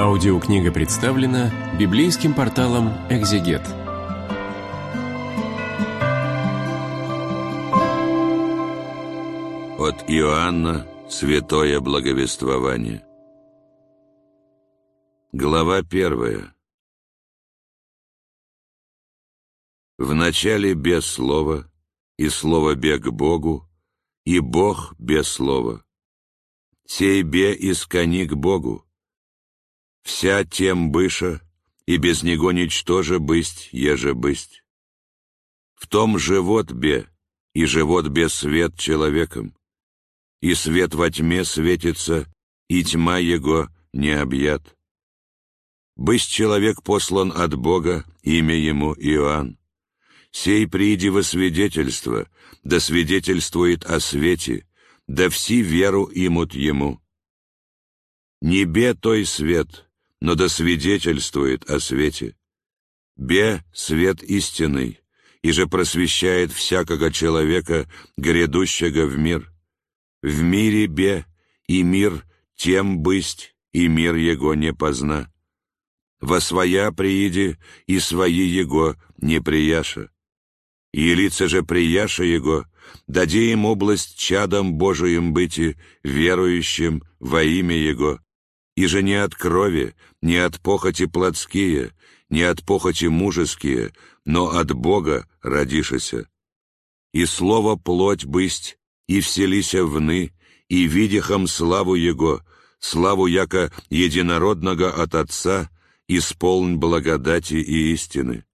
Аудиокнига представлена библейским порталом «Экзегет». От Иоанна Святое Благовествование Глава первая В начале без слова, и слово бег Богу, и Бог без слова. Сей бе искони к Богу, Вся тем быша, и без него ничтоже бысть, еже бысть. В том живот бе, и живот без свет человеком, и свет во тьме светится, и тьма его не объят. Бысть человек послан от Бога, имя ему Иоанн. Сей приди во свидетельство, да свидетельствует о свете, да все веру имут ему. Небе той свет, но да свидетельствует о свете. Бе — свет истинный, и же просвещает всякого человека, грядущего в мир. В мире бе, и мир тем бысть, и мир его не позна. Во своя прииди, и свои его не прияша. И лица же прияша его, дади им область чадом Божиим быти, верующим во имя его, и же не от крови, не от похоти плотские, не от похоти мужеские, но от Бога родишися. И слово плоть бысть, и вселися вны, и видихом славу Его, славу яко единородного от Отца, исполн благодати и истины.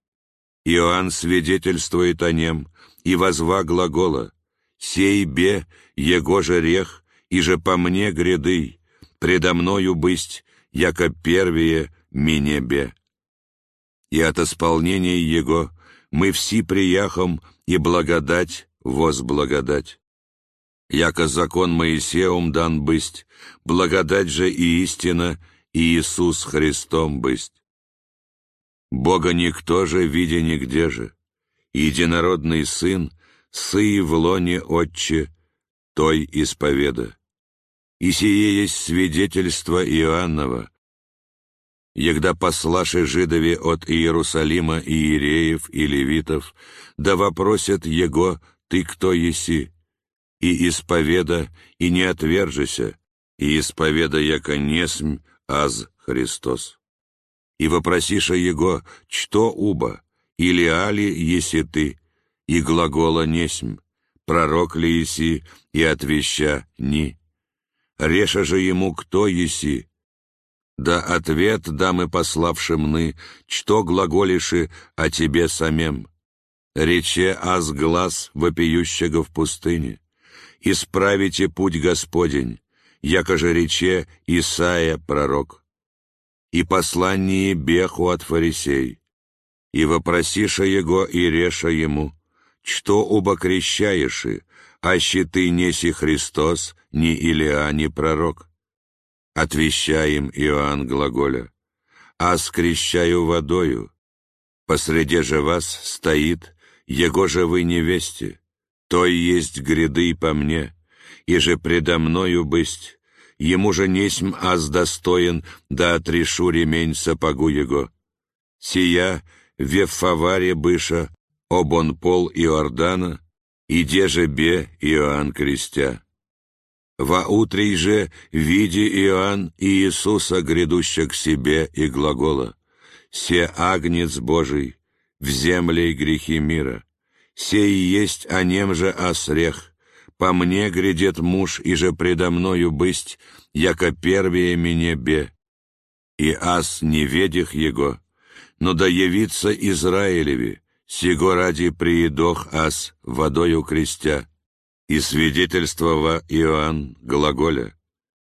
Иоанн свидетельствует о нем, и возва глагола, «Сей бе, его же рех, и же по мне гряды, предо мною бысть, яко первие минебе. И от исполнения Его мы все прияхом и благодать возблагодать. Яко закон Моисеум дан бысть, благодать же и истина, и Иисус Христом бысть. Бога никто же видя нигде же, единородный Сын, Сы в лоне Отче, той исповеда. И сие есть свидетельство Иоаннова, егда послаши жидове от Иерусалима иереев и левитов, да вопросят его, ты кто еси, и исповеда, и не отвержися, и исповеда, яко несмь, аз Христос. И вопросиша его, что уба, или али еси ты, и глагола несмь, пророк ли еси, и отвеща ни. Реша же ему, кто еси, да ответ дамы пославши мны, что глаголиши о тебе самем. Рече аз глаз вопиющего в пустыне. Исправите путь Господень, яко же рече Исаия пророк. И послание беху от фарисей. И вопросиша его и реша ему, что обокрещаеши, аще ты неси Христос, ни Илиа, ни пророк. Отвещаем Иоанн глаголя, а скрещаю водою. Посреди же вас стоит, его же вы невесте, то есть гряды по мне, и же предо мною бысть, ему же несмь аз достоин, да отрешу ремень сапогу его. Сия вефаваре быша, обон пол Иордана, иде же бе Иоанн крестя. Во утрей же, види Иоанн и Иисуса, грядущего к себе, и глагола, «Се агнец Божий, в земле и грехи мира, сей есть о нем же осрех, по мне грядет муж, и же предо мною бысть, яко первее мне бе, и ас не ведих его, но да явится Израилеви, сего ради приедох ас водою крестя, и свидетельствова Иоанн глаголя,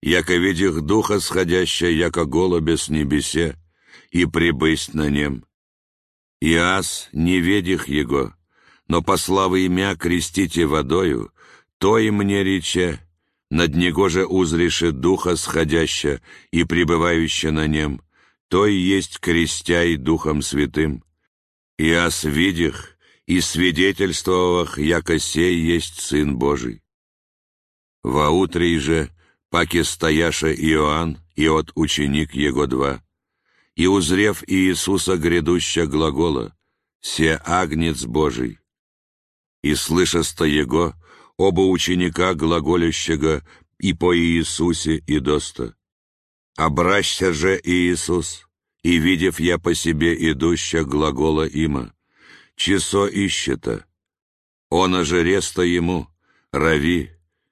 яко видих духа сходящая, яко голубя с небесе, и прибысть на нем. И ас не ведих его, но по славы имя крестите водою, то и мне рече, над него же узриши духа сходяща и пребывающая на нем, то и есть крестя и духом святым. И ас видих, и свидетельствовав, яко сей есть Сын Божий. Во утре же, паки стояша Иоанн и от ученик его два, и узрев Иисуса грядуща глагола, «Се агнец Божий». И слышаста Его, оба ученика глаголящего и по Иисусе и доста. Обращся же Иисус, и, видев я по себе идуща глагола има, часо ищета. Он же реста ему, рави,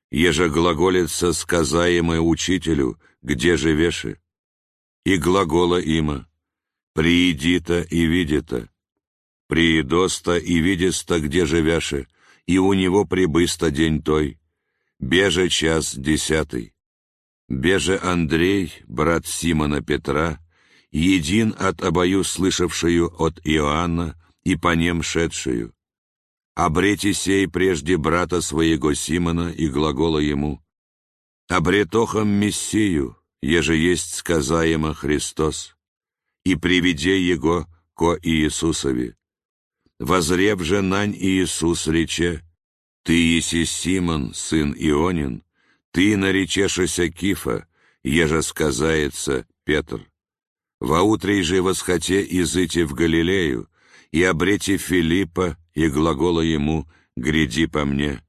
еже глаголится сказаемое учителю, где живеши. И глагола има, приидита и видита, приидоста и видиста, где живяши, и у него прибыста день той, беже час десятый. Беже Андрей, брат Симона Петра, един от обою слышавшую от Иоанна и по нем шедшую. Обрети сей прежде брата своего Симона и глагола ему, «Обретохом Мессию, еже есть сказаемо Христос, и приведе его ко Иисусови. Возрев же нань Иисус рече, «Ты еси Симон, сын Ионин, ты наречешься Кифа, еже сказается Петр. Ваутрей же восхоте изыти в Галилею, и обрети Филиппа, и глагола ему «Гряди по мне».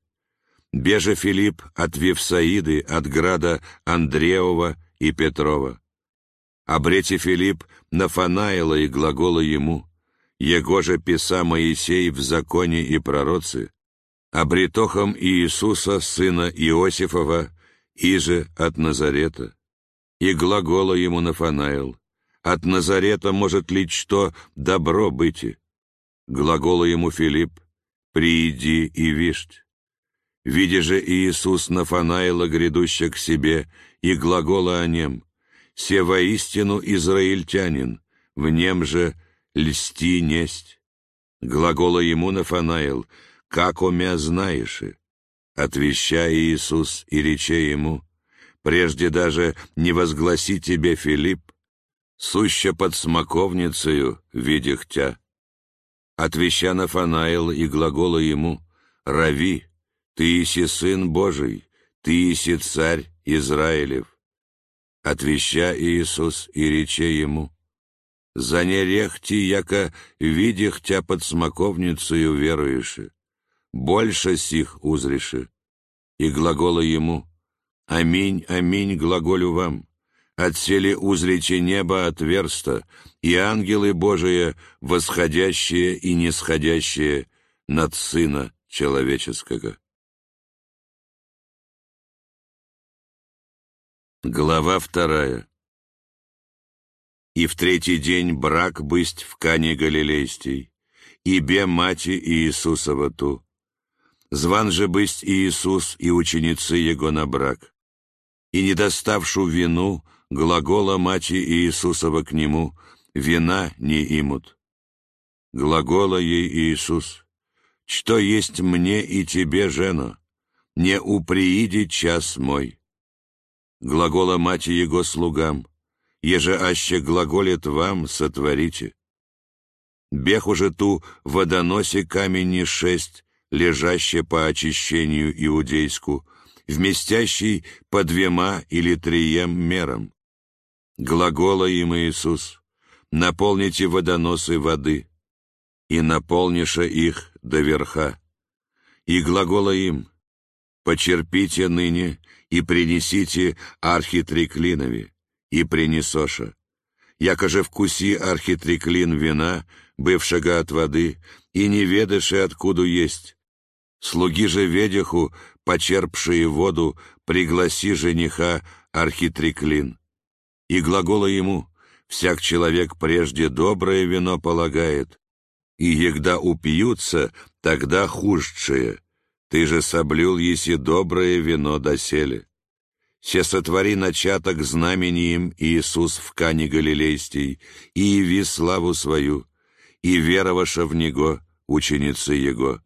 Беже Филипп от Вевсаиды, от града Андреова и Петрова. Обрети Филипп Нафанаила и глагола ему «Его же писа Моисей в законе и пророцы», обретохом Иисуса, сына Иосифова, иже от Назарета. И глагола ему Нафанаил, от Назарета может ли что добро быть? Глагола ему Филипп, прииди и вишь. Видя же Иисус Нафанаила, грядуща к себе, и глагола о нем, «Се воистину израильтянин, в нем же льсти несть». Глагола ему Нафанаил, как умя знаешь, отвещая Иисус и рече ему, прежде даже не возгласи тебе, Филипп, суща под смоковницею, видях тя. Отвеща Нафанаил и глагола ему, «Рави, ты иси Сын Божий, ты иси Царь Израилев». Отвеща Иисус и рече ему, «За нерехти, яко видях тя под смоковницею веруеши, больше сих узреши». И глагола ему, «Аминь, аминь, глаголю вам, отсели узрите небо отверсто, и ангелы Божие, восходящие и нисходящие над Сына Человеческого». Глава вторая. И в третий день брак бысть в Кане Галилейстей, и бе мати Иисусова ту. Зван же бысть Иисус и ученицы Его на брак. И не доставшу вину, глагола мати Иисусова к нему, вина не имут. Глагола ей Иисус, что есть мне и тебе, жена, не уприиди час мой глагола мати его слугам, еже аще глаголит вам, сотворите. Бех уже ту водоносе камени шесть, лежаще по очищению иудейску, вместящий по двема или трием мерам. Глагола им Иисус, наполните водоносы воды, и наполниша их до верха. И глагола им, почерпите ныне и принесите архитриклинови, и принесоша. Якоже вкуси архитриклин вина, бывшего от воды, и не ведаши, откуда есть. Слуги же ведеху, почерпшие воду, пригласи жениха архитриклин. И глагола ему, всяк человек прежде доброе вино полагает, и егда упьются, тогда хужшее, ты же соблюл, еси доброе вино доселе. Се сотвори начаток знамением Иисус в Кане Галилейстей, и яви славу свою, и вероваша в Него, ученицы Его.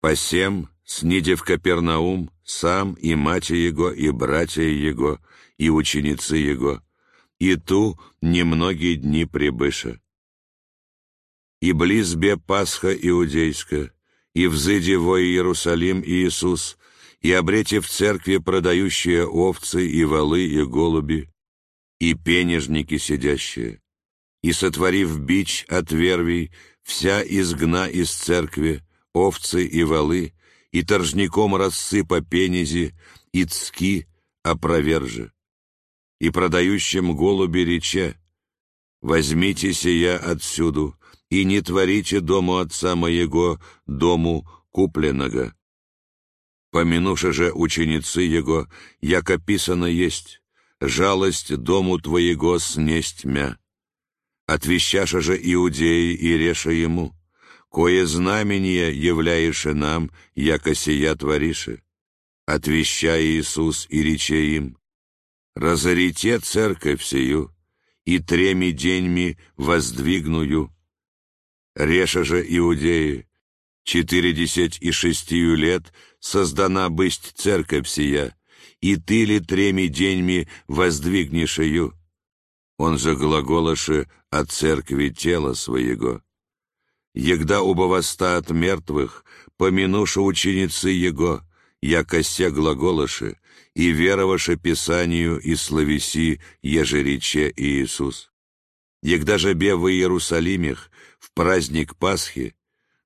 Посем, сниде в Капернаум, сам и мать Его, и братья Его, и ученицы Его, и ту немногие дни прибыша. И близбе Пасха иудейская, и взыди во Иерусалим Иисус, и обрете в церкви продающие овцы и волы и голуби, и пенежники сидящие. и сотворив бич от вервий, вся изгна из церкви, овцы и валы, и торжником рассыпа пенизи, и цки опровержи. И продающим голуби рече, «Возьмите сия отсюду, и не творите дому отца моего, дому купленного». Помянувши же ученицы его, яко писано есть, «Жалость дому твоего снесть мя». Отвещаша же иудеи и реша ему, «Кое знамение являеше нам, яко сия творише». Отвещая Иисус и рече им, «Разорите церковь сию, и треми деньми воздвигную». Реша же иудеи, четыредесять и шестью лет создана бысть церковь сия, и ты ли треми деньми воздвигнешь ее? Он же глаголаше о церкви тела своего. Егда убовоста от мертвых, помянуша ученицы Его, яко се глаголаше, и вероваше Писанию и славеси, еже рече Иисус. Егда же бе в Иерусалимех, в праздник Пасхи,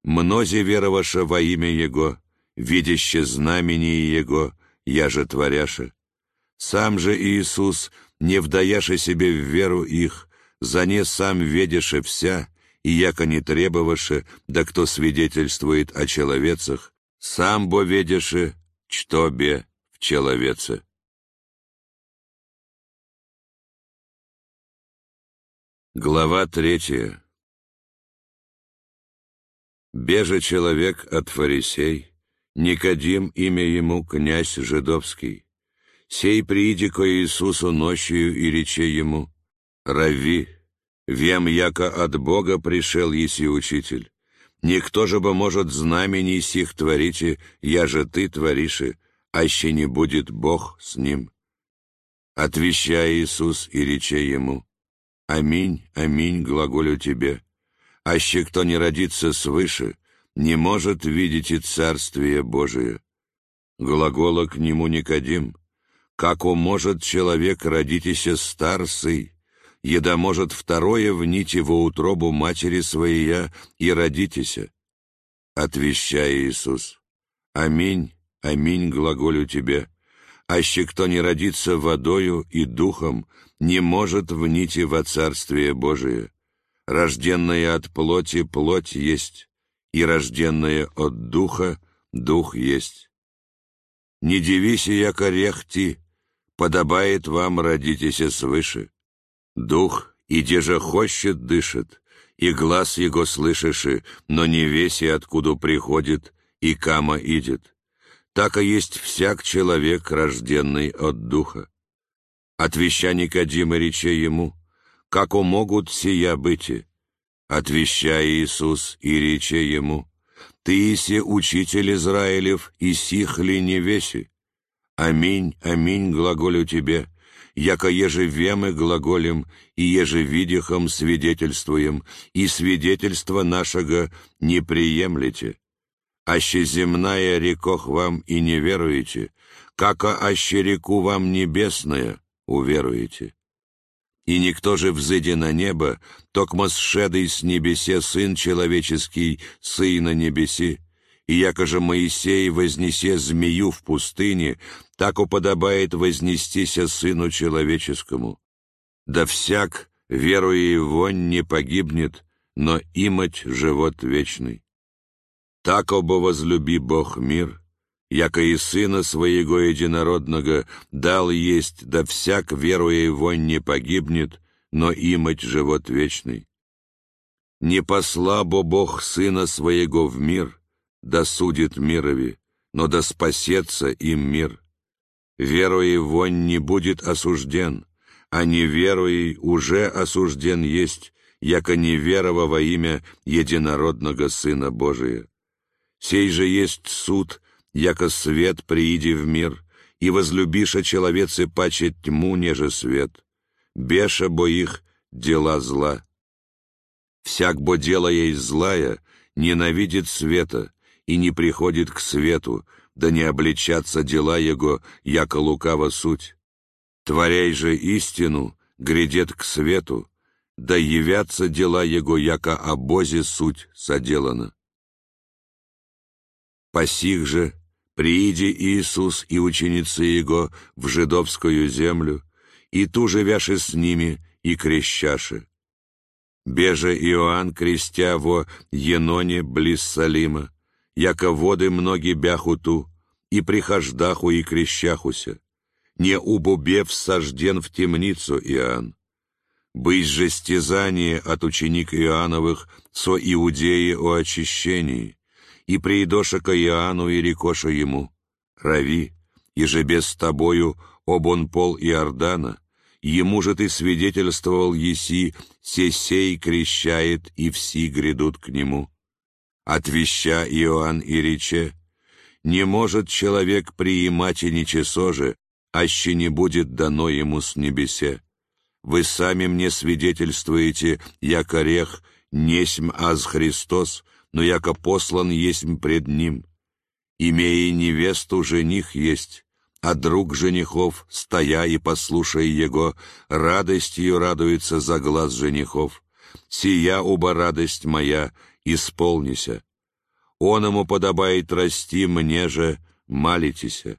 мнози вероваше во имя Его, видяще знамение Его, я же творяше. Сам же Иисус, не вдаяше себе в веру их, за не сам ведеше вся, и яко не требоваше, да кто свидетельствует о человецах, сам бо ведеше, что бе человеце. Глава третья. Беже человек от фарисей, Никодим имя ему князь жидовский. Сей прииди ко Иисусу ночью и рече ему, «Рави, вем, яко от Бога пришел еси учитель. Никто же бы может знамений сих творите, я же ты твориши, аще не будет Бог с ним». Отвещая Иисус и рече ему, «Аминь, аминь, глаголю тебе, аще кто не родится свыше, не может видеть и Царствие Божие». Глагола к нему Никодим, «Как может человек родитеся старцей, еда может второе внить его утробу матери своей и родитеся?» Отвещая Иисус, «Аминь, аминь, глаголю тебе, аще кто не родится водою и духом, не может внить во Царствие Божие. Рожденное от плоти плоть есть, и рожденное от духа дух есть. Не дивися, яко рехти, подобает вам родитеся свыше. Дух, иде же хочет, дышит, и глаз его слышиши, но не веси, откуда приходит, и кама идет. Так и есть всяк человек, рожденный от Духа. Отвеща Никодима рече ему, как умогут сия быти? Отвещая Иисус и рече ему, «Ты иси учитель Израилев, и сих ли не веси? Аминь, аминь, глаголю тебе, яко еже вемы глаголем, и еже видихом свидетельствуем, и свидетельство нашего не приемлете. Аще земная рекох вам и не веруете, како аще реку вам небесная уверуете. И никто же взыди на небо, токмо сшедый с небесе Сын Человеческий, Сына Небеси, и яко же Моисей вознесе змею в пустыне, так уподобает вознестися Сыну Человеческому. Да всяк, веруя его, не погибнет, но имать живот вечный. Так оба возлюби Бог мир, яко и Сына Своего Единородного дал есть, да всяк, веруя его, не погибнет, но имать живот вечный. Не посла бо Бог Сына Своего в мир, да судит мирови, но да спасется им мир. Веруя его не будет осужден, а неверуй уже осужден есть, яко неверова во имя единородного Сына Божия. Сей же есть суд, яко свет прииди в мир, и возлюбиша человецы паче тьму, неже свет, беша бо их дела зла. Всяк бо дело ей злая, ненавидит света, и не приходит к свету, да не обличатся дела его, яко лукава суть. Творяй же истину, грядет к свету, да явятся дела Его, яко обозе суть соделана. Посих же, прииди Иисус и ученицы Его в жидовскую землю, и ту живяши с ними, и крещаши. Беже Иоанн, крестя во Еноне близ Салима, яко воды многие бяху ту, и прихождаху и крещахуся, не убубев сожден в темницу Иоанн. Быть же стязание от ученик Иоанновых со иудеи о очищении, и приидоша Иоанну и рекоша ему, «Рави, и же без тобою обон пол Иордана, ему же ты свидетельствовал еси, сей крещает, и все грядут к нему». Отвеща Иоанн и рече, «Не может человек приимать и ничесо же, аще не будет дано ему с небесе. Вы сами мне свидетельствуете, яко орех, несмь аз Христос, но яко послан есть пред Ним. Имея невесту, жених есть, а друг женихов, стоя и послушая его, радостью радуется за глаз женихов. Сия уба радость моя, исполнися. Он ему подобает расти, мне же малитеся.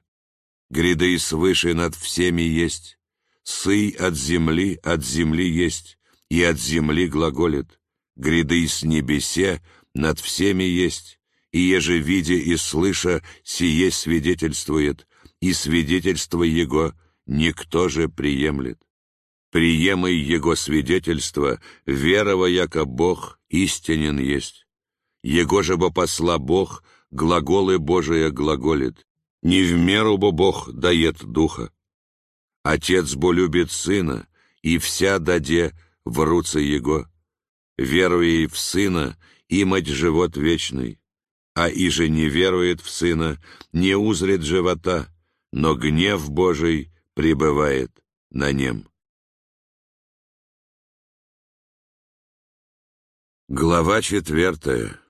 Гряды свыше над всеми есть, сый от земли, от земли есть, и от земли глаголит. Гряды с небесе над всеми есть, и еже видя и слыша, сие свидетельствует, и свидетельство Его никто же приемлет. Приемай Его свидетельство, верова, яко Бог истинен есть. Его же бо посла Бог, глаголы Божия глаголит, не в меру бо Бог дает духа. Отец бо любит сына, и вся даде в руце его. Веруя в сына, имать живот вечный, а иже не верует в сына, не узрит живота, но гнев Божий пребывает на нем. Глава четвертая.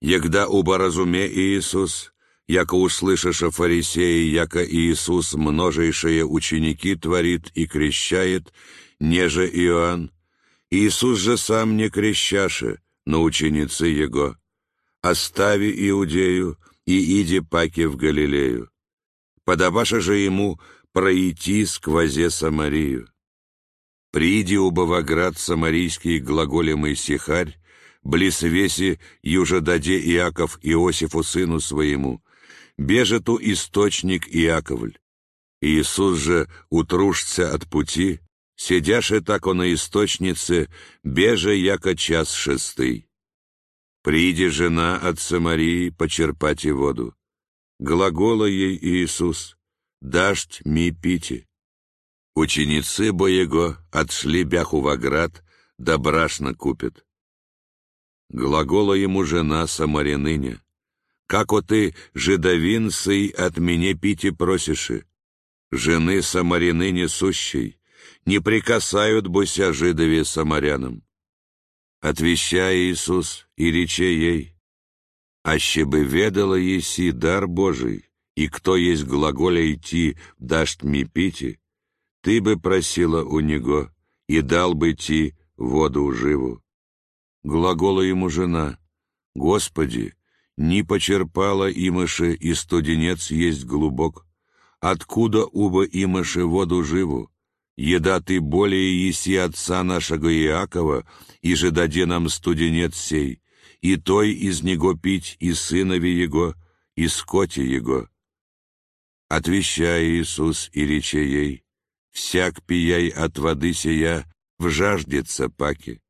Егда уборазуме Иисус, яко услышаша фарисеи, яко Иисус множейшие ученики творит и крещает, неже Иоанн, Иисус же сам не крещаше, но ученицы Его. Остави Иудею и иди паки в Галилею. Подобаша же ему пройти сквозе Самарию. Приди убовоград самарийский глаголемый сихарь, близ веси юже даде Иаков Иосифу сыну своему, бежету источник Иаковль. Иисус же утружься от пути, сидяше тако на источнице, беже яко час шестый. Приди жена от Самарии почерпать и воду. Глагола ей Иисус, дашь ми пити. Ученицы бо его отшли бяху в оград, да брашно купят. Глагола ему жена самаряныня, «Како ты, жидовин сый, от меня пити просиши? Жены самарины несущей, не прикасают буся жидове самарянам». Отвещая Иисус и рече ей, «Аще бы ведала еси дар Божий, и кто есть глаголя идти, дашь ми пити, ты бы просила у него, и дал бы ти воду живу». Глагола ему жена, «Господи, не почерпала имыше, и студенец есть глубок. Откуда уба имыше воду живу? Еда ты более еси отца нашего Иакова, и же даде нам студенец сей, и той из него пить, и сынови его, и скоте его. Отвещая Иисус и рече ей, «Всяк пияй от воды сия, вжаждется паки,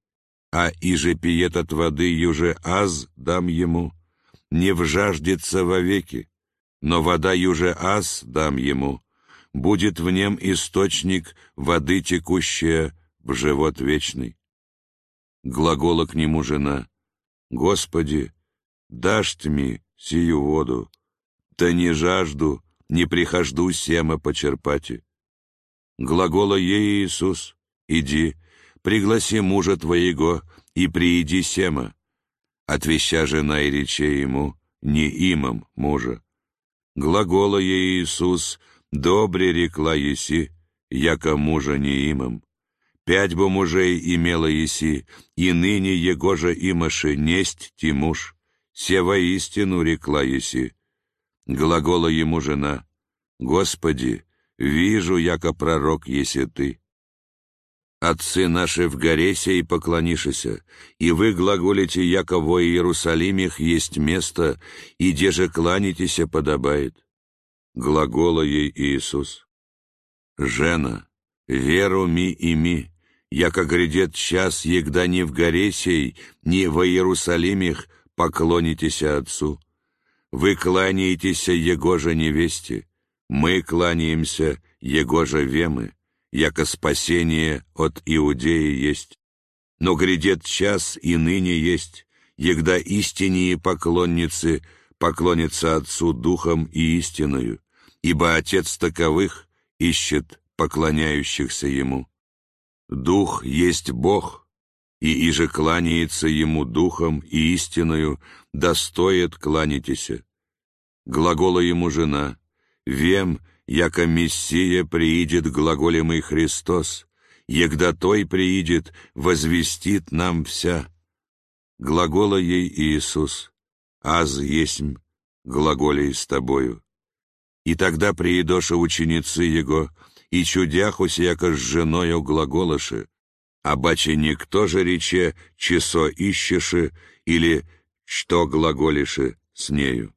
а иже пиет от воды, юже аз дам ему» не вжаждется вовеки, но вода юже ас дам ему, будет в нем источник воды текущая в живот вечный. Глагола к нему жена, Господи, дашь мне сию воду, да не жажду, не прихожду сема почерпать. Глагола ей Иисус, иди, пригласи мужа твоего и прииди сема, отвеща жена и рече ему, не имам мужа. Глагола ей Иисус, добре рекла еси, яко мужа не имам. Пять бы мужей имела еси, и ныне его же имаше несть тимуш, се воистину рекла еси. Глагола ему жена, «Господи, вижу, яко пророк еси ты». Отцы наши в горе сей поклонишися, и вы глаголите, яко во Иерусалимих есть место, и где же кланитеся подобает. Глагола ей Иисус. Жена, веру ми и ми, яко грядет час, егда ни в горе сей, ни во Иерусалимих поклонитесь Отцу. Вы кланяетеся Его же невесте, мы кланяемся Его же вемы, яко спасение от Иудеи есть. Но грядет час и ныне есть, егда истинные поклонницы поклонятся Отцу Духом и истиною, ибо Отец таковых ищет поклоняющихся Ему. Дух есть Бог, и иже кланяется Ему Духом и истиною, достоит кланяйтеся. Глагола Ему жена, «Вем, яко Мессия приидет глаголемый Христос, егда Той приидет, возвестит нам вся». Глагола ей Иисус, «Аз есмь, глаголей с тобою». И тогда приидоша ученицы Его, и чудяхусь, яко с женою глаголоши, а баче никто же рече, чесо ищеши, или что глаголиши с нею.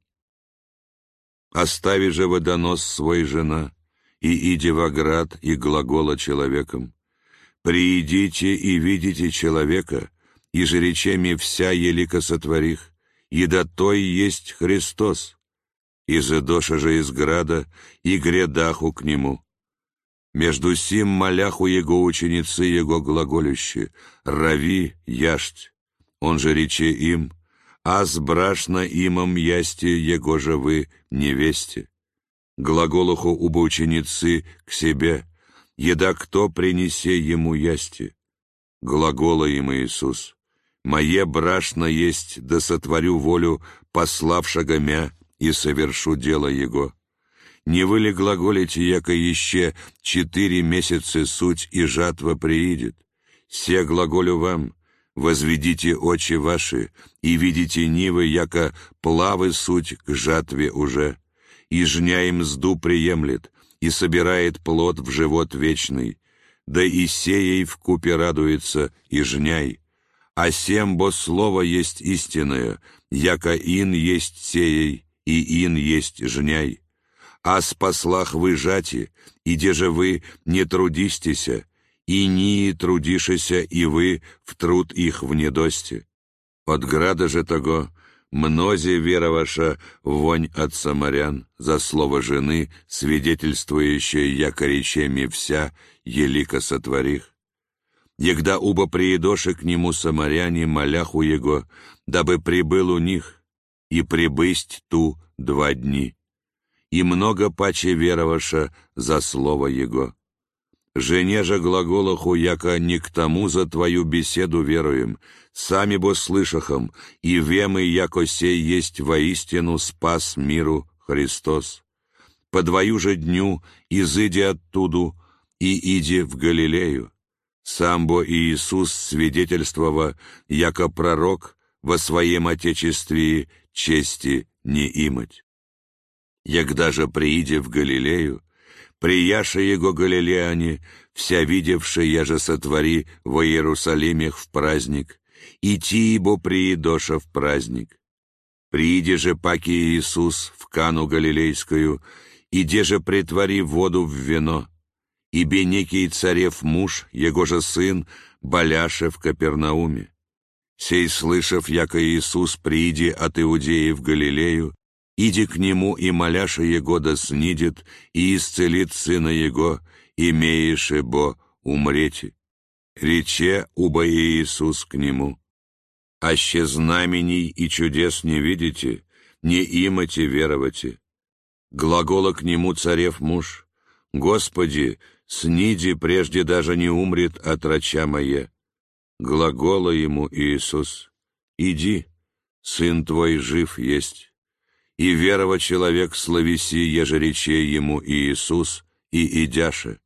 Остави же водонос свой жена, и иди в оград и глагола человеком. Приидите и видите человека, и же речами вся елика сотворих, и да той есть Христос. И задоша же из града, и грядаху к нему, между сим моляху его ученицы его глаголющие, «Рави, яшть», он же рече им, «Аз брашна имам ясти его же вы невесте». Глаголуху уба ученицы к себе, «Еда кто принесе ему ясти?» Глагола им Иисус, «Мое брашно есть, да сотворю волю пославшего мя и совершу дело его» не вы ли глаголите, яко еще четыре месяца суть и жатва приидет? Се глаголю вам, возведите очи ваши, и видите нивы, яко плавы суть к жатве уже, и жня им мзду приемлет, и собирает плод в живот вечный, да и сеей в купе радуется, и жняй. А сем бо слово есть истинное, яко ин есть сеей, и ин есть жняй а спаслах вы жати, и де же вы не трудистеся, и не трудишеся и вы в труд их в недости. От града же того, мнозе вера ваша вонь от самарян, за слово жены, свидетельствующее якоречеми вся, елика сотворих. Егда уба приедоши к нему самаряне, моляху его, дабы прибыл у них, и прибысть ту два дни и много паче вероваша за слово Его. Жене же глаголаху, яко не к тому за твою беседу веруем, сами бо слышахом, и вемы, яко сей есть воистину спас миру Христос. По двою же дню изыди оттуду, и иди в Галилею. Сам бо Иисус свидетельствова, яко пророк во своем Отечестве чести не имать. Егда же прииде в Галилею, прияша его галилеяне, вся видевшая я же сотвори во Иерусалимех в праздник, и ти ибо приидоша в праздник. Прииде же паки Иисус в Кану Галилейскую, иде же притвори воду в вино, ибо некий царев муж, его же сын, боляше в Капернауме. Сей, слышав, яко Иисус прииде от Иудеи в Галилею, иди к нему и моляша его да снидет, и исцелит сына его, имееше бо умрете. Рече уба Иисус к нему, аще знамений и чудес не видите, не имате веровате. Глагола к нему царев муж, Господи, сниди, прежде даже не умрет от рача моя. Глагола ему Иисус, иди, сын твой жив есть и верова человек слависи, еже рече ему Иисус, и идяше.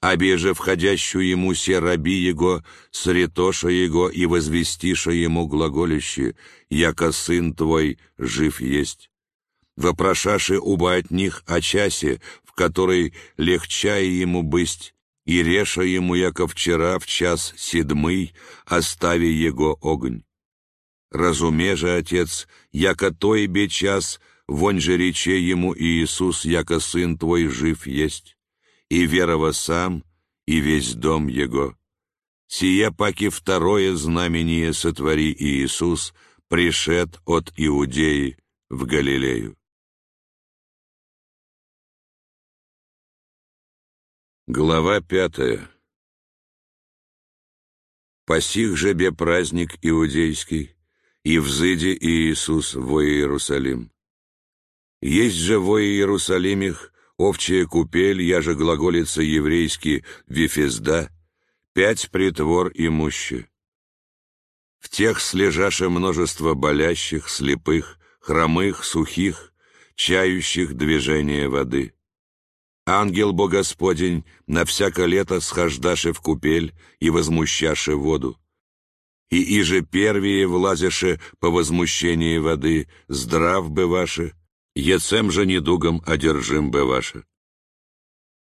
Обеже входящую ему се раби его, сретоша его и возвестиша ему глаголище, яко сын твой жив есть. Вопрошаши уба от них о часе, в который легчае ему быть, и реша ему, яко вчера в час седмый, остави его огонь. Разуме же, Отец, яко той бе час, вонь же рече ему Иисус, яко сын твой жив есть и верова сам, и весь дом его. Сия паки второе знамение сотвори Иисус, пришед от Иудеи в Галилею. Глава пятая Посих же бе праздник иудейский, и взыди Иисус во Иерусалим. Есть же во Иерусалимих овчая купель, я же глаголица еврейский Вифезда, пять притвор имуще. В тех слежаше множество болящих, слепых, хромых, сухих, чающих движение воды. Ангел Богосподень на всяко лето схождаше в купель и возмущаше воду. И иже первые влазяше по возмущении воды, здрав бываше, Ецем же недугом одержим бы ваше.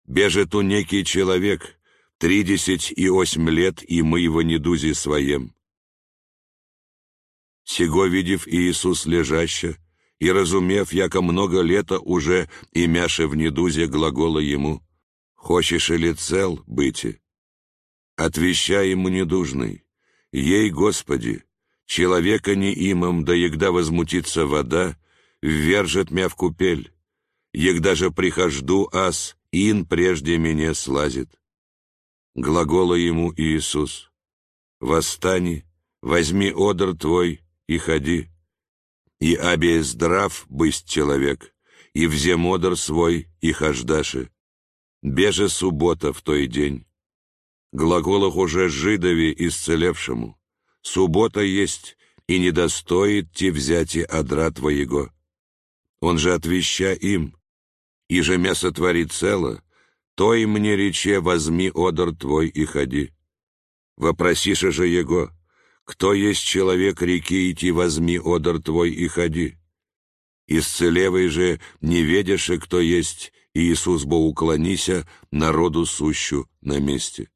Бежит у некий человек, тридесять и осьм лет, и мы его недузи своем. Сего видев Иисус лежаще, и разумев, яко много лета уже имяше в недузе глагола ему, «Хочешь ли цел быти?» Отвещай ему недужный, «Ей, Господи, человека не имам, да егда возмутится вода, ввержет мя в купель, егда же прихожду ас, ин прежде меня слазит. Глагола ему Иисус, «Восстани, возьми одр твой и ходи, и абе здрав бысть человек, и взем одр свой и хождаши, беже суббота в той день». Глаголах уже жидове исцелевшему, «Суббота есть, и недостоит те взяти одра твоего» Он же отвеща им, и же мясо творит цело, то и мне рече возьми одор твой и ходи. Вопросише же его, кто есть человек реки, идти возьми одор твой и ходи. Исцелевый же, не ведеше, кто есть, Иисус бо уклонися, народу сущу на месте.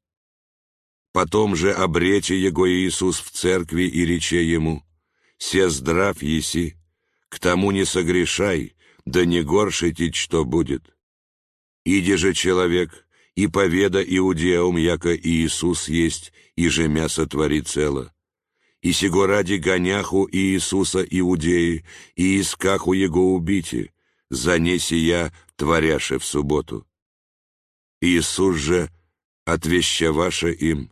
Потом же обрече его Иисус в церкви и рече ему, «Се здрав еси, к тому не согрешай, да не горшитить, что будет. Иди же, человек, и поведа иудеям, яко Иисус есть, и же мясо твори цело. И сего ради гоняху Иисуса иудеи, и искаху его убите, занеси я, творяше в субботу. Иисус же, отвещаваше им,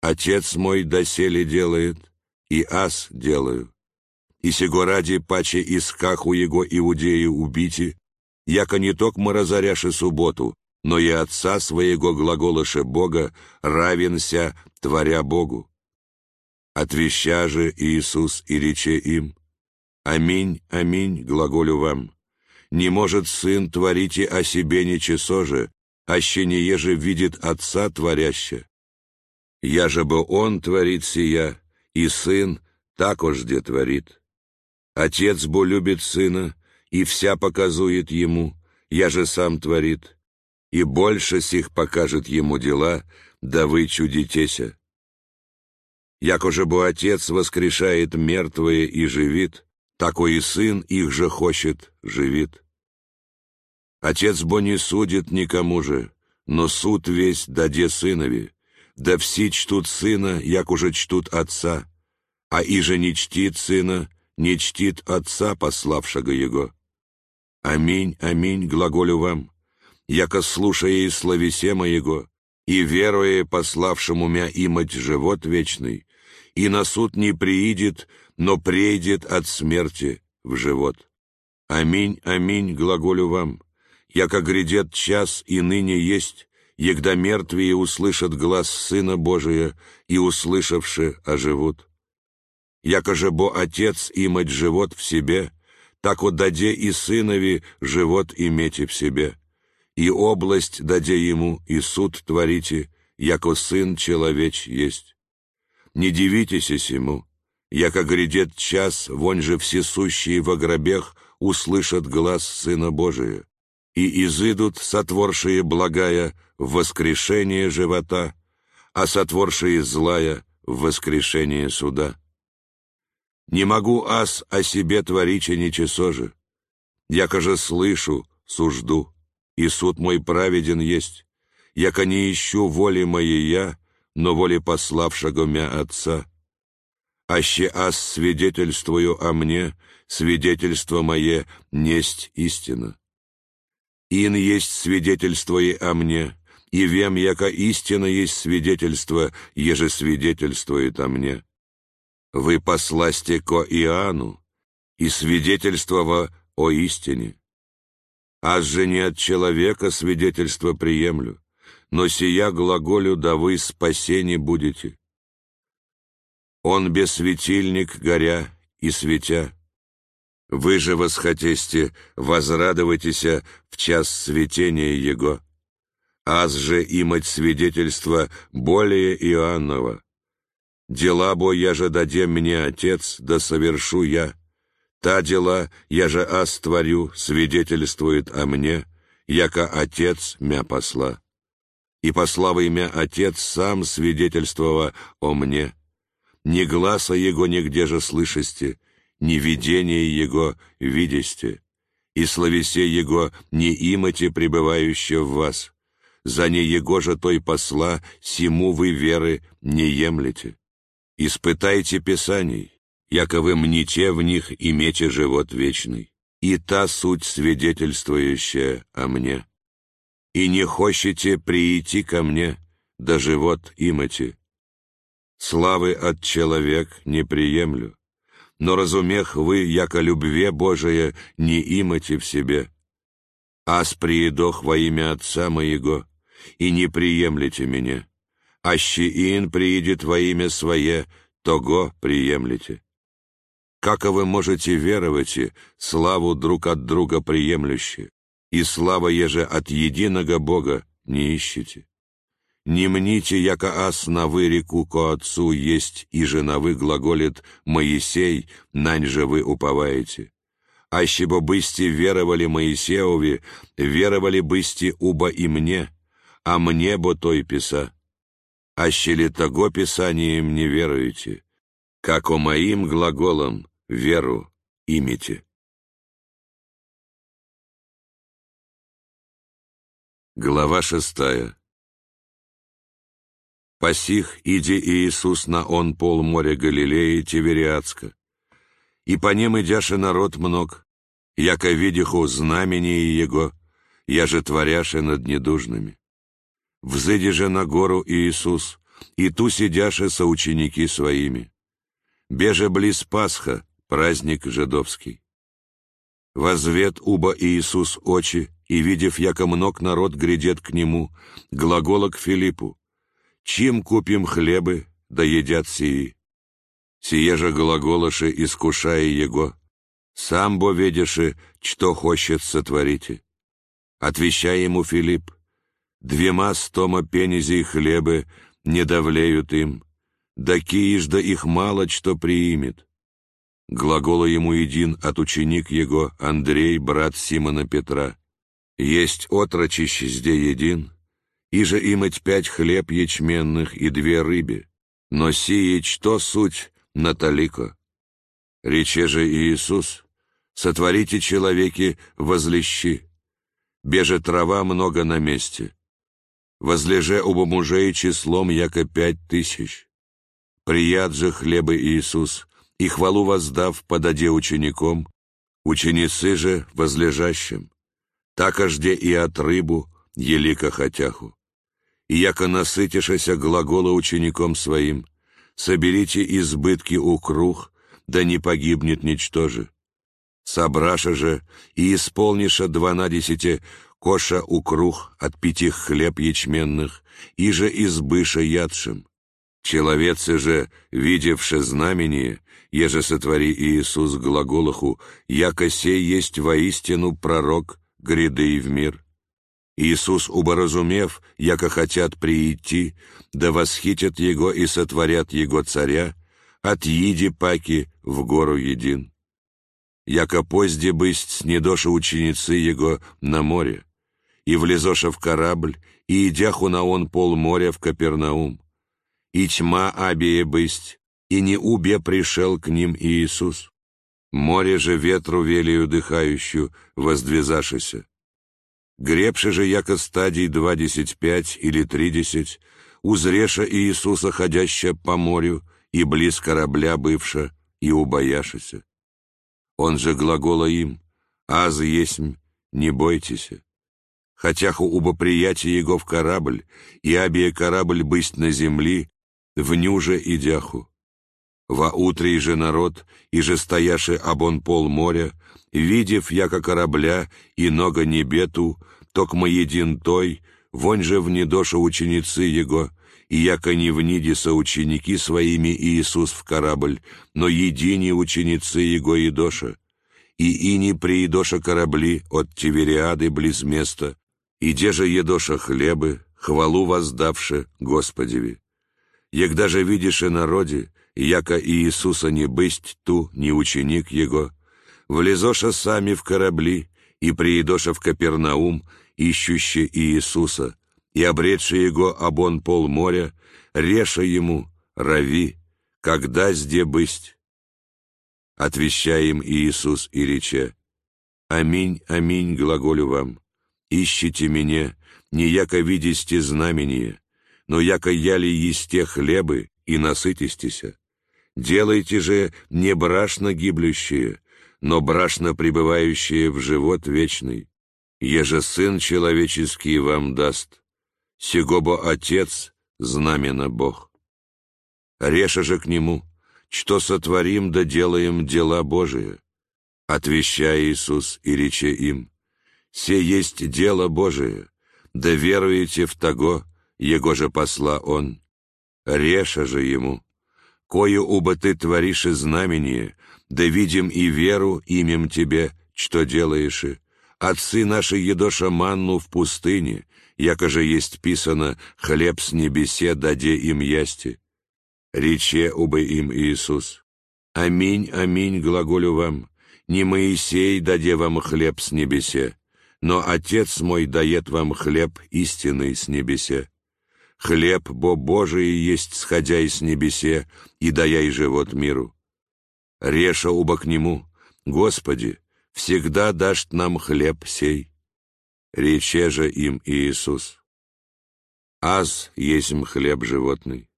Отец мой доселе делает, и ас делаю и сего ради паче искаху его иудеи убити, яко не токмо разоряши субботу, но и отца своего глаголыша Бога равенся, творя Богу. Отвеща же Иисус и рече им, «Аминь, аминь, глаголю вам, не может Сын творите о себе ничего же, аще не еже видит Отца творяще. Я же бы Он творит сия, и Сын так ожде творит». Отец бо любит сына, и вся показует ему, я же сам творит, и больше сих покажет ему дела, да вы чудитеся. Яко же бо отец воскрешает мертвые и живит, такой и сын их же хочет, живит. Отец бо не судит никому же, но суд весь даде сынове, да все чтут сына, як уже чтут отца, а и же не чтит сына, не чтит Отца, пославшего Его. Аминь, аминь, глаголю вам, яко слушая и словесе моего, и веруя пославшему мя имать живот вечный, и на суд не приидет, но прейдет от смерти в живот. Аминь, аминь, глаголю вам, яко грядет час и ныне есть, егда мертвые услышат глаз Сына Божия, и, услышавши, оживут якоже бо Отец имать живот в себе, так отдаде и Сынови живот имейте в себе. и область даде ему, и суд творите, яко сын человеч есть. Не дивитесь ему, яко грядет час, вонь же всесущие во гробех услышат глаз Сына Божия, и изыдут сотворшие благая в воскрешение живота, а сотворшие злая в воскрешение суда. Не могу ас о себе твориче ничего же, яко же слышу, сужду, и суд мой праведен есть, яко не ищу воли моей я, но воли пославшего мя Отца. Аще ас свидетельствую о мне, свидетельство мое несть истина. Ин есть свидетельство и о мне, и вем, яко истина есть свидетельство, еже свидетельствует о мне. Вы посласте ко Иоанну, и свидетельствова о истине. Аз же не от человека свидетельство приемлю, но сия глаголю да вы спасени будете. Он без светильник горя и светя. Вы же восхотесте, возрадовайтеся в час светения Его. Аз же имать свидетельство более Иоаннова. Дела бо я же дадем мне Отец, да совершу я. Та дела я же аз творю, свидетельствует о мне, яко Отец мя посла и послава имя Отец сам свидетельствова о мне. Ни гласа Его нигде же слышасте, ни видение Его видесте, и словесе Его не имате пребывающее в вас. За не Его же той посла, сему вы веры не емлете. Испытайте Писаний, яко вы мните в них имете живот вечный, и та суть свидетельствующая о мне и не хочете прийти ко мне, да живот имати. Славы от человек не приемлю, но разумех вы, яко любве Божие, не имати в себе. Аз приедох во имя Отца моего, и не приемлете меня. Аще ин приедет во имя Свое, того приемлете. Как вы можете веровать, славу друг от друга приемлющие? И слава еже от единого Бога не ищите. Не мните, яко ас на вы реку ко отцу есть, и же на вы глаголит Моисей, нань же вы уповаете. Аще бы бысти веровали Моисеове, веровали бысти уба и мне, а мне бо той писа. Аще ли того писанием не веруете, как о моим глаголам веру имите. Глава шестая Посих, иди Иисус на он пол моря Галилеи Тивериадска, и по нем идяше народ мног, яко видиху знамени Его, я же творяше над недужными. Взыди же на гору Иисус, и ту сидяше со ученики своими. Беже близ Пасха, праздник жидовский. Возвет уба Иисус очи, и, видев, яко мног народ грядет к нему, глагола к Филиппу, «Чем купим хлебы, да едят сии?» Сие же глаголоши, искушая его, «Сам бо ведеши, что хочет сотворите». Отвечай ему Филипп, «Двема стома пенезей хлебы не давлеют им, да кииш да их мало, что приимет». Глагола ему един от ученик его, Андрей, брат Симона Петра. Есть отрочище зде един, и же имать пять хлеб ячменных и две рыбе, но сие что суть наталико. Рече же Иисус, сотворите человеки возлещи, беже трава много на месте, возлеже оба мужей числом яко пять тысяч. Прият же хлебы Иисус, и хвалу воздав подаде учеником, ученицы же возлежащим такожде и от рыбу, елика хотяху. И яко насытишася глагола учеником своим, соберите избытки у круг, да не погибнет ничтоже. Собраша же и исполниша два на десяти коша у круг от пяти хлеб ячменных, и же избыша ядшим. Человецы же, видевши знамение, еже сотвори Иисус глаголаху, яко сей есть воистину пророк, гряды в мир. Иисус, уборазумев, яко хотят приидти, да восхитят Его и сотворят Его царя, отъиди паки в гору един. Яко позде бысть снедоша ученицы Его на море, и влезоша в корабль, и идяху на он пол моря в Капернаум. И тьма абие бысть, и не убе пришел к ним Иисус. Море же ветру велию дыхающую, воздвизашися. Гребши же яко стадий двадцать пять или тридесять, узреша Иисуса, ходяща по морю, и близ корабля бывша, и убояшися. Он же глагола им, «Аз есмь, не бойтесь». Хотяху убо приятие его в корабль, и абие корабль бысть на земли, в нюже идяху. Во утрей же народ, и же стояши обон пол моря, видев яко корабля и нога небету, токмо един той, вонь же в недоша ученицы его, и яко не вниди соученики своими Иисус в корабль, но едини ученицы его и доша, и ини приидоша корабли от Тивериады близ места, и де же едоша хлебы, хвалу воздавши Господеви. Егда же видишь и народе, яко Иисуса не бысть ту, ни ученик Его, влезоша сами в корабли, и приидоша в Капернаум, ищущий Иисуса, и обретший Его обон пол моря, реша Ему, рави, когда сде бысть. Отвещаем Иисус и рече, «Аминь, аминь, глаголю вам, ищите меня, не яко видисте знамение, но яко яли есте хлебы и насытистеся. Делайте же не брашно гиблющее, но брашно пребывающее в живот вечный, еже Сын человеческий вам даст, сего Отец, знамена Бог. Реша же к Нему, что сотворим да делаем дела Божие, отвещая Иисус и рече им, «Се есть дело Божие, да веруете в того, Его же посла Он, реша же Ему, кое убо Ты творишь и знамение, да видим и веру имем Тебе, что делаешь и, отцы наши едоша манну в пустыне, яко же есть писано «хлеб с небесе даде им ясти». Рече убы им Иисус. Аминь, аминь, глаголю вам, не Моисей даде вам хлеб с небесе, но Отец мой дает вам хлеб истинный с небесе. Хлеб, бо Божий есть, сходя из небесе, и даяй живот миру. Реша уба к нему, Господи, всегда дашь нам хлеб сей. Рече же им Иисус. Аз есмь хлеб животный.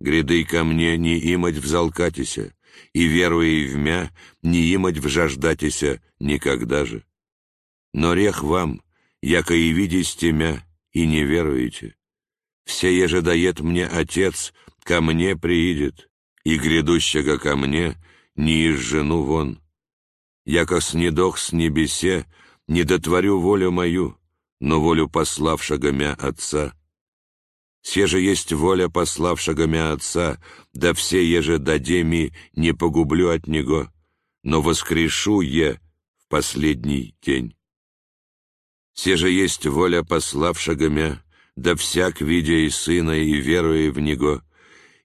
Гряды ко мне не имать взалкатися, и веруя в мя, не имать вжаждатися никогда же. Но рех вам, яко и видисте мя, и не веруете. Все еже дает мне Отец, ко мне приидет, и грядущего ко мне не из жену вон яко снедох с небесе, не дотворю волю мою, но волю пославшего мя Отца. Все же есть воля пославшего мя Отца, да все еже дадеми не погублю от Него, но воскрешу е в последний день. Все же есть воля пославшего мя, да всяк, видя и Сына, и веруя в Него,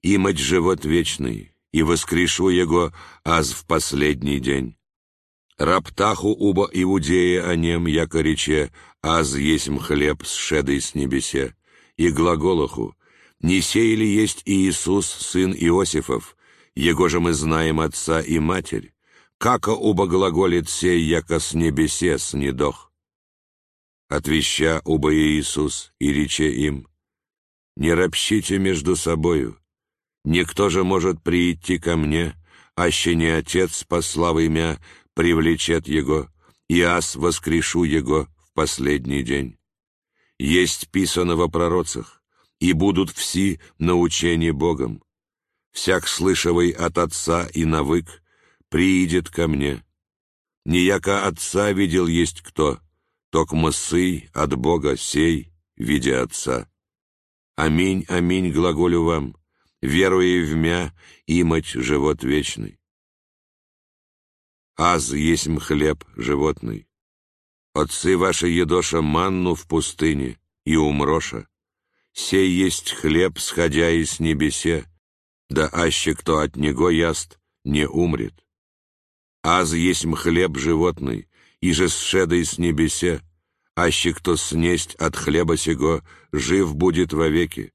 имать живот вечный, и воскрешу Его аз в последний день. Раптаху уба иудея о нем, яко рече, аз есмь хлеб с шедой с небесе, и глаголоху, не сей ли есть Иисус, сын Иосифов, его же мы знаем отца и матерь, како уба глаголит сей, яко с небесе снедох. Отвеща уба Иисус и рече им, не ропщите между собою, никто же может прийти ко мне, аще не Отец, послав имя, привлечет его, и аз воскрешу его в последний день. Есть писано во пророцах, и будут все научени Богом. Всяк слышавый от Отца и навык приидет ко мне. Не яко Отца видел есть кто, токмо сы от Бога сей, видя Отца. Аминь, аминь, глаголю вам, веруя в мя, имать живот вечный. Аз есмь хлеб животный. Отцы ваши едоша манну в пустыне, и умроша. Сей есть хлеб, сходя из небесе, да аще кто от него яст, не умрет. Аз есть хлеб животный, и же сшедой с небесе, аще кто снесть от хлеба сего, жив будет вовеки.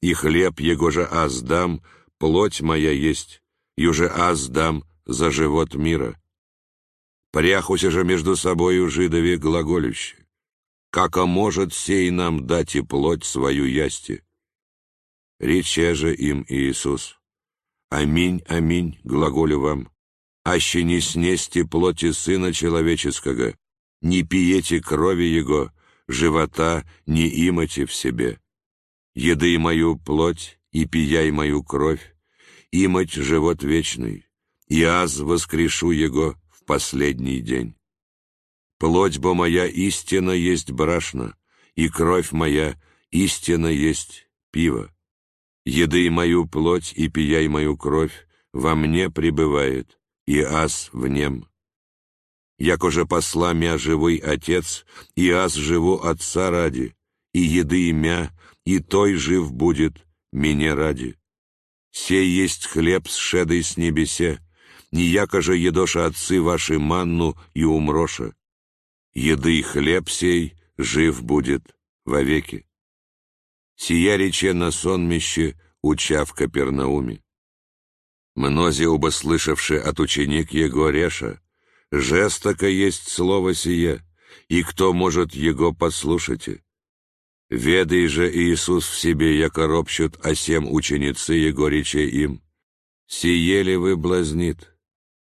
И хлеб его же аз дам, плоть моя есть, и уже аз дам за живот мира. Пряхуся же между собою жидове глаголюще. Како может сей нам дать и плоть свою ясти? Рече же им Иисус. Аминь, аминь, глаголю вам. Аще не снести плоти Сына Человеческого, не пиете крови Его, живота не имате в себе. Еды мою плоть и пияй мою кровь, имать живот вечный, и аз воскрешу Его в последний день. Плоть бо моя истина есть брашна, и кровь моя истина есть пиво. Еды мою плоть и пияй мою кровь во мне пребывает, и аз в нем. Якоже посла мя живый Отец, и аз живу Отца ради, и еды имя, и той жив будет мне ради. Сей есть хлеб с шедой с небесе, не якоже едоша отцы ваши манну и умроша. Еды хлеб сей жив будет вовеки. Сия рече на сонмище, уча в Капернауме. Мнози, убослышавши от ученик его реша, жестоко есть слово сие, и кто может его послушайте? Ведай же Иисус в себе, яко ропщут, а сем ученицы его рече им. Сие ли вы блазнит?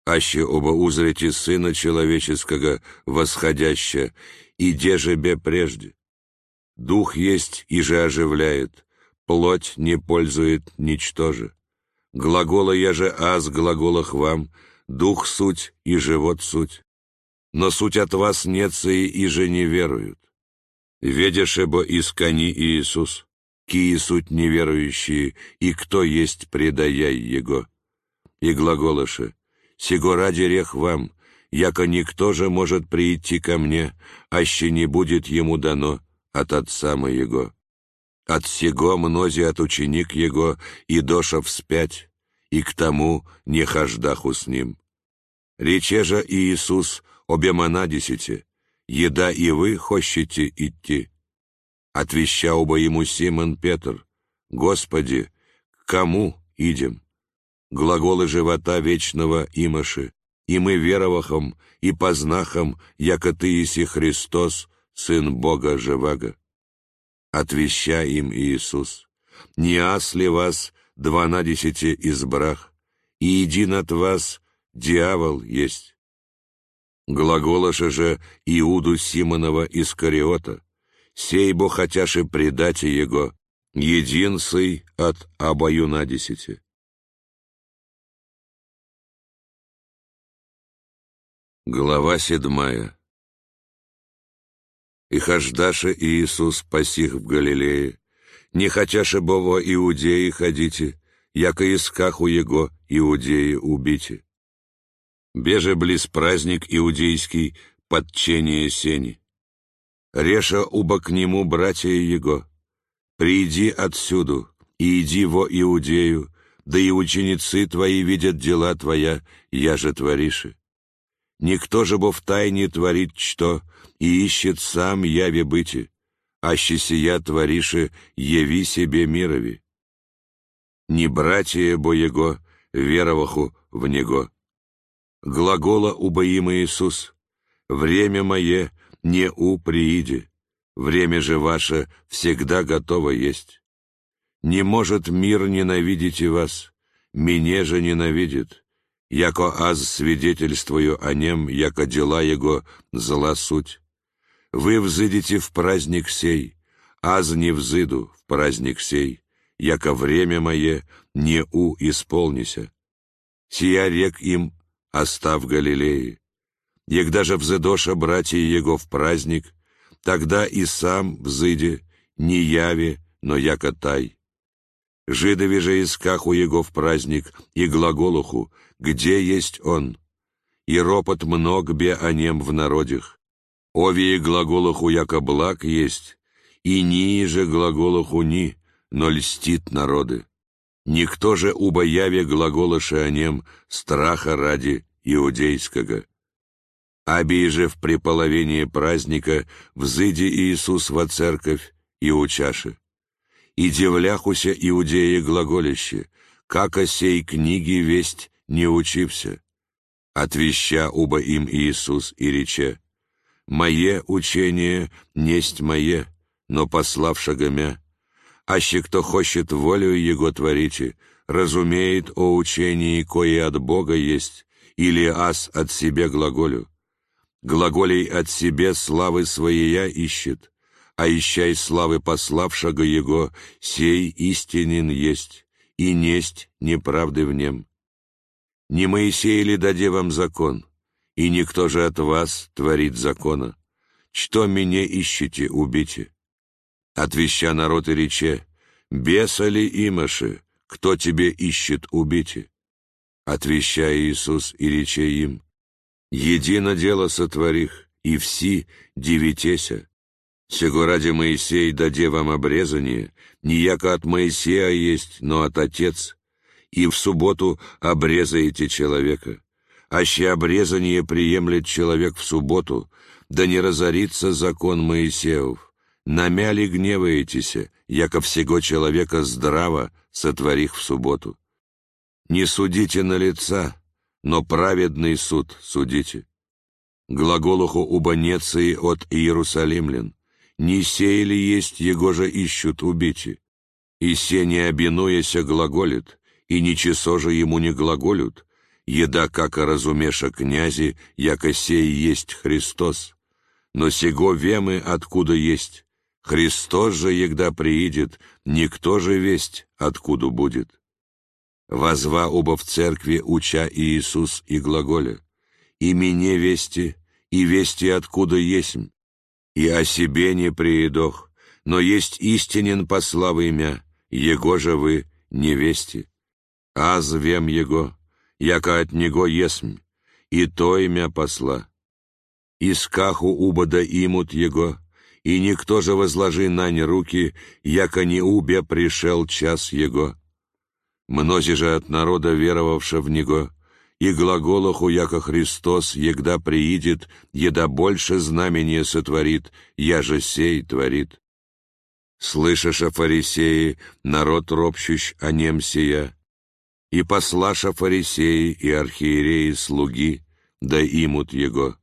Аще оба узрите Сына Человеческого, восходяще, и де же бе прежде? Дух есть и же оживляет, плоть не пользует ничтоже. Глагола я же аз глаголах вам, дух суть и живот суть. Но суть от вас нецы и же не веруют. Ведеше бо искани Иисус, кии суть неверующие, и кто есть предаяй Его. И глаголаше, сего ради рех вам, яко никто же может прийти ко мне, аще не будет ему дано от Отца моего. От сего мнози от ученик его и доша вспять, и к тому не хождаху с ним. Рече же Иисус обема десяти, еда и вы хощете идти. Отвеща оба ему Симон Петр, Господи, к кому идем? Глаголы живота вечного имаши, и мы веровахом и познахом, яко Ты иси Христос, Сын Бога живаго отвеща им Иисус, «Не ас ли вас дванадесяти избрах, и един от вас дьявол есть?» Глаголоша же Иуду Симонова Искариота, «Сей бо хотяши предати его, един сый от обоюнадесяти». Глава седьмая и хождаше Иисус пасих в Галилее, не хотяше бого иудеи ходите, яко искаху его иудеи убите. Беже близ праздник иудейский, подчение сени. Реша уба к нему братья его, приди отсюду, и иди во Иудею, да и ученицы твои видят дела твоя, я же твориши. Никто же бо в тайне творит что, и ищет сам яви быти, аще сия творише яви себе мирови. Не братья бо его, вероваху в него. Глагола убоим Иисус, время мое не у прииде, время же ваше всегда готово есть. Не может мир ненавидеть и вас, меня же ненавидит, яко аз свидетельствую о нем, яко дела его зла суть. Вы взыдете в праздник сей, аз не взыду в праздник сей, яко время мое не у исполнися. Сия рек им, остав Галилеи. Егда же взыдоша братья его в праздник, тогда и сам взыде, не яви, но яко тай. Жидови же искаху его в праздник и глаголуху, где есть он? И ропот мног бе о нем в народях. Овие глаголаху яко благ есть, и ниже глаголаху ни, но льстит народы. Никто же убояве глаголаше о нем страха ради иудейского. Абий же в приполовении праздника взыди Иисус во церковь и учаши. И дивляхуся иудеи глаголище, как о сей книге весть не учився. Отвеща уба им Иисус и рече, «Мое учение несть мое, но пославшего мя, аще кто хочет волю Его творите, разумеет о учении, кое от Бога есть, или ас от себе глаголю. Глаголей от себе славы своея ищет, а ищай славы пославшего Его, сей истинен есть, и несть неправды в нем. Не Моисей ли даде вам закон, и никто же от вас творит закона? Что меня ищете, убите? Отвеща народ и рече, «Беса ли имаши, кто тебе ищет убить?» Отвеща Иисус и рече им, «Едино дело сотворих, и все девятеся. Сего ради Моисей даде вам обрезание, не яко от Моисея есть, но от Отец, и в субботу обрезаете человека. Аще обрезание приемлет человек в субботу, да не разорится закон Моисеев намяли гневаетеся, яко всего человека здраво сотворих в субботу. Не судите на лица, но праведный суд судите. Глаголуху убанеции от Иерусалимлян, не сеяли есть, его же ищут убите. И се не обинуяся глаголит, и ничесо же ему не глаголют, еда, как разумеша князи, яко сей есть Христос. Но сего вемы откуда есть, Христос же, егда приидет, никто же весть, откуда будет. Возва оба в церкви, уча Иисус и глаголя, и мне вести, и вести откуда есмь, и о себе не приедох, но есть истинен по славы имя, его же вы не вести. Аз вем его, яко от него есмь, и то имя посла. Искаху убода имут его, и никто же возложи нань руки, яко не убе пришел час его. Мнози же от народа веровавша в него, и глаголоху, яко Христос, егда приидет, еда больше знамения сотворит, я же сей творит. Слышаша фарисеи, народ ропщущ о нем сия, и послаша фарисеи и архиереи слуги, да имут его.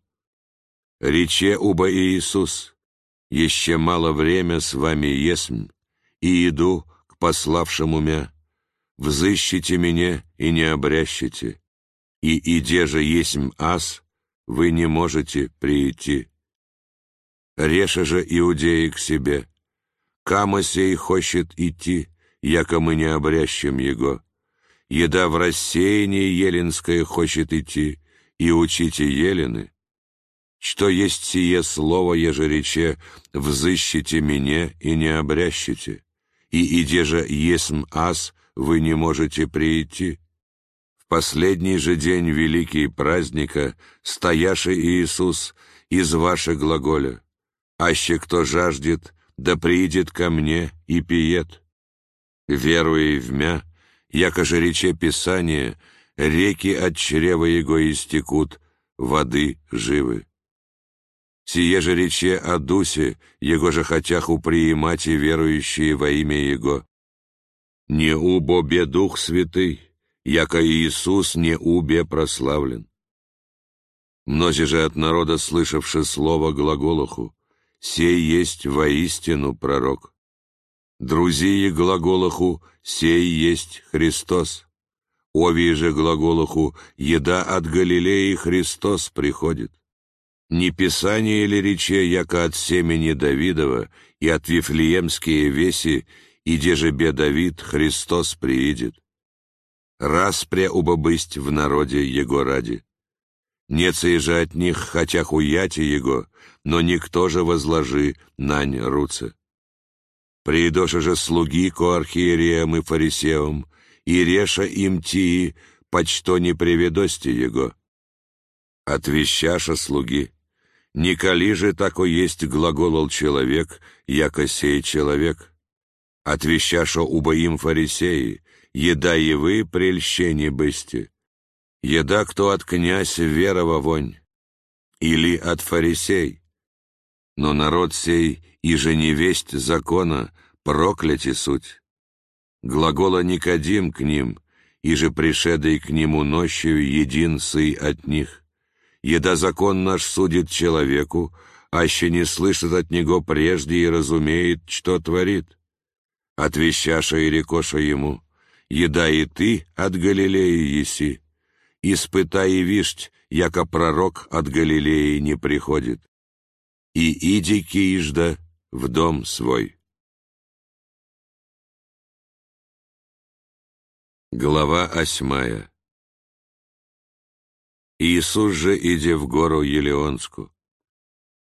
Рече уба Иисус, еще мало время с вами есмь, и иду к пославшему мя. Взыщите меня и не обрящите, и иде же есмь ас, вы не можете прийти. Реша же иудеи к себе, кама сей хочет идти, яко мы не обрящем его. Еда в рассеянии еленское хочет идти, и учите елены, что есть сие слово, еже рече, «Взыщите меня и не обрящите, и иде же есмь ас, вы не можете прийти». В последний же день великий праздника, стояший Иисус из вашего глаголя, «Аще кто жаждет, да приидет ко мне и пиет». Веруя в мя, яко же рече Писание, реки от чрева его истекут, воды живы. Сие же рече о Дусе, Его же хотях уприимать и верующие во имя Его. Не убобе Дух Святый, яко Иисус не убе прославлен. Мнози же от народа, слышавши слово глаголоху, сей есть воистину пророк. Друзии глаголоху, сей есть Христос. Ови же глаголоху, еда от Галилеи Христос приходит. Не писание ли рече, яко от семени Давидова и от Вифлеемские веси, и бе Давид, Христос приидет? Распря убобысть в народе Его ради. Неция же от них, хотя хуяти Его, но никто же возложи нань руце. Приидоша же слуги ко архиереям и фарисеям, и реша им тии, почто не приведости Его. Отвещаша слуги, Николи же тако есть глаголол человек, яко сей человек. Отвещаша убо им фарисеи, еда и вы прельщение бысти. Еда кто от князь верова вонь, или от фарисей. Но народ сей, и же невесть закона, прокляти суть. Глагола Никодим к ним, и же пришедой к нему нощью един сы от них. Еда закон наш судит человеку, аще не слышит от него прежде и разумеет, что творит. Отвещаша и рекоша ему, еда и ты от Галилеи еси, испытай и вишь, яко пророк от Галилеи не приходит. И иди кижда в дом свой. Глава осьмая Иисус же, иди в гору Елеонску.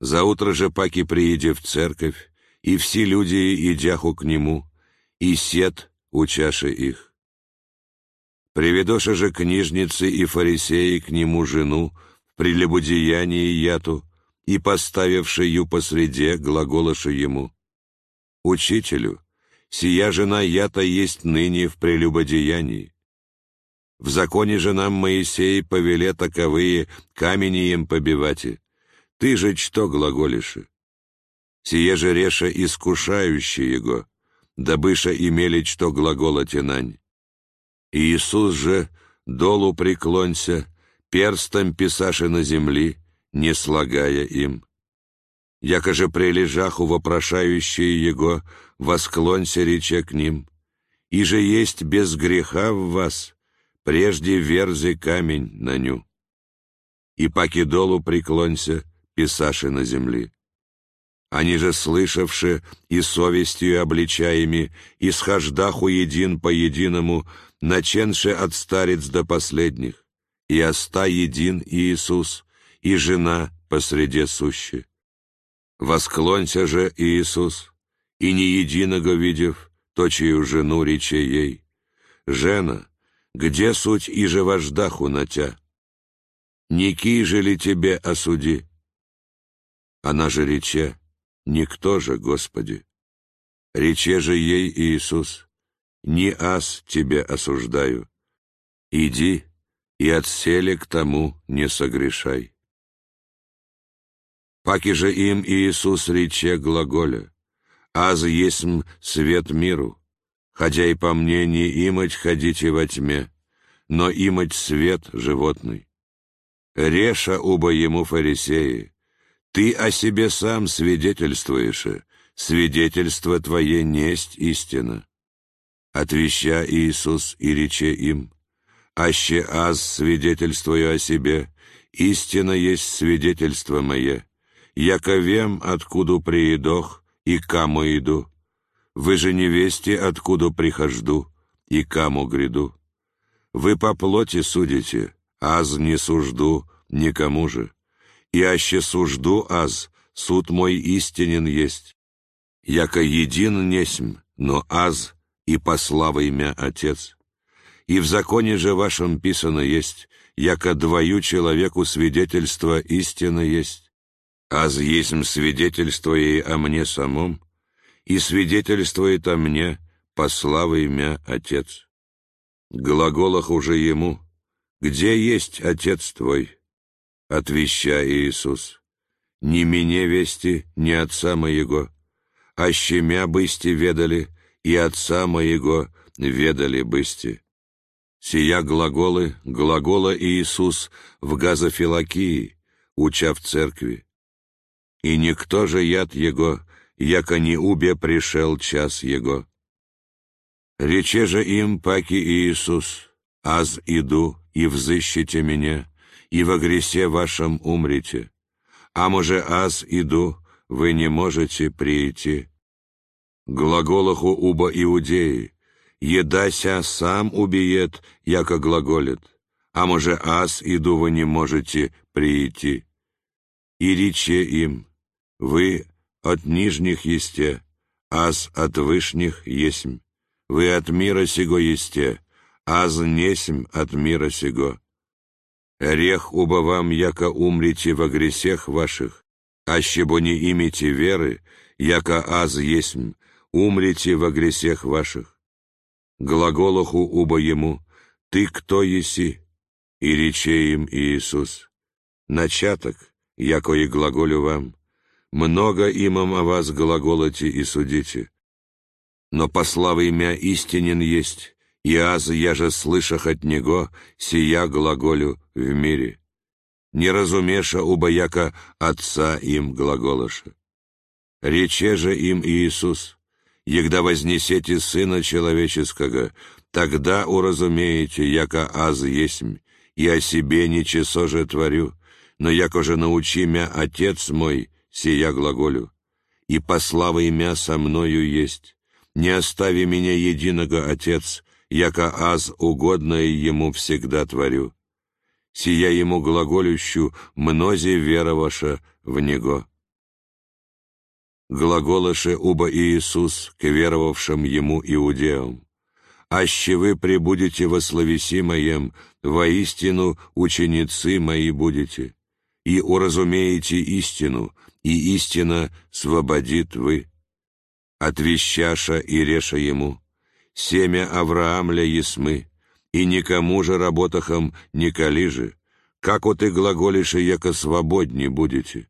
Заутро же паки прииде в церковь, и все люди, идяху к нему, и сет у чаши их. Приведоша же книжницы и фарисеи к нему жену в прелюбодеянии яту, и поставивши ю посреде, глаголоша ему, «Учителю, сия жена ята есть ныне в прелюбодеянии. В законе же нам Моисей повеле таковые каменем побивати. Ты же что глаголишь? Сие же реша искушающий его, добыша имели что глагола тенань. Иисус же, долу преклонься, перстом писаши на земли, не слагая им. Яко же прилежаху вопрошающие его, восклонься рече к ним. И же есть без греха в вас, прежде верзи камень на ню. И паки долу преклонься, писаши на земли. Они же, слышавши и совестью обличаеми, и схождаху един по единому, наченши от старец до последних, и оста един Иисус, и жена посреди сущи. Восклонься же, Иисус, и не единого видев, то, чью жену рече ей. Жена, где суть и же вождаху на тя? Ники же ли тебе осуди? Она же рече, никто же, Господи. Рече же ей Иисус, не аз тебе осуждаю. Иди и отселе к тому не согрешай. Паки же им Иисус рече глаголя, аз есмь свет миру, хотя и по мне не имать ходите во тьме, но имать свет животный. Реша уба ему фарисеи, ты о себе сам свидетельствуешь, свидетельство твое несть истина. Отвеща Иисус и рече им, аще аз свидетельствую о себе, истина есть свидетельство мое, яко вем, откуда приедох и кому иду, вы же не вести, откуда прихожду и кому гряду. Вы по плоти судите, аз не сужду никому же. И аще сужду аз, суд мой истинен есть. Яко един несмь, но аз и послава имя Отец. И в законе же вашем писано есть, яко двою человеку свидетельство истина есть. Аз есмь свидетельство и о мне самом, и свидетельствует о мне по славе имя Отец. Глаголах уже ему, «Где есть Отец твой?» Отвеща Иисус, «Ни мне вести, ни Отца моего, а щемя бысти ведали, и Отца моего ведали бысти». Сия глаголы, глагола Иисус в газофилакии, уча в церкви. И никто же яд Его яко не убе пришел час Его. Рече же им, паки Иисус, аз иду, и взыщите меня, и во гресе вашем умрите, а може аз иду, вы не можете прийти. Глаголаху уба иудеи, едася сам убиет, яко глаголит, а може аз иду, вы не можете прийти. И рече им, вы от нижних есте, аз от вышних есмь. Вы от мира сего есте, аз несмь от мира сего. Рех уба вам, яко умрите во гресех ваших, Аще бо не имите веры, яко аз есмь, умрите во гресех ваших. Глаголоху уба ему, ты кто еси? И рече Иисус, начаток, яко и глаголю вам, много имам о вас глаголоте и судите. Но по славы имя истинен есть, и аз я же слышах от него, сия глаголю в мире. Не разумеша убояка отца им глаголоша. Рече же им Иисус, егда вознесете Сына Человеческого, тогда уразумеете, яко аз есмь, и о себе ничего же творю, но яко же научи мя Отец мой, сия глаголю, и по славы имя со мною есть, не остави меня единого, Отец, яко аз угодное ему всегда творю. Сия ему глаголющу мнози вероваша в него. Глаголаше уба Иисус к веровавшим ему иудеям. «Аще вы прибудете во словеси моем, воистину ученицы мои будете, и уразумеете истину, и истина свободит вы». Отвещаша и реша ему, семя Авраамля есмы, и никому же работахам не калижи, как вот и глаголише, яко свободни будете.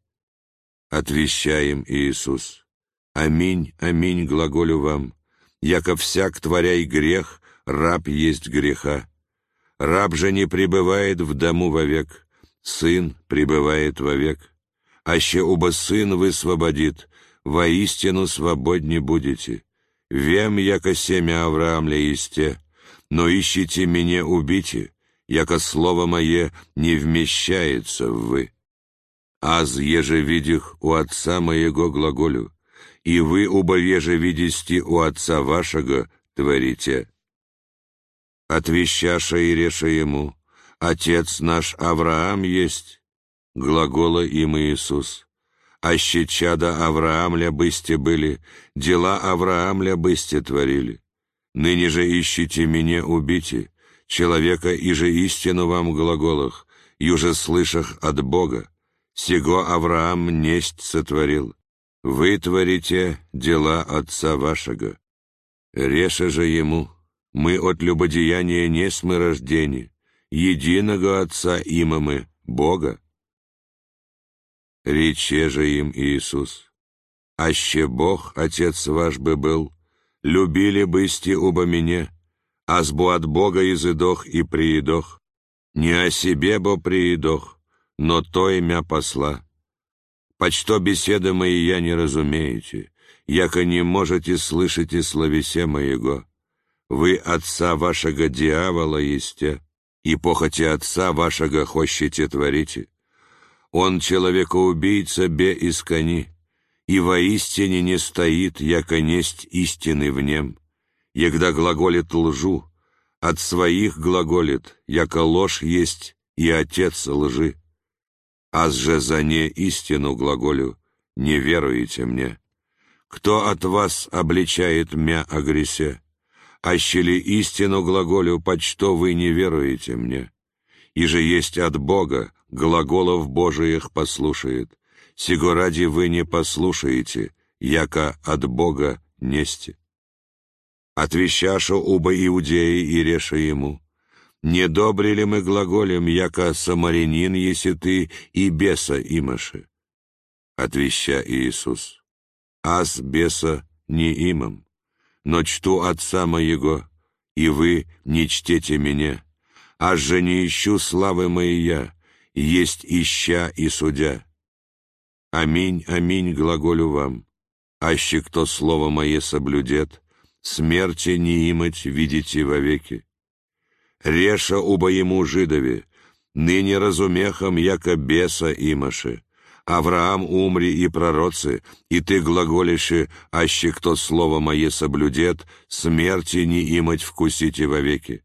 Отвещаем Иисус. Аминь, аминь, глаголю вам, яко всяк творяй грех, раб есть греха. Раб же не пребывает в дому вовек, сын пребывает вовек. Аще оба сын высвободит, воистину свободне будете. Вем, яко семя Авраамля исте, но ищите меня убите, яко слово мое не вмещается в вы. Аз еже видих у отца моего глаголю, и вы оба еже видисти у отца вашего творите. Отвещаша и реша ему, отец наш Авраам есть, глагола им Иисус аще чада Авраамля бысте были, дела Авраамля бысте творили. Ныне же ищите меня убите, человека и же истину вам глаголах, и уже слышах от Бога. Сего Авраам несть сотворил. Вы творите дела отца вашего. Реша же ему, мы от любодеяния не смы рождения, единого отца имамы, Бога. Рече же им Иисус, «Аще Бог, Отец ваш бы был, любили бысти оба меня, азбу от Бога изыдох и приедох, не о себе бо приедох, но то имя посла. Почто беседы мои я не разумеете, яко не можете слышать и словесе моего. Вы отца вашего дьявола есте, и похоти отца вашего хощете творите. Он человекоубийца бе из кони, и воистине не стоит, яко несть истины в нем. Егда глаголит лжу, от своих глаголит, яко ложь есть и отец лжи. Аз же за не истину глаголю, не веруете мне. Кто от вас обличает мя о гресе? Ащели истину глаголю, почто вы не веруете мне? И же есть от Бога, глаголов Божиих послушает, сего ради вы не послушаете, яко от Бога нести. Отвещаша оба иудеи и реша ему, не добре ли мы глаголем, яко самарянин, если ты и беса имаши? Отвеща Иисус, аз беса не имам, но чту Отца моего, и вы не чтете меня, аж же не ищу славы моей я, есть ища и судя. Аминь, аминь, глаголю вам. Аще кто слово мое соблюдет, смерти не имать видите вовеки. Реша уба ему жидове, ныне разумехом, яко беса имаше. Авраам умри и пророцы, и ты глаголиши, аще кто слово мое соблюдет, смерти не имать вкусите вовеки.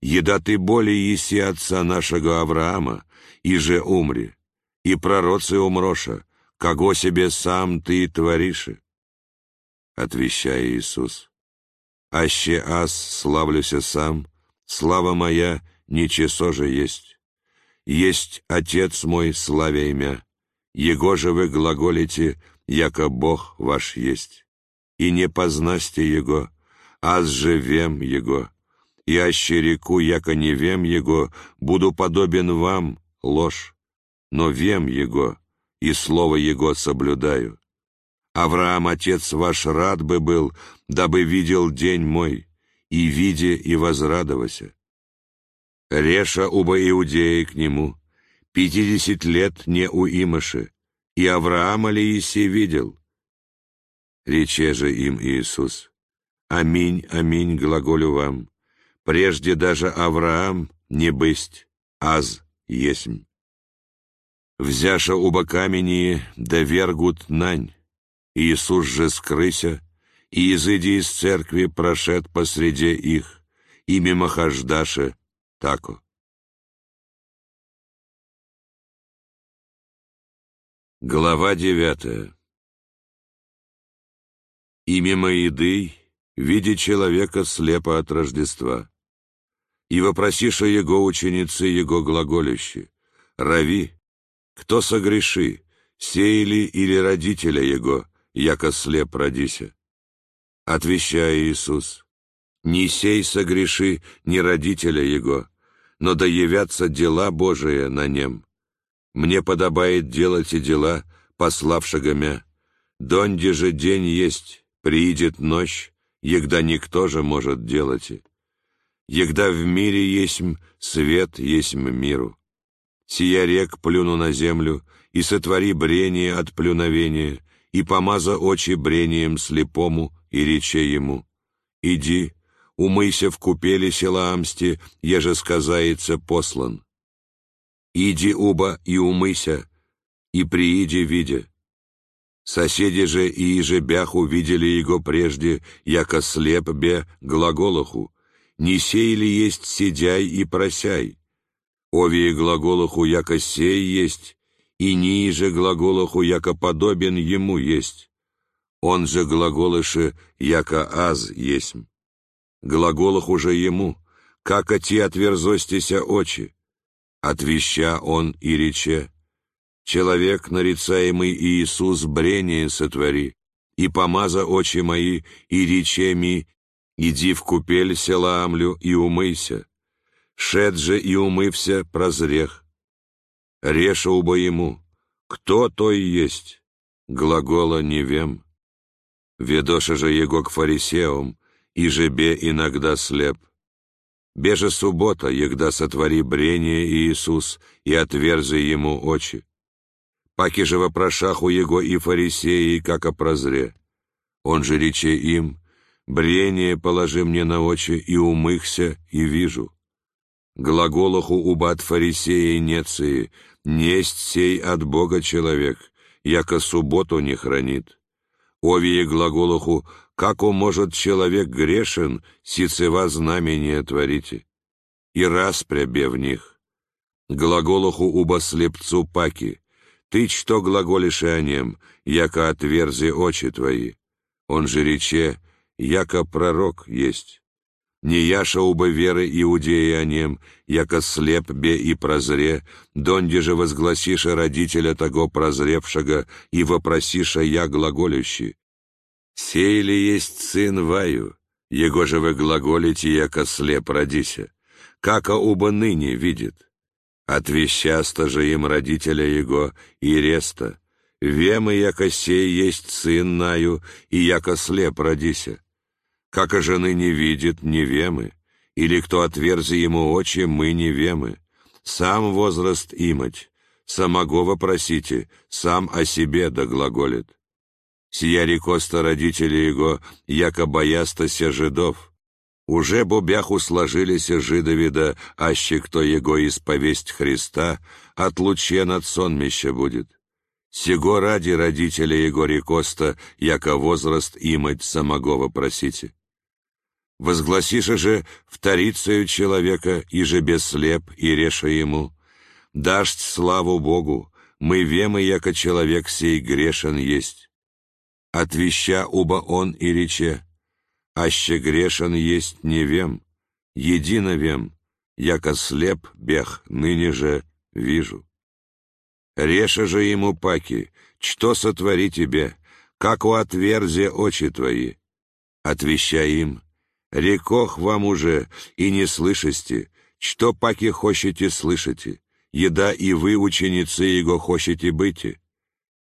Еда ты более еси отца нашего Авраама, и же умри, и пророцы умроша, кого себе сам ты творишь. Отвещая Иисус, аще аз славлюся сам, слава моя ничесо же есть. Есть Отец мой, славя имя, Его же вы глаголите, яко Бог ваш есть. И не познасте Его, аз же вем Его. И аще реку, яко не вем Его, буду подобен вам, ложь. Но вем Его, и слово Его соблюдаю. Авраам, отец ваш, рад бы был, дабы видел день мой, и виде и возрадовался. Реша уба иудеи к нему, пятидесят лет не у имаши, и Авраама ли Иси видел? Рече же им Иисус, «Аминь, аминь, глаголю вам, прежде даже Авраам не бысть, аз есмь. Взяша уба камени, да вергут нань, Иисус же скрыся, и, изыди из церкви, прошед посреди их, и мимохождаше тако. Глава девятая И мимо еды, видя человека слепо от Рождества, и вопросиша его ученицы его глаголющие, «Рави, кто согреши, сеяли или родителя его, яко слеп родися. Отвещая Иисус, «Не сей согреши ни родителя его, но да явятся дела Божие на нем. Мне подобает делать и дела, пославшего мя. Донде же день есть, приидет ночь, егда никто же может делать. Егда в мире есть свет, есть миру. Сия рек плюну на землю, и сотвори брение от плюновения, и помаза очи брением слепому, и рече ему, «Иди, умыйся в купели Селаамсти, еже сказается послан. Иди, уба, и умыйся, и прииди, видя». Соседи же и иже бяху видели его прежде, яко слеп бе глаголоху, не сей ли есть сидяй и просяй. Овие глаголоху, яко сей есть, и ниже глаголоху, яко подобен ему есть. Он же глаголыше, яко аз есть. Глаголоху же ему, как оти отверзостися очи. Отвеща он и рече, Человек, нарицаемый Иисус, брение сотвори, и помаза очи мои, и рече ми, иди в купель селамлю и умыйся. Шед же и умывся прозрех, Реша убо ему, кто то и есть, глагола не вем. Ведоша же его к фарисеям, и же бе иногда слеп. Беже суббота, егда сотвори брение Иисус, и отверзи ему очи. Паки же вопрошаху его и фарисеи, как о прозре. Он же рече им, брение положи мне на очи, и умыхся, и вижу. Глаголоху убат фарисеи неции, Несть сей от Бога человек, яко субботу не хранит. Овие глаголоху, как он может человек грешен, сицева знамение творите. И распрябе в них. Глаголоху уба слепцу паки, ты что глаголишь о нем, яко отверзи очи твои. Он же рече, яко пророк есть. Не яша уба веры иудеи о нем, яко слеп бе и прозре, донде же возгласиша родителя того прозревшего и вопросиша я глаголющий. Сей ли есть сын Ваю, его же вы глаголите, яко слеп родися, како уба ныне видит. Отвещаста же им родителя его и реста, вемы, яко сей есть сын Наю, и яко слеп родися как и жены не видит, не вемы, или кто отверзи ему очи, мы не вемы. Сам возраст имать, самого вопросите, сам о себе да глаголит. Сия рекоста родители его, яко боястася жидов. Уже бобяху сложились жидови да, аще кто его исповесть Христа, отлучен от сонмища будет. Сего ради родители его рекоста, яко возраст имать самого вопросите возгласиша же вторицею человека, и же бесслеп, и реша ему, дашь славу Богу, мы вемы, яко человек сей грешен есть. Отвеща уба он и рече, аще грешен есть не вем, едино вем, яко слеп бех ныне же вижу. Реша же ему паки, что сотвори тебе, как у отверзия очи твои. Отвещай им, рекох вам уже, и не слышите, что паки хочете слышите, еда и вы, ученицы его, хочете быть.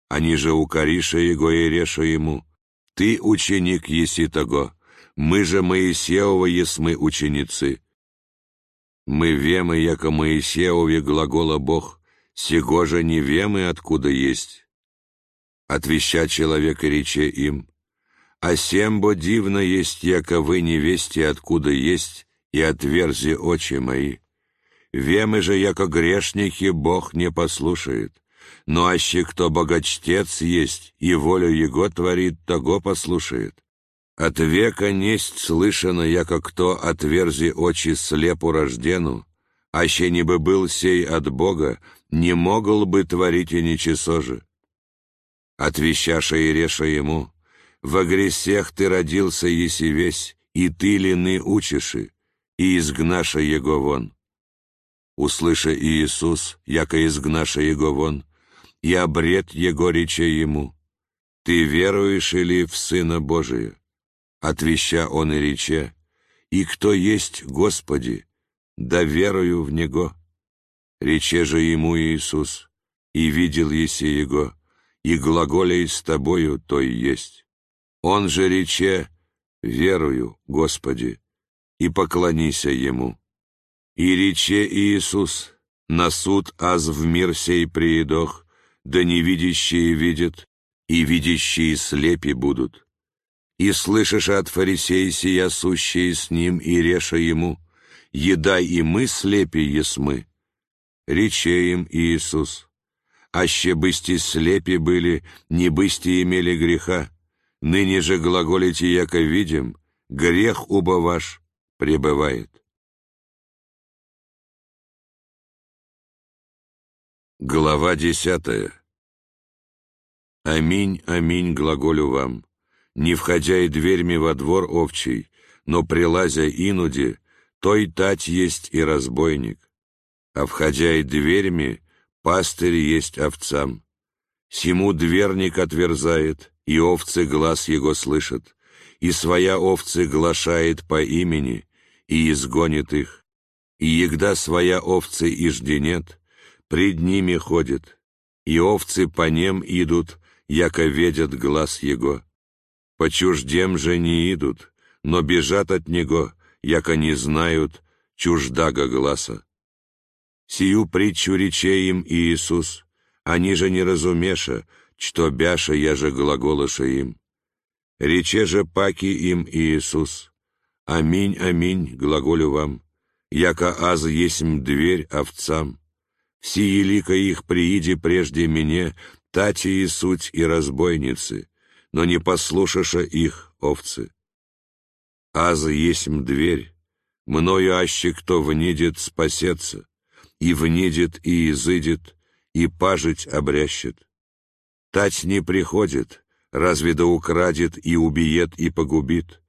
Они же укориша его и реша ему, ты ученик еси того, мы же Моисеова есмы ученицы. Мы вемы, яко Моисеове глагола Бог, сего же не вемы, откуда есть. Отвеща человека рече им, а сембо дивно есть, яко вы не вести, откуда есть, и отверзи очи мои. Вемы же, яко грешники, Бог не послушает, но аще кто богачтец есть, и волю Его творит, того послушает. От века несть слышано, яко кто отверзи очи слепу рождену, аще не бы был сей от Бога, не могл бы творить и ничего же. Отвещаша и реша ему, во гресех ты родился, еси весь, и ты лины учиши, и изгнаша его вон. Услыша Иисус, яко изгнаша его вон, и обред его рече ему, ты веруешь ли в Сына Божия? Отвеща он и рече, «И кто есть Господи, да верую в Него». Рече же ему Иисус, «И видел еси Его, и глаголей с Тобою то и есть». Он же рече, «Верую, Господи, и поклонися Ему». И рече Иисус, «На суд аз в мир сей приедох, да невидящие видят, и видящие слепи будут» и слышишь от фарисея сия сущие с ним, и реша ему, едай и мы слепи есмы. Рече им Иисус, аще бысти слепи были, не бысти имели греха, ныне же глаголите, яко видим, грех уба ваш пребывает. Глава десятая. Аминь, аминь, глаголю вам не входя и дверьми во двор овчий, но прилазя инуди, той тать есть и разбойник. А входя и дверьми, пастырь есть овцам. Сему дверник отверзает, и овцы глаз его слышат, и своя овцы глашает по имени, и изгонит их. И егда своя овцы ижденет, пред ними ходит, и овцы по нем идут, яко ведят глаз его по чуждем же не идут, но бежат от него, яко не знают чуждага гласа. Сию притчу рече им Иисус, они же не разумеша, что бяша я же глаголоша им. Рече же паки им Иисус, аминь, аминь, глаголю вам, яко аз есмь дверь овцам. Все елика их прииди прежде меня, тати и суть и разбойницы, но не послушаша их, овцы. Аза есмь дверь, мною аще кто внидит, спасется, и внидит, и изыдет, и пажить обрящет. Тать не приходит, разве да украдет, и убиет, и погубит.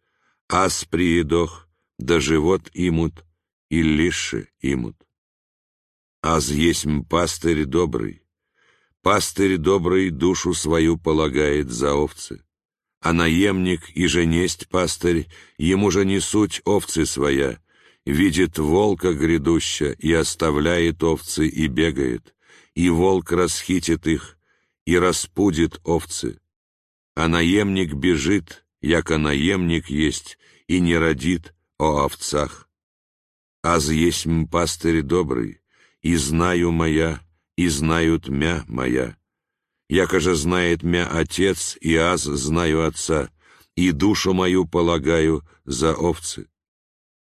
Аз приедох, да живот имут, и лиши имут. Аз есмь пастырь добрый, Пастырь добрый душу свою полагает за овцы, а наемник и же несть пастырь, ему же не суть овцы своя, видит волка грядуща и оставляет овцы и бегает, и волк расхитит их и распудит овцы. А наемник бежит, яко наемник есть, и не родит о овцах. Аз есть пастырь добрый, и знаю моя, и знают мя моя. Яко же знает мя Отец, и аз знаю Отца, и душу мою полагаю за овцы.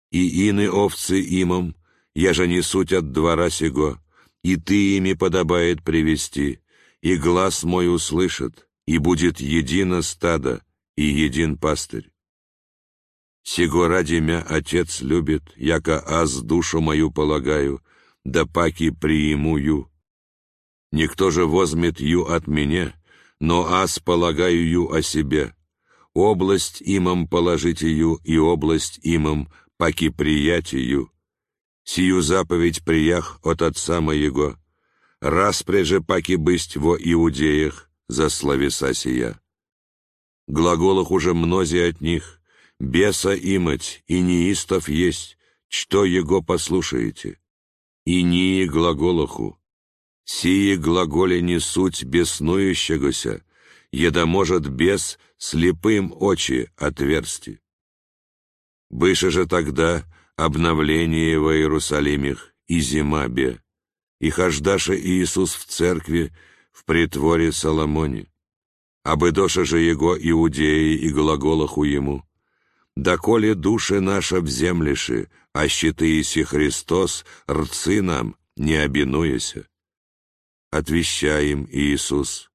И ины овцы имам, я же не суть от двора сего, и ты ими подобает привести, и глаз мой услышит, и будет едино стадо, и един пастырь. Сего ради мя Отец любит, яко аз душу мою полагаю, да паки приимую, Никто же возьмет ю от меня, но аз полагаю ю о себе. Область имам положите ю, и область имам паки приятию. Сию заповедь приях от отца моего. Распря же паки бысть во иудеях за словеса сия. Глаголах уже мнози от них, беса имать и неистов есть, что его послушаете. И нии глаголаху, сие глаголе не суть беснующегося, еда может бес слепым очи отверсти. Быше же тогда обновление во Иерусалимих и зима бе, и хождаше Иисус в церкви в притворе Соломоне, обыдоша же его иудеи и глаголаху ему, доколе души наша в землише, а щиты иси Христос, рцы нам, не обинуяся. Отвещаем, Иисус,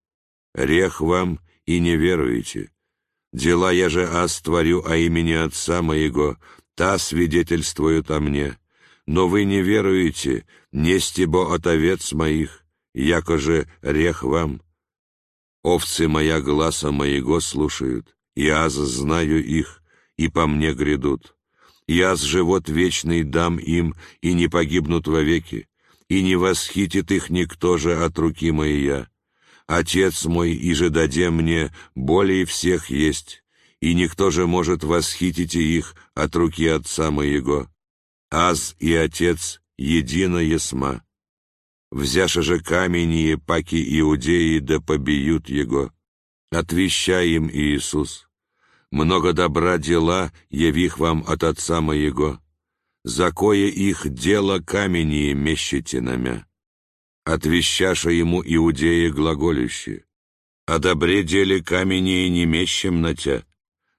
рех вам и не веруете. Дела я же аз творю о имени Отца моего, та свидетельствует о мне. Но вы не веруете, нести бо от овец моих, яко же рех вам. Овцы моя гласа моего слушают, аз знаю их, и по мне грядут. Я с живот вечный дам им, и не погибнут вовеки, и не восхитит их никто же от руки моей. Отец мой, и же даде мне, более всех есть, и никто же может восхитить их от руки Отца моего. Аз и Отец едино ясма. Взяша же камень паки иудеи, да побьют его. Отвещай им, Иисус много добра дела явих вам от Отца моего, за кое их дело камени мещите намя. Отвещаша ему иудеи глаголющие, о добре деле камени не мещем на тя,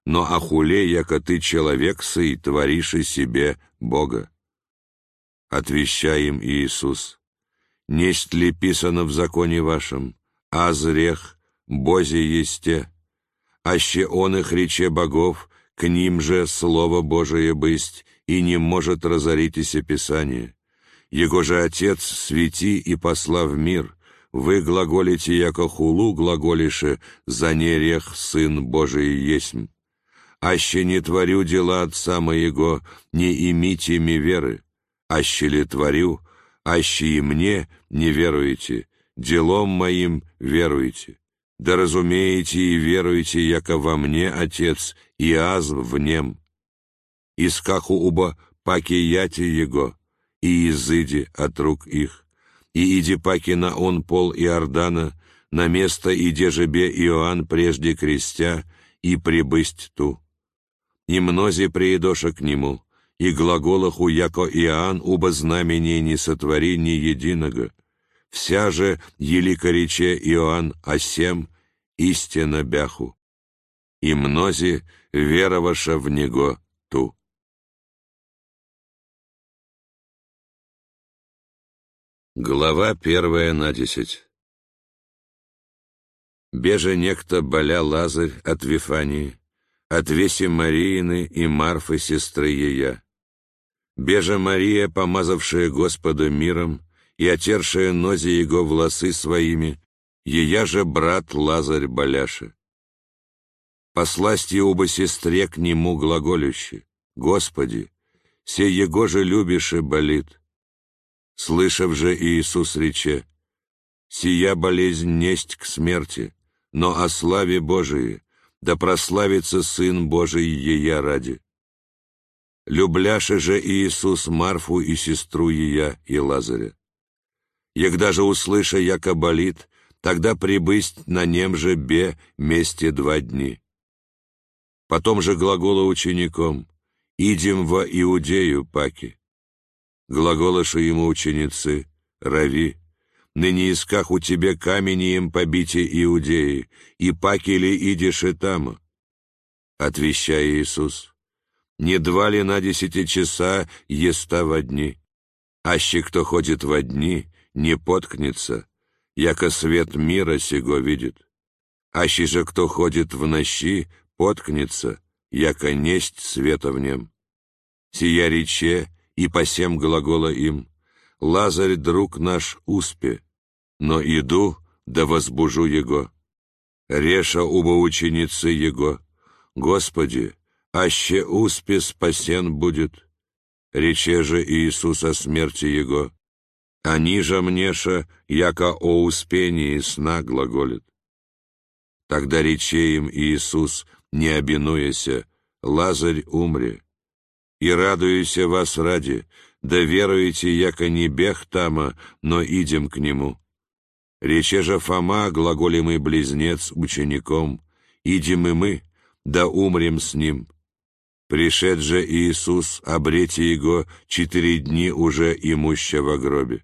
но о хуле, яко ты человек сый, творишь себе Бога. Отвещаем Иисус, несть ли писано в законе вашем, а зрех, Бозе есте, аще он их рече богов, к ним же Слово Божие бысть, и не может разорить исе Писание. Его же Отец свети и посла в мир, вы глаголите, яко хулу глаголише, за нерех Сын Божий есмь. Аще не творю дела Отца моего, не имите ми веры, аще ли творю, аще и мне не веруете, делом моим веруете. Да разумеете и веруете, яко во мне, Отец, и аз в нем. Искаху уба паки яти его, и изыди от рук их, и иди паки на он пол Иордана, на место иде жебе Иоанн прежде крестя, и прибысть ту. И мнози приедоша к нему, и глаголаху, яко Иоанн, уба знамени не сотвори ни единого, Вся же, елика рече Иоанн, осем, истина бяху, и мнози вероваша в него ту. Глава первая на десять. Беже некто боля Лазарь от Вифании, от Веси Мариины и Марфы, сестры ея. Бежа Мария, помазавшая Господа миром и отершая нози его волосы своими, ея же брат Лазарь Баляша. Посласти оба сестре к нему глаголюще, Господи, се его же любише болит. Слышав же Иисус рече, сия болезнь несть к смерти, но о славе Божией, да прославится Сын Божий ея ради. Любляше же Иисус Марфу и сестру ея и Лазаря. Егда же услыша, яко болит, тогда прибысть на нем же бе месте два дни. Потом же глагола учеником, идем во Иудею, паки. Глаголаша ему ученицы, рави, ныне исках у тебе каменем побите Иудеи, и паки ли идешь и там? Отвещая Иисус, не два ли на десяти часа еста во дни? Аще кто ходит во дни, не поткнется, яко свет мира сего видит. Аще же кто ходит в нощи, поткнется, яко несть света в нем. Сия рече, и по всем глагола им, Лазарь, друг наш, успе, но иду, да возбужу его. Реша уба ученицы его, Господи, аще успе спасен будет. Рече же Иисус о смерти его, Они же мнеша, яко о успении сна глаголит. Тогда рече им Иисус, не обинуяся, Лазарь умре. И радуюся вас ради, да веруете, яко не бег тама, но идем к нему. Рече же Фома, глаголемый близнец, учеником, идем и мы, да умрем с ним. Пришед же Иисус, обрете его четыре дни уже имуща во гробе.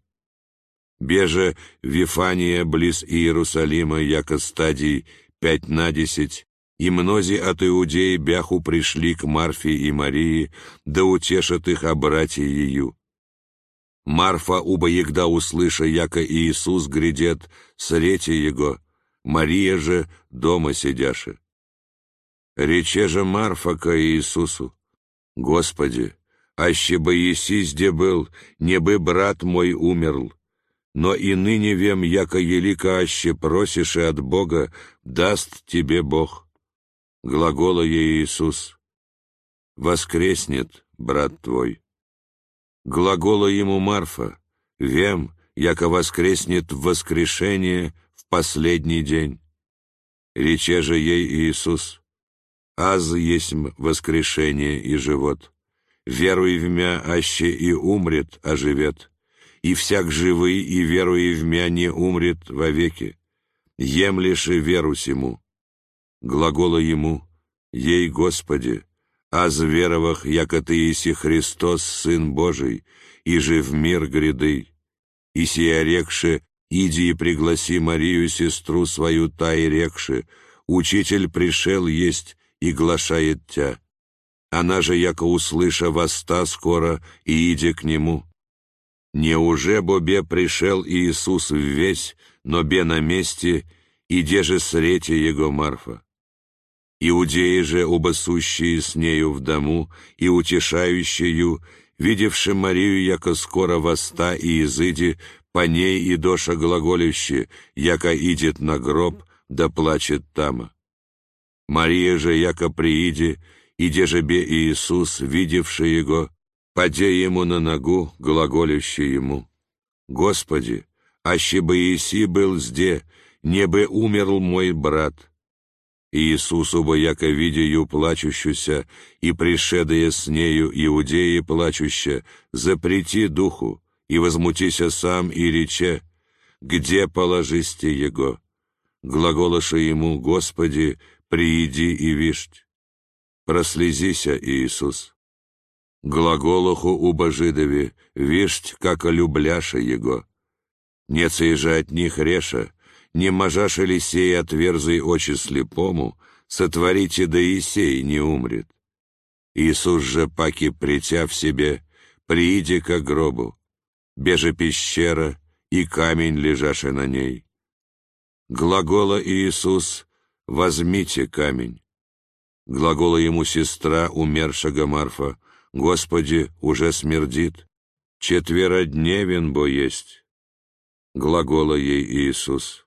Беже Вифания близ Иерусалима, яко стадий пять на десять, и мнози от Иудеи бяху пришли к Марфе и Марии, да утешат их о брате ее. Марфа, уба егда услыша, яко Иисус грядет, срете его, Мария же дома сидяше. Рече же Марфа ко Иисусу, «Господи, аще бы еси зде был, не бы брат мой умерл, но и ныне вем, яко елика аще просишь и от Бога, даст тебе Бог». Глагола ей Иисус, «Воскреснет брат твой». Глагола ему Марфа, «Вем, яко воскреснет в воскрешение в последний день». Рече же ей Иисус, аз есмь воскрешение и живот. Веруй в мя, аще и умрет, а живет. И всяк живый, и веруй в мя, не умрет вовеки. Емлешь и веру сему. Глагола ему, ей, Господи, аз веровах, яко Ты иси Христос, Сын Божий, и же в мир гряды. И сия рекше, иди и пригласи Марию, сестру свою, та и рекше, Учитель пришел есть, и глашает тя. Она же, яко услыша воста скоро, и иди к нему. Неуже бобе пришел Иисус в весь, но бе на месте, иде же срете его Марфа. Иудеи же, оба сущие с нею в дому, и утешающую, видевши Марию, яко скоро воста и изыди, по ней и доша глаголюще, яко идет на гроб, да плачет тама. Мария же, яко прииде, иде же бе Иисус, видевший его, паде ему на ногу, глаголющий ему, «Господи, аще бы Иси был зде, не бы умерл мой брат». Иисусу бы, яко видею плачущуся, и пришедая с нею иудеи плачуща, запрети духу, и возмутися сам, и рече, «Где положисте его?» Глаголоша ему, «Господи, прииди и вишть. Прослезися, Иисус. Глаголоху у Жидове, вишть, как любляша его. Не же от них реша, не можаше ли сей отверзай очи слепому, сотворите да и сей не умрет. Иисус же, паки притя в себе, прииди к гробу, беже пещера и камень, лежаше на ней. Глагола Иисус «Возьмите камень». Глагола ему сестра, умершего Марфа, «Господи, уже смердит, четверодневен бо есть». Глагола ей Иисус,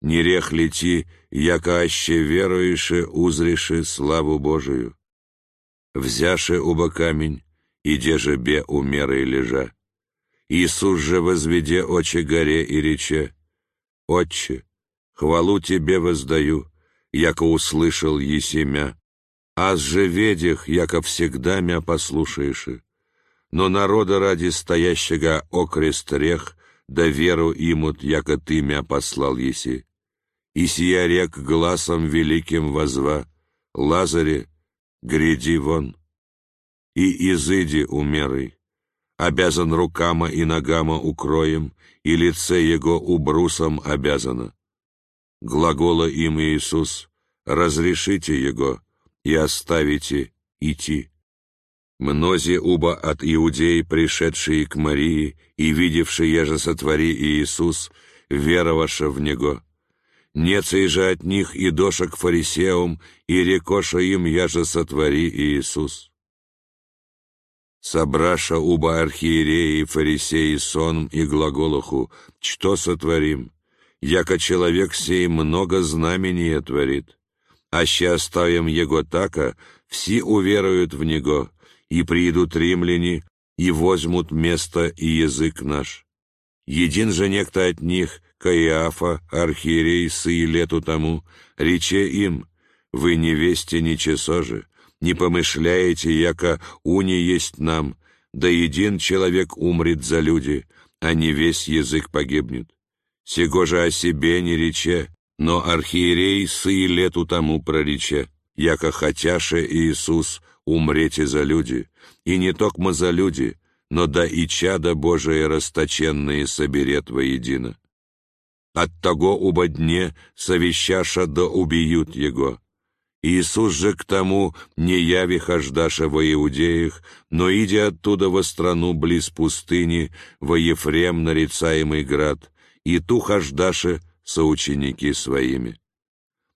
«Не рех лети, яко аще веруеше, узреше славу Божию». Взяше оба камень, иде же бе умерой лежа. Иисус же возведе очи горе и рече, «Отче, хвалу Тебе воздаю, яко услышал Есемя, аз же ведях, яко всегда мя послушаешь, но народа ради стоящего окрест рех, да веру имут, яко ты мя послал еси. И сия рек глазом великим возва, Лазаре, гряди вон, и изыди умерой, обязан рукама и ногама укроем, и лице его убрусом обязано глагола им Иисус, разрешите его и оставите идти. Мнози уба от иудей, пришедшие к Марии и видевшие же сотвори Иисус, веровавши в Него. Нецей же от них и доша к фарисеям, и рекоша им, я же сотвори Иисус. Собраша уба архиереи, фарисеи сон и глаголоху, что сотворим? Яко человек сей много знамения творит. Аще оставим его така, все уверуют в него, и придут римляне, и возьмут место и язык наш. Един же некто от них, Каиафа, архиерей, сы лету тому, рече им, вы не весте ни часо же, не помышляете, яко уни есть нам, да един человек умрет за люди, а не весь язык погибнет. Сего же о себе не рече, но архиерей сы лету тому прорече, яко хотяше Иисус умрете за люди, и не токмо за люди, но да и чада Божие расточенные соберет воедино. От того убодне совещаша да убьют его. Иисус же к тому не яви хождаша во Иудеях, но идя оттуда во страну близ пустыни, во Ефрем нарицаемый град, и ту хождаше соученики своими.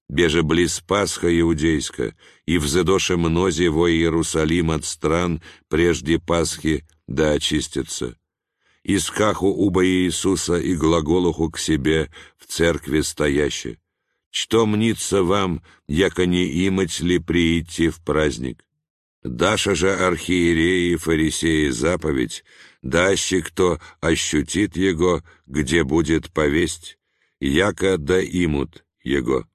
Беже близ Пасха иудейска, и взедоше мнози во Иерусалим от стран прежде Пасхи да очистится. Искаху уба Иисуса и глаголуху к себе в церкви стояще. Что мнится вам, яко не имать ли прийти в праздник? Даша же архиереи и фарисеи заповедь, даще кто ощутит его, где будет повесть, яко да имут его.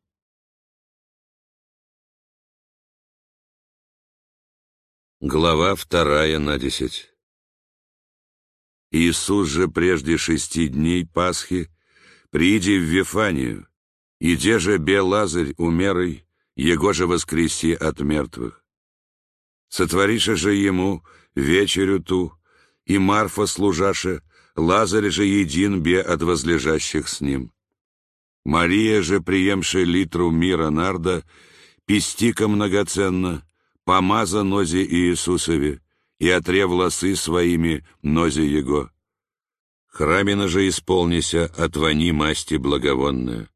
Глава вторая на десять. Иисус же прежде шести дней Пасхи, приди в Вифанию, иде же бе Лазарь умерой, его же воскреси от мертвых. Сотвориша же ему вечерю ту, и Марфа служаше, Лазарь же един бе от возлежащих с ним. Мария же, приемшая литру мира нарда, пестика многоценно, помаза нозе Иисусове, и отре волосы своими нозе Его. Храмина же исполнися от вони масти благовонная.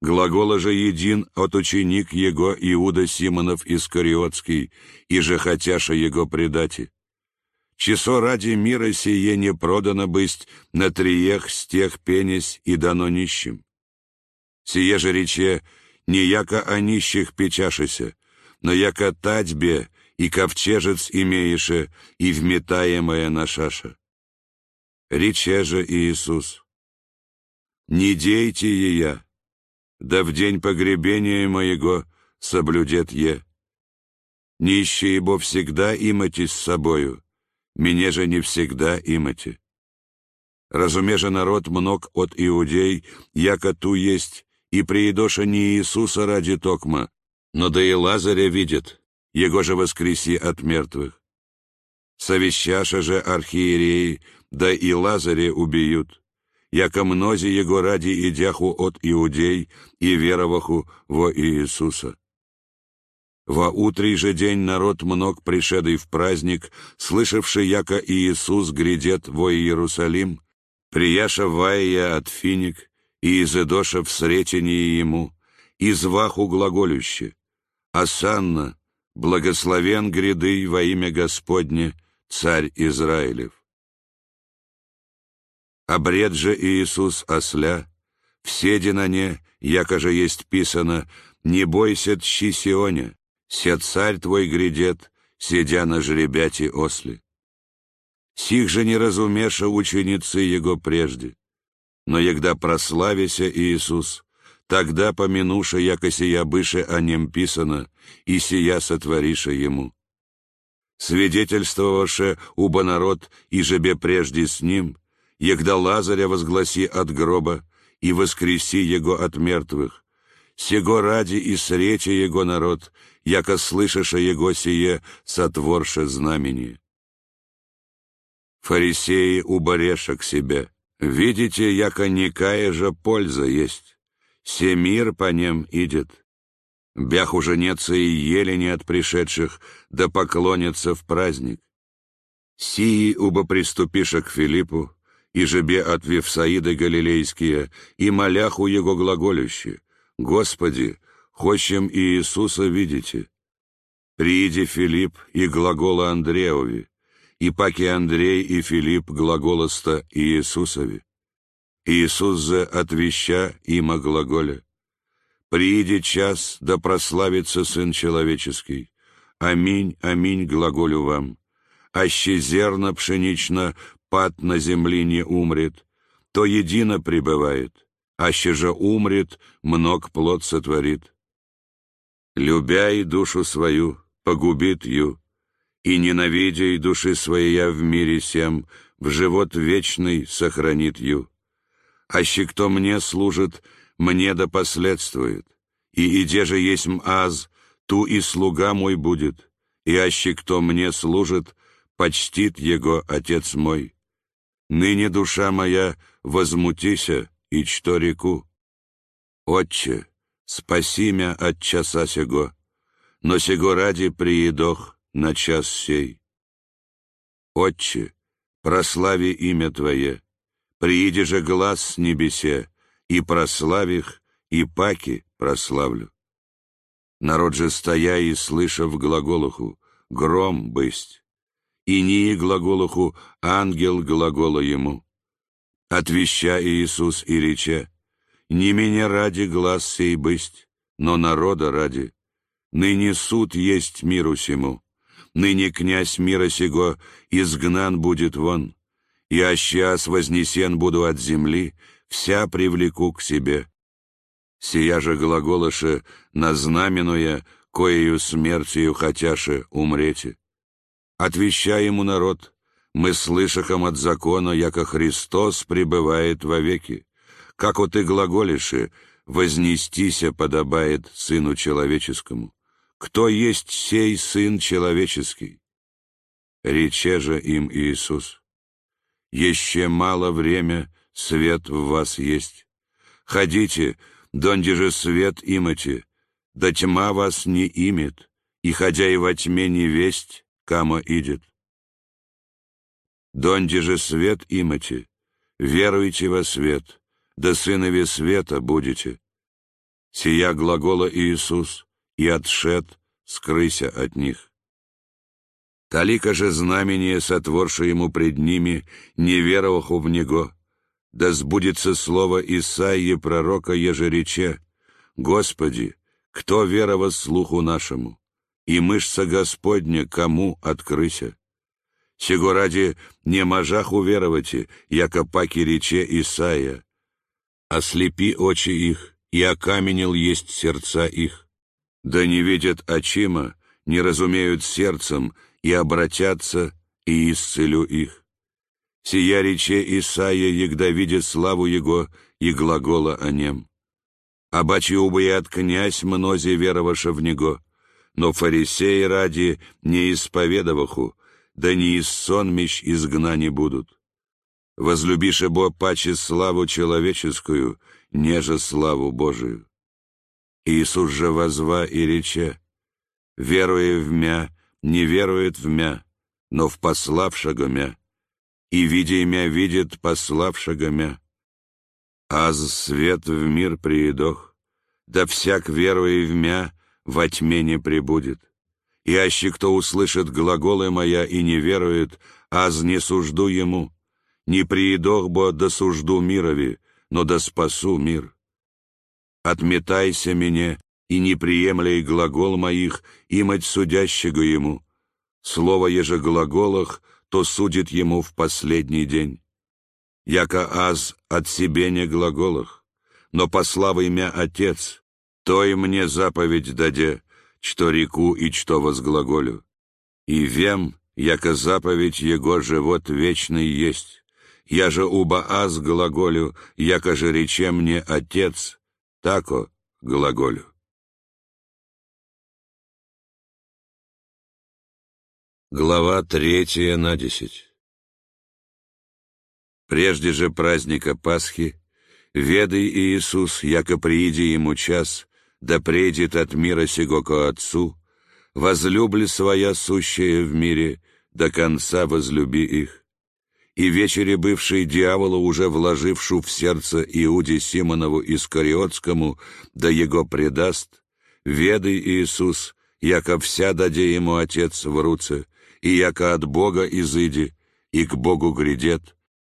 Глагола же един от ученик Его Иуда Симонов Искариотский, и же хотяша Его предати. Часо ради мира сие не продано бысть, на триех с тех пенесь и дано нищим. Сие же рече, не яко о нищих печашися, но яко татьбе и ковчежец имееше, и вметаемая на шаша. Рече же Иисус, «Не дейте ея, да в день погребения моего соблюдет е. Нищие ибо всегда имати с собою, мне же не всегда имати. Разумеже народ мног от иудей, яко ту есть, и приедоша не Иисуса ради токма, но да и Лазаря видит, его же воскреси от мертвых. Совещаша же архиереи, да и Лазаря убьют, яко мнози его ради идяху от иудей и вероваху во Иисуса. Во утрий же день народ мног пришедый в праздник, слышавший, яко Иисус грядет во Иерусалим, прияша вая от финик, и изыдоша в сретении ему, и зваху глаголюще. Асанна, Благословен гряды во имя Господне, Царь Израилев. Обред же Иисус осля, все динане, яко же есть писано, не бойся тщи Сионе, се царь твой грядет, сидя на жребяти осли. Сих же не разумеша ученицы его прежде, но егда прославися Иисус, Тогда помянуша, яко сия быше о нем писано, и сия сотвориша ему. Свидетельствовавше уба народ, и жебе прежде с ним, егда Лазаря возгласи от гроба, и воскреси его от мертвых. Сего ради и сречи его народ, яко слышаша его сие, сотворше знамени. Фарисеи убореша к себе, видите, яко никая же польза есть. Все мир по нем идет. Бях уже неца и елени от пришедших, да поклонятся в праздник. Сии уба приступиша к Филиппу, и жебе от Вифсаида Галилейские, и моляху его глаголюще, «Господи, хочем Иисуса видите». Прииди Филипп и глагола Андреови, и паки Андрей и Филипп глаголоста Иисусови. Иисус же отвеща има глаголя. «Прииди час, да прославится Сын Человеческий. Аминь, аминь, глаголю вам. Аще зерна пшенично пад на земли не умрет, то едино пребывает, аще же умрет, мног плод сотворит. Любя и душу свою, погубит ю, и ненавидя и души своей в мире сем, в живот вечный сохранит ю. Аще кто мне служит, мне да последствует, и иде же есть аз, ту и слуга мой будет, и аще кто мне служит, почтит его Отец мой. Ныне душа моя, возмутися, и что реку. Отче, спаси мя от часа сего, но сего ради приедох на час сей. Отче, прослави имя Твое, прииди же глаз с небесе, и прославих, и паки прославлю. Народ же стоя и слыша в глаголуху, гром бысть, и не глаголуху, ангел глагола ему. Отвеща Иисус и рече, не меня ради глаз сей бысть, но народа ради. Ныне суд есть миру сему, ныне князь мира сего изгнан будет вон, и ащас вознесен буду от земли, вся привлеку к себе. Сия же глаголыше, назнаменуя, коею смертью хотяше умрете. Отвещай ему народ, мы слышахом от закона, яко Христос пребывает вовеки. Как вот и глаголиши, вознестися подобает Сыну Человеческому. Кто есть сей Сын Человеческий? Рече же им Иисус. Еще мало время, свет в вас есть. Ходите, донде же свет имати, да тьма вас не имет, и, ходя и во тьме не весть, кама идет. Донде же свет имати, веруйте во свет, да сынови света будете. Сия глагола Иисус, и отшед, скрыся от них. Талика же знамение, сотворше ему пред ними, не вероваху в него, да сбудется слово Исаии пророка ежерече, «Господи, кто верова слуху нашему, и мышца Господня кому открыся? Сего ради не можах уверовати, яко паки рече Исаия, ослепи очи их, и окаменел есть сердца их, да не видят очима, не разумеют сердцем, и обратятся, и исцелю их. Сия рече Исаия, егда видит славу Его и глагола о нем. Обаче убоят князь мнози вероваша в него, но фарисеи ради не исповедоваху, да не из сонмищ изгнани будут. Возлюбише бо паче славу человеческую, неже славу Божию. Иисус же возва и рече, веруя в мя, не верует в мя, но в пославшего мя, и, видя имя, видит пославшего мя. Аз свет в мир приедох, да всяк веруя в мя во тьме не прибудет. Аще кто услышит глаголы моя и не верует, аз не сужду ему, не приедох бо да сужду мирови, но да спасу мир. Отметайся меня, и не приемляй глагол моих, имать судящего ему. Слово еже глаголах — то судит ему в последний день. Яко аз от себе не глаголах, но послав имя Отец, то и мне заповедь даде, что реку и что возглаголю. И вем, яко заповедь Его живот вечный есть, я же уба аз глаголю, яко же рече мне Отец, тако глаголю. Глава третья на десять Прежде же праздника Пасхи, ведай Иисус, яко прииди ему час, да придет от мира сего ко Отцу, возлюбли своя сущая в мире, до конца возлюби их. И вечере бывший дьявола, уже вложившу в сердце Иуде Симонову Искариотскому, да его предаст, ведай Иисус, яко вся даде ему Отец в руце, и яко от Бога изыди, и к Богу грядет,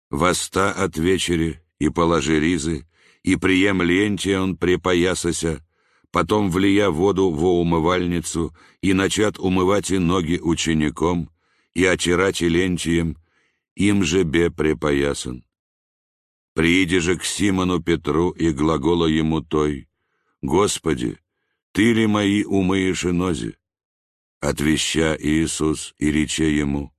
воста от вечери, и положи ризы, и прием ленте он припоясася, потом влия воду во умывальницу, и начат умывать и ноги учеником, и очирать и лентием, им же бе препоясан. Прииди же к Симону Петру и глагола ему той, «Господи, Ты ли мои умыешь и нози?» Отвеща Иисус и рече ему,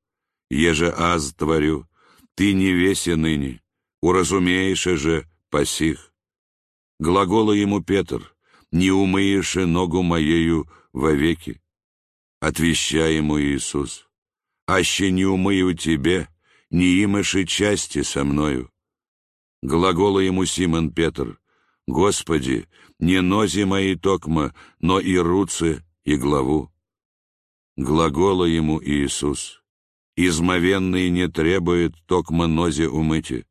«Еже аз творю, Ты не веси ныне, уразумеешь же пасих». Глагола ему Петр, «Не умыешь ногу моею вовеки». Отвеща ему Иисус, «Аще не умыю тебе, не имешь и части со мною». Глагола ему Симон Петр, «Господи, не нози мои токма, но и руцы, и главу». Глагола ему Иисус, «Измовенный не требует токма нози умыти,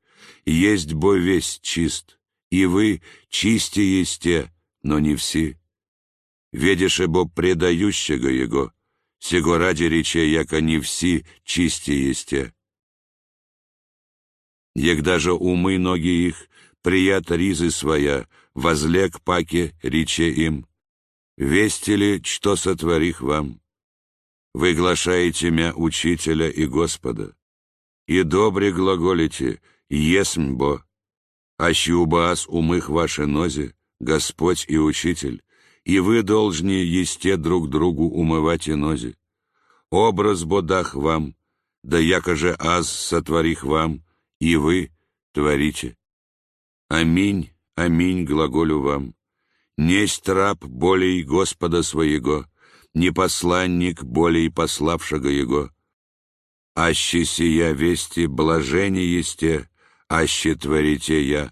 есть бо весь чист, и вы чисти есте, но не все. Ведеше бо предающего его, сего ради рече, яко не все чисти есте. Егда же умы ноги их, прият ризы своя, возлег паке, рече им, «Вести ли, что сотворих вам? Вы глашаете мя Учителя и Господа, и добре глаголите, есмь бо, аще убаас умых ваши нози, Господь и Учитель, и вы должны есте друг другу умывать и нози. Образ бодах вам, да якоже аз сотворих вам, и вы творите. Аминь, аминь, глаголю вам. Несть раб болей Господа своего, не посланник болей пославшего его. Аще сия вести блажение есте, аще творите я.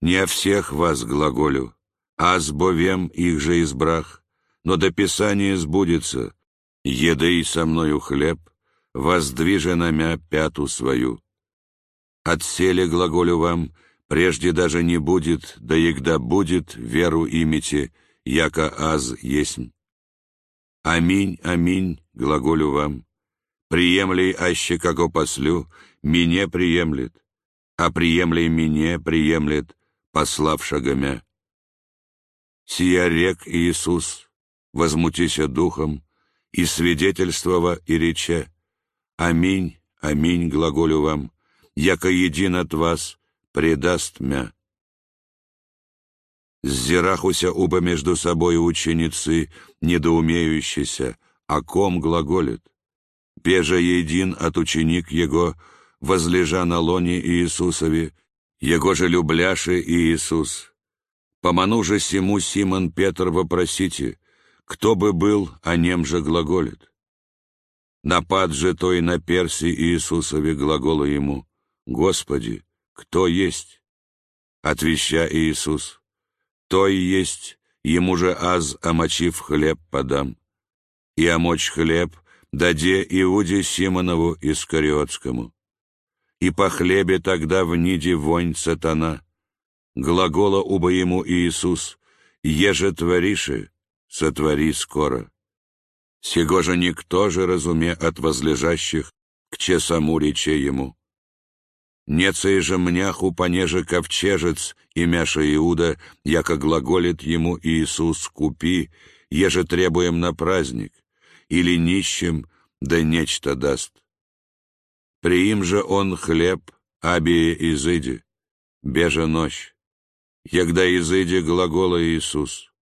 Не о всех вас глаголю, а сбовем их же избрах, но до Писания сбудется, едой со мною хлеб, воздвижи намя пяту свою. Отселе глаголю вам, прежде даже не будет, да егда будет, веру имите, яко аз есмь. Аминь, аминь, глаголю вам. Приемли аще, како послю, мне приемлет, а приемли мне приемлет, пославшего мя. Сия рек Иисус, возмутися духом, и свидетельствова и рече, Аминь, аминь, глаголю вам, яко един от вас предаст мя. Ззирахуся уба между собой ученицы, недоумеющийся, о ком глаголит. Пежа един от ученик его, возлежа на лоне Иисусове, его же любляше Иисус. Поману же сему Симон Петр вопросите, кто бы был, о нем же глаголит. Напад же той на перси Иисусове глагола ему, Господи, кто есть? Отвеща Иисус, той есть, ему же аз, омочив хлеб, подам. И омочь хлеб даде Иуде Симонову Искариотскому. И по хлебе тогда в ниде вонь сатана. Глагола уба ему Иисус, еже твориши, сотвори скоро. Сего же никто же разуме от возлежащих, к че саму рече ему. Нецей же мняху понеже ковчежец, имяша Иуда, яко глаголит ему Иисус, купи, еже требуем на праздник, или нищим, да нечто даст. Приим же он хлеб, абие изыди, бежа ночь, егда изыди глагола Иисус.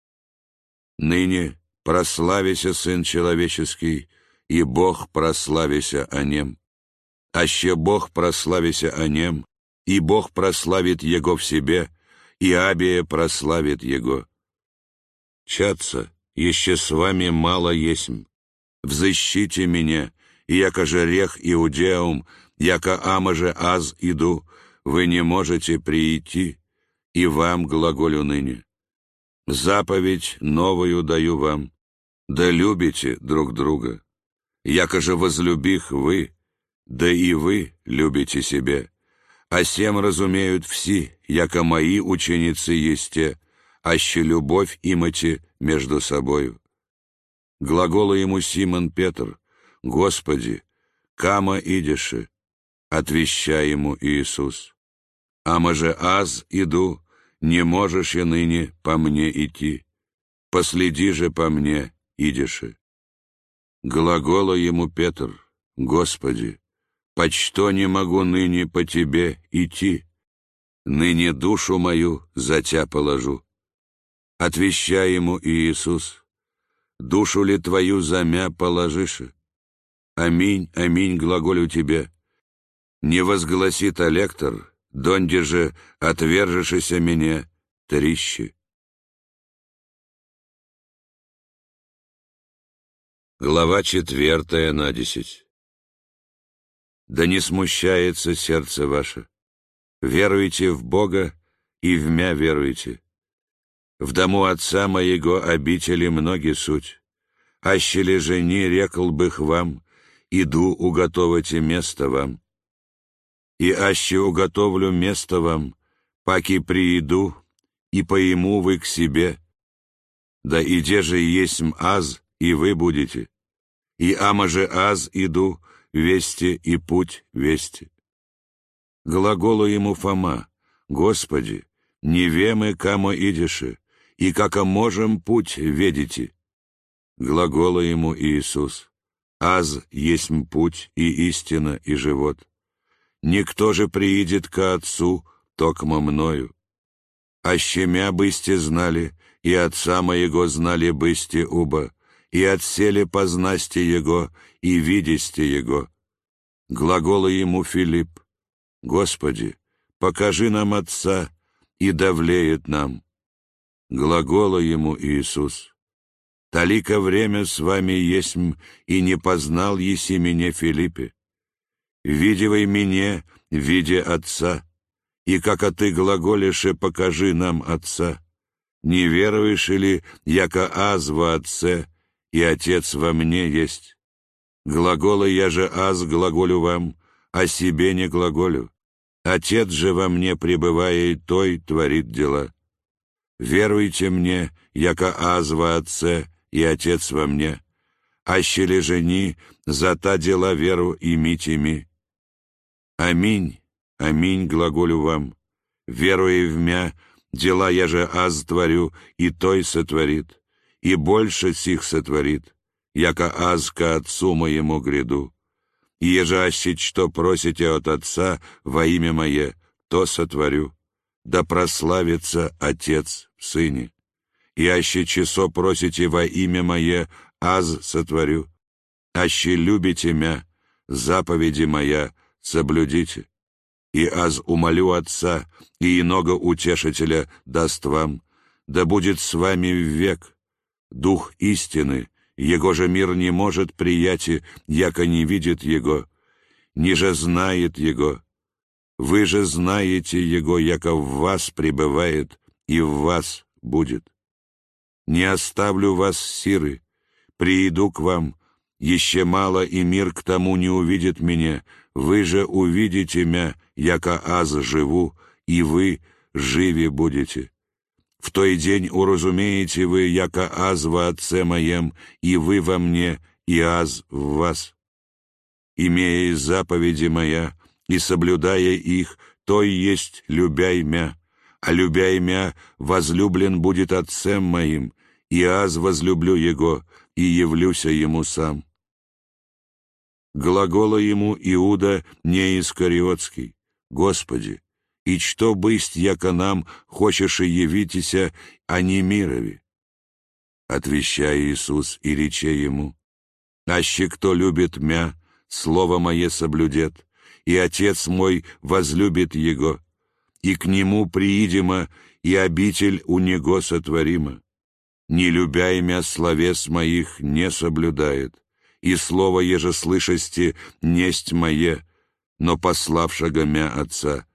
Ныне прославися Сын Человеческий, и Бог прославися о нем аще Бог прославися о нем, и Бог прославит Его в себе, и Абия прославит Его. Чаться, еще с вами мало есмь. Взыщите меня, и яко же рех иудеум, яко ама же аз иду, вы не можете прийти, и вам глаголю ныне. Заповедь новую даю вам, да любите друг друга. Яко же возлюбих вы, да и вы любите себе. А сем разумеют все, яко мои ученицы есте, аще любовь имати между собою. Глагола ему Симон Петр, Господи, кама идеше, отвеща ему Иисус. Ама же аз иду, не можешь я ныне по мне идти, последи же по мне, идеше. Глагола ему Петр, Господи, Почто не могу ныне по тебе идти? Ныне душу мою за тебя положу. Отвещай ему Иисус, душу ли твою за мя положишь? Аминь, аминь, глаголю тебе. Не возгласит электор, донде же отвержешься меня трищи. Глава четвертая на десять. Да не смущается сердце ваше. Веруйте в Бога и в мя веруйте. В дому отца моего обители многие суть. Аще ли же не рекл бых вам, иду уготовите место вам. И аще уготовлю место вам, паки прииду, и поиму вы к себе. Да иде же есмь аз, и вы будете. И ама же аз иду, вести и путь вести. Глаголу ему Фома, Господи, не вемы, камо идеше, и како можем путь ведите. Глагола ему Иисус, аз есть путь и истина и живот. Никто же приидет ко Отцу, токмо мною. А щемя бысте знали, и Отца моего знали бысте уба, и отсели познасти Его, и видисте Его. Глагола ему Филипп, Господи, покажи нам Отца, и давлеет нам. Глагола ему Иисус, Талика время с вами есмь, и не познал еси меня Филиппе. Видивай меня, видя Отца, и как а ты глаголише покажи нам Отца. Не веруешь ли, яко аз во Отце, и Отец во мне есть? Глаголы я же аз глаголю вам, о себе не глаголю. Отец же во мне, пребывая и той, творит дела. Веруйте мне, яко аз во Отце, и Отец во мне. Аще ли жени, за та дела веру имите ми. Аминь, аминь, глаголю вам. Веруя в мя, дела я же аз творю, и той сотворит, и больше сих сотворит, яко аз ко Отцу моему гряду. И что просите от Отца во имя Мое, то сотворю, да прославится Отец в Сыне. И аще часо просите во имя Мое, аз сотворю. Аще любите мя, заповеди Моя соблюдите. И аз умолю Отца, и иного утешителя даст вам, да будет с вами век. Дух истины, его же мир не может прияти, яко не видит его, не же знает его. Вы же знаете его, яко в вас пребывает, и в вас будет. Не оставлю вас сиры, прииду к вам, еще мало, и мир к тому не увидит меня, вы же увидите мя, яко аз живу, и вы живи будете. В той день уразумеете вы, яко аз во Отце моем, и вы во мне, и аз в вас. Имея заповеди моя, и соблюдая их, то и есть любя имя, а любя имя возлюблен будет Отцем моим, и аз возлюблю Его, и явлюся Ему сам. Глагола ему Иуда не Искариотский, Господи, и что бысть, яко нам хочешь и явитеся, а не мирови? Отвещая Иисус и рече ему, «Аще кто любит мя, слово мое соблюдет, и Отец мой возлюбит его, и к нему приидемо, и обитель у него сотворима. Не любя имя словес моих не соблюдает, и слово ежеслышасти несть мое, но пославшего мя Отца,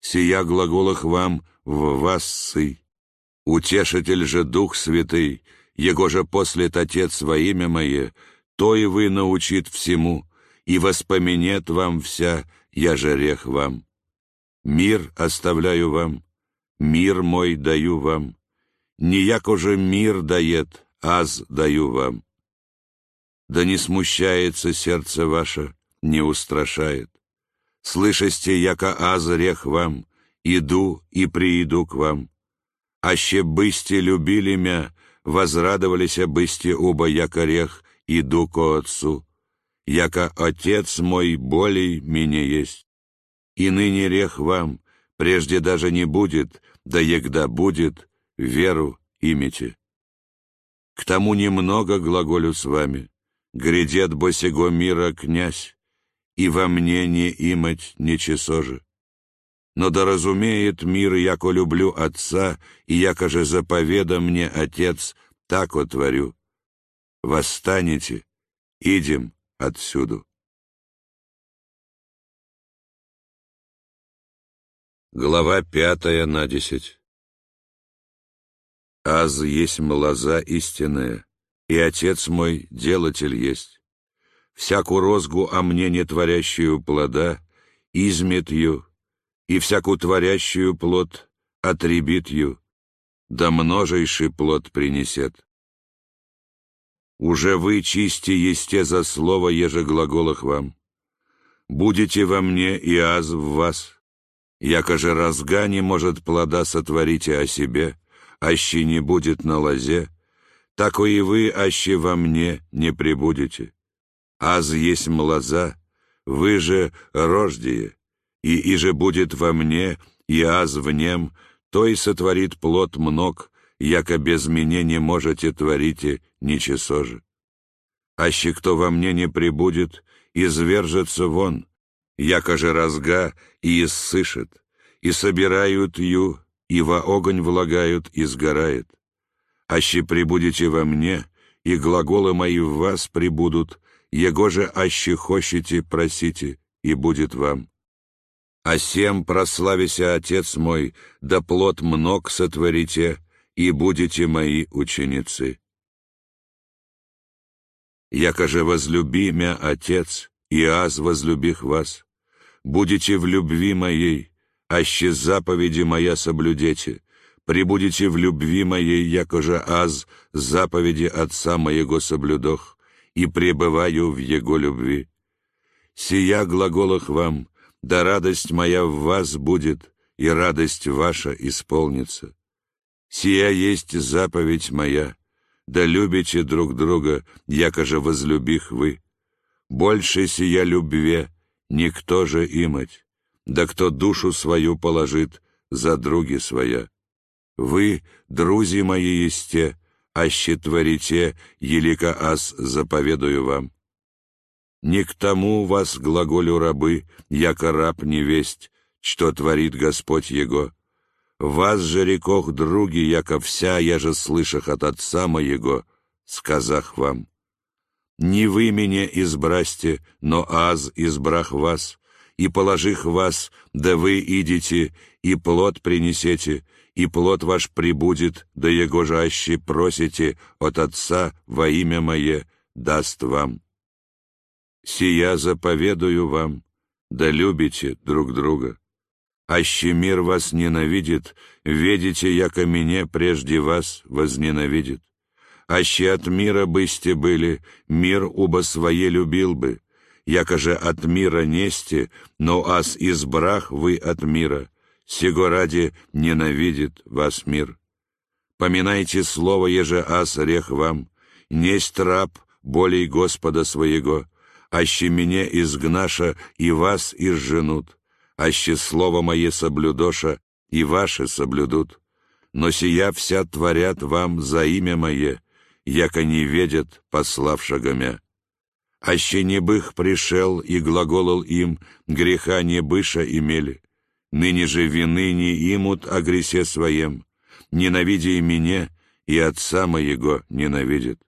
сия глаголах вам в вас сы. Утешитель же Дух Святый, Его же послет Отец во имя Мое, то и вы научит всему, и воспоменет вам вся, я же рех вам. Мир оставляю вам, мир мой даю вам, не яко же мир дает, аз даю вам. Да не смущается сердце ваше, не устрашает. Слышасте, яко аз рех вам, иду и прииду к вам. Аще бысте любили мя, возрадовались бысте оба, яко рех, иду ко Отцу. яко Отец мой болей мне есть. И ныне рех вам, прежде даже не будет, да егда будет, веру имите. К тому немного глаголю с вами, грядет бо сего мира князь, и во мне не имать ничего же. Но да разумеет мир, яко люблю Отца, и яко же заповеда мне Отец, так отворю. Восстанете, идем отсюду. Глава пятая на десять. Аз есть млоза истинная, и Отец мой делатель есть. Всякую розгу о мне не творящую плода, измет ю, и всякую творящую плод отребит ю, да множайший плод принесет. Уже вы чисти есте за слово ежеглаголах вам. Будете во мне, и аз в вас. Яко же разга не может плода сотворите о себе, аще не будет на лозе, тако и вы, аще во мне, не прибудете. Аз есть млоза, вы же рождие, и иже будет во мне, и аз в нем, то и сотворит плод мног, яко без меня не можете творите ничего же. Аще кто во мне не прибудет, извержется вон, яко же разга и иссышит, и собирают ю, и во огонь влагают, и сгорает. Аще прибудете во мне, и глаголы мои в вас прибудут, его же аще хочете, просите, и будет вам. А сем прославися Отец мой, да плод мног сотворите, и будете мои ученицы. Яко же возлюби мя Отец, и аз возлюбих вас. Будете в любви моей, аще заповеди моя соблюдете, прибудете в любви моей, яко же аз заповеди Отца моего соблюдох, и пребываю в Его любви. Сия глаголах вам, да радость моя в вас будет, и радость ваша исполнится. Сия есть заповедь моя, да любите друг друга, яко же возлюбих вы. Больше сия любве никто же имать, да кто душу свою положит за други своя. Вы, друзи мои есте, аще творите, елика аз заповедую вам. Не к тому вас глаголю рабы, яко раб невесть, что творит Господь Его, вас же рекох други, яко вся, я же слышах от отца моего, сказах вам. Не вы меня избрасте, но аз избрах вас, и положих вас, да вы идите, и плод принесете, и плод ваш прибудет, да его же просите от Отца во имя Мое, даст вам. Сия заповедую вам, да любите друг друга аще мир вас ненавидит, ведите, яко меня прежде вас возненавидит. Аще от мира бысте были, мир убо свое любил бы, яко же от мира несте, но ас избрах вы от мира, сего ради ненавидит вас мир. Поминайте слово, еже ас рех вам, несть раб болей Господа своего, аще меня изгнаша и вас изженут аще слово мое соблюдоша, и ваши соблюдут. Но сия вся творят вам за имя мое, яко не ведят пославшего мя. Аще не бых пришел и глаголал им, греха не быша имели. Ныне же вины не имут о гресе своем, ненавидя и меня, и отца моего ненавидят.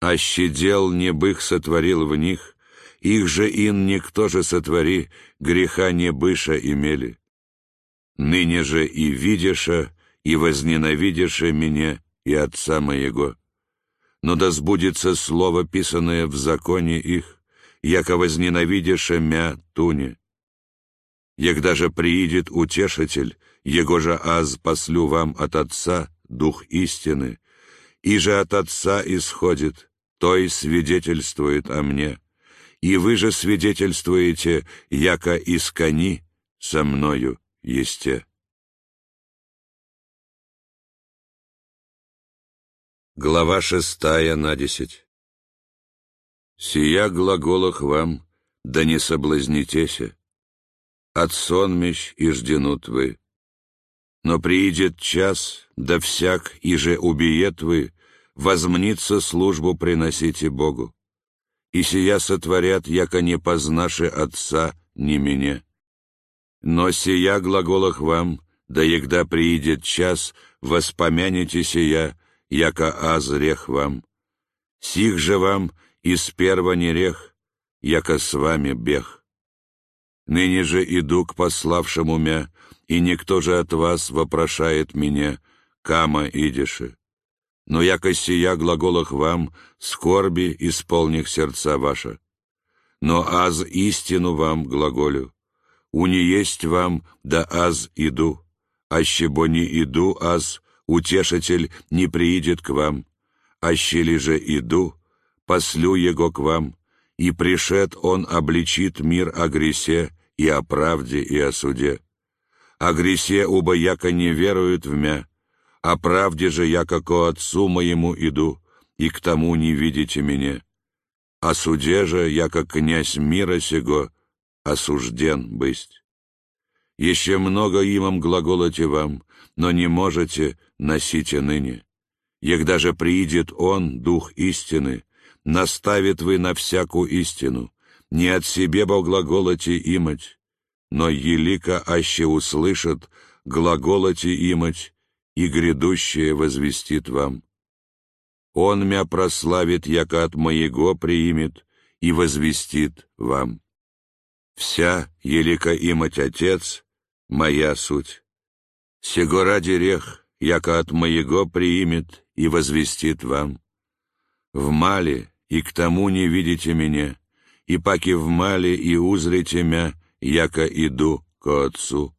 Аще дел не бых сотворил в них, их же ин никто же сотвори, греха не быша имели. Ныне же и видеша, и возненавидеша меня и отца моего. Но да сбудется слово, писанное в законе их, яко возненавидеша мя туне. Егда же приидет утешитель, его же аз послю вам от Отца, Дух истины, и же от Отца исходит, то и свидетельствует о мне и вы же свидетельствуете, яко из кони со мною есте. Глава шестая на десять. Сия глаголах вам, да не соблазнитеся, от сонмищ и жденут вы. Но приидет час, да всяк, и же убиет вы, возмнится службу приносите Богу. И сия сотворят, яко не познаше Отца, ни меня. Но сия глаголах вам, да егда приидет час, воспомяните сия, яко аз рех вам. Сих же вам из перва не рех, яко с вами бег. Ныне же иду к пославшему мя, и никто же от вас вопрошает меня, кама идеше. Но яко сия глаголах вам, скорби исполних сердца ваша. Но аз истину вам глаголю, уни есть вам, да аз иду, аще бо не иду аз, утешитель не приидет к вам, аще ли же иду, послю его к вам, и пришед он обличит мир о гресе и о правде и о суде. О гресе оба яко не веруют в мя, о правде же яко ко отцу моему иду, и к тому не видите меня. О суде же, яко князь мира сего, осужден бысть. Еще много имам глаголоте вам, но не можете носите ныне. Егда же приидет Он, Дух истины, наставит вы на всякую истину, не от себе бо глаголоте имать, но елика аще услышит, глаголоте имать, и грядущее возвестит вам. Он мя прославит, яко от моего приимет, и возвестит вам. Вся, елика имать Отец, моя суть. Сего ради рех, яко от моего приимет, и возвестит вам. В мале, и к тому не видите меня, и паки в мале, и узрите мя, яко иду ко Отцу.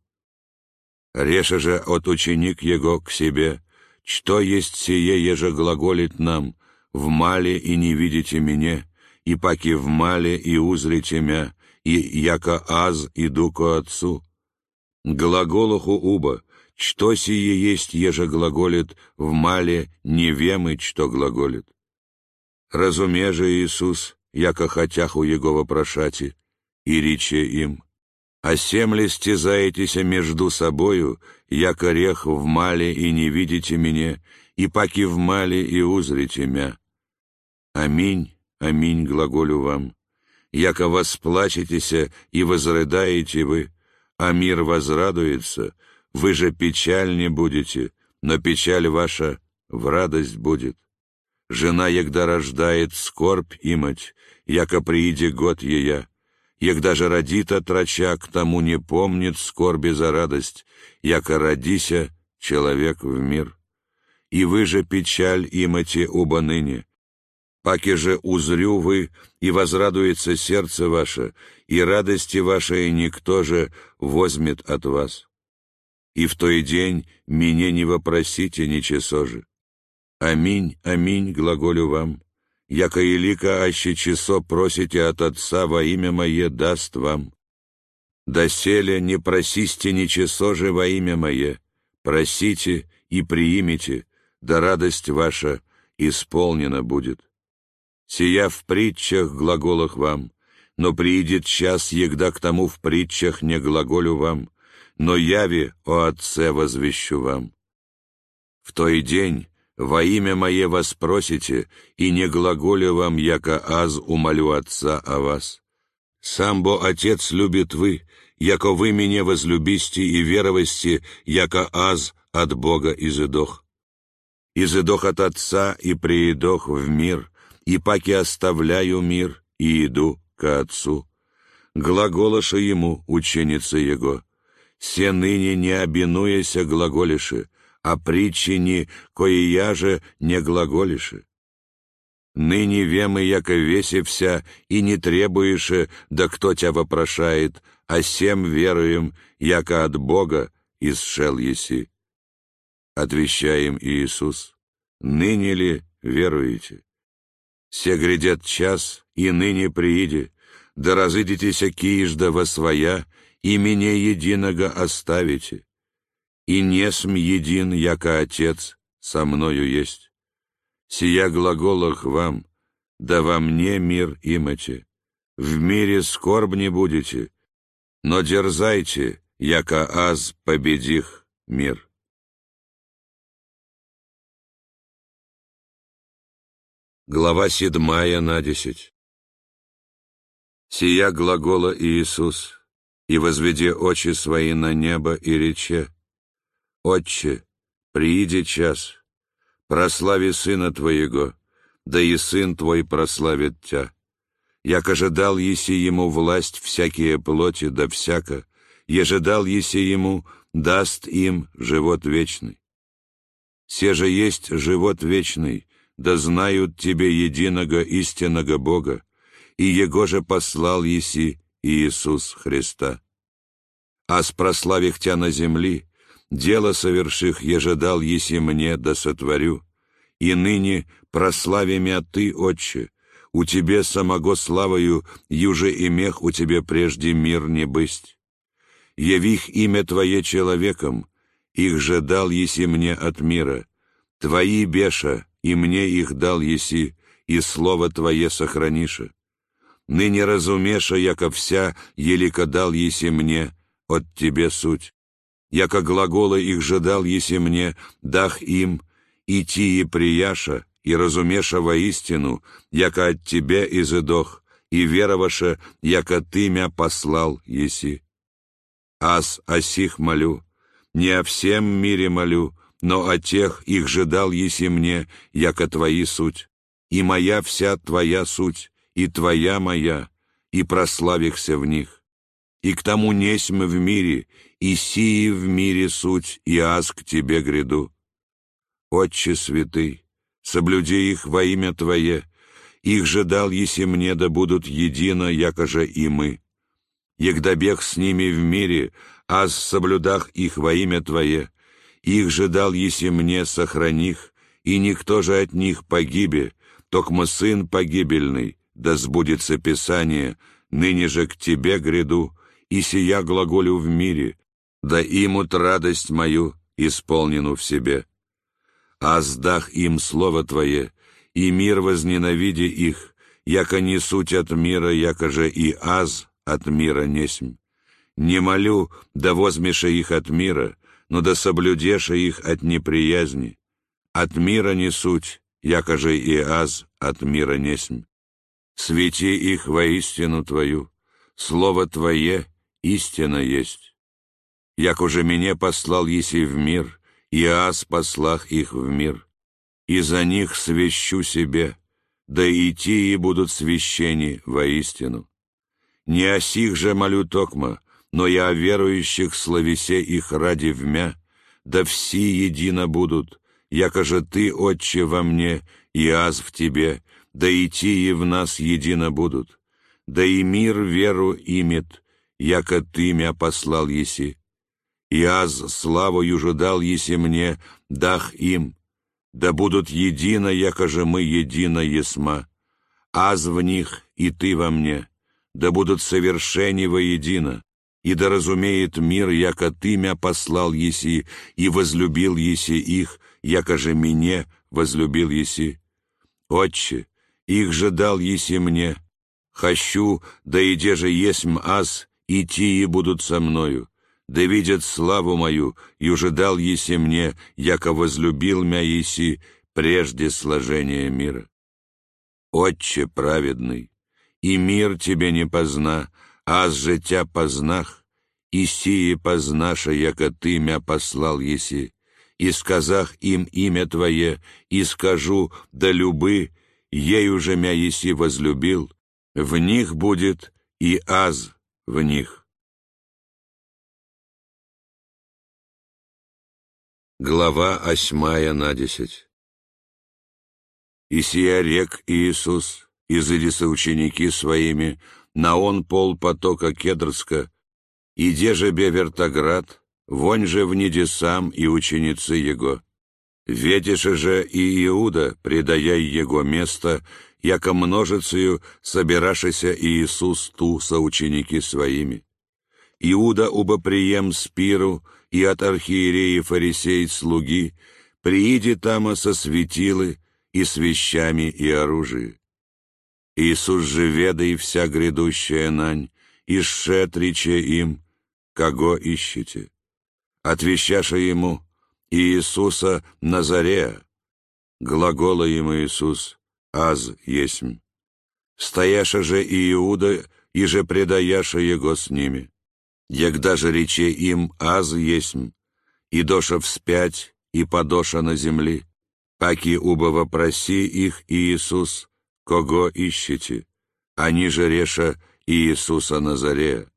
Реша же от ученик его к себе, что есть сие, еже глаголит нам, в мале и не видите меня, и паки в мале и узрите мя, и яко аз иду ко Отцу. Глаголуху уба, что сие есть, еже глаголит, в мале не вемыть, что глаголит. Разуме же Иисус, яко хотях у Его вопрошати, и рече им, «А сем ли стязаетеся между собою, яко рех в мале и не видите меня, и паки в мале и узрите мя? Аминь, аминь, глаголю вам, яко восплачетеся и возрыдаете вы, а мир возрадуется, вы же печаль не будете, но печаль ваша в радость будет. Жена, егда рождает, скорбь имать, яко прииде год ея. Егда же родит отрача, к тому не помнит скорби за радость, яко родися человек в мир. И вы же печаль имате оба ныне. Паки же узрю вы, и возрадуется сердце ваше, и радости вашей никто же возьмет от вас. И в той день меня не вопросите ничего же. Аминь, аминь, глаголю вам. Яко илика аще часо просите от Отца во имя Мое даст вам. Доселе не просисте ничего же во имя Мое, просите и приимите, да радость ваша исполнена будет. Сия в притчах глаголах вам, но приидет час, егда к тому в притчах не глаголю вам, но яви о Отце возвещу вам. В той день во имя Мое вас просите, и не глаголю вам, яко аз умолю Отца о вас. Сам бо Отец любит вы, яко вы меня возлюбисте и веровости, яко аз от Бога изыдох. Изыдох от Отца и приидох в мир, и паки оставляю мир, и иду ко Отцу. Глаголоша ему, ученица Его, «Се ныне не обинуяся глаголиши, а притчини, кое я же не глаголише. Ныне вемы, яко весе вся, и не требуеше, да кто тебя вопрошает, а сем веруем, яко от Бога исшел еси. Отвещаем Иисус, ныне ли веруете? Се грядет час, и ныне прииде, да разыдитеся кижда во своя, и меня единого оставите и не см един, яко Отец, со мною есть. Сия глаголах вам, да во мне мир имате. В мире скорбь не будете, но дерзайте, яко аз победих мир. Глава седьмая на десять. Сия глагола Иисус, и возведи очи свои на небо и рече, Отче, прииди час, прослави Сына Твоего, да и Сын Твой прославит Тя як ожидал еси ему власть всякие плоти да всяко, еже дал еси ему, даст им живот вечный. Се же есть живот вечный, да знают тебе единого истинного Бога, и Его же послал еси Иисус Христа. А с прославих тя на земли, дело соверших еже дал еси мне да сотворю, и ныне прослави мя Ты, Отче, у тебе самого славою, юже и мех у тебе прежде мир не бысть. Явих имя Твое человеком, их же дал еси мне от мира. Твои беша, и мне их дал еси, и слово Твое сохраниша. Ныне разумеша, яко вся, елико дал еси мне, от Тебе суть. Яко глагола их же дал еси мне, дах им, идти и прияша, и разумеша воистину, яко от Тебе изыдох, и вероваша, яко Ты мя послал еси. Аз о сих молю, не о всем мире молю, но о тех их же дал еси мне, яко Твои суть, и моя вся Твоя суть, и Твоя моя, и прославихся в них. И к тому несмь в мире, и сии в мире суть, и аз к Тебе гряду. Отче святый, соблюди их во имя Твое, их же дал еси мне, да будут едино, якоже и мы. Егда бег с ними в мире, а с соблюдах их во имя Твое, их же дал еси мне, сохраних, и никто же от них погибе, токмо сын погибельный, да сбудется Писание, ныне же к Тебе гряду, и сия глаголю в мире, да имут радость мою, исполнену в себе а сдах им слово Твое, и мир возненавиди их, яко не суть от мира, яко же и аз от мира несмь. Не молю, да возмеша их от мира, но да соблюдеша их от неприязни. От мира не суть, яко же и аз от мира несмь. Свети их во истину Твою, Слово Твое истина есть. Як уже меня послал Еси в мир, и аз послах их в мир, и за них свящу себе, да и тии будут священи воистину. Не о сих же молю токма, но и о верующих славесе их ради вмя, да все едино будут, яко же Ты, Отче, во мне, и аз в Тебе, да и тии в нас едино будут, да и мир веру имет, яко Ты мя послал еси, и аз славою же дал еси мне, дах им, да будут едино, яко же мы едино есма, аз в них и ты во мне, да будут совершени воедино, и да разумеет мир, яко ты мя послал еси, и возлюбил еси их, яко же мне возлюбил еси. Отче, их же дал еси мне, хочу, да иде же есмь аз, и будут со мною, да видят славу мою, и уже дал еси мне, яко возлюбил мя еси прежде сложения мира. Отче праведный, и мир тебе не позна, аз же тя познах, и сие познаша, яко ты мя послал еси, и сказах им имя Твое, и скажу, да любы, ей уже мя еси возлюбил, в них будет и аз в них. Глава осьмая на десять. «И сия рек Иисус, изыди ученики своими, на он пол потока Кедрска, иде же бе вертоград, вонь же в небесам и ученицы его. Ветише же и Иуда, предая его место, яко множицею собирашися Иисус ту соученики своими. Иуда убо прием спиру, и от архиерея фарисей слуги, прииди тама со светилы и с вещами и оружием. Иисус же ведай вся грядущая нань, и шет рече им, кого ищете. Отвещаша ему, Иисуса Назарея, глагола ему Иисус, аз есмь. Стояша же и Иуда, и же предаяша его с ними. Егда же рече им аз есмь, и доша вспять, и подоша на земли, паки уба вопроси их Иисус, кого ищете, они же реша Иисуса Назарея.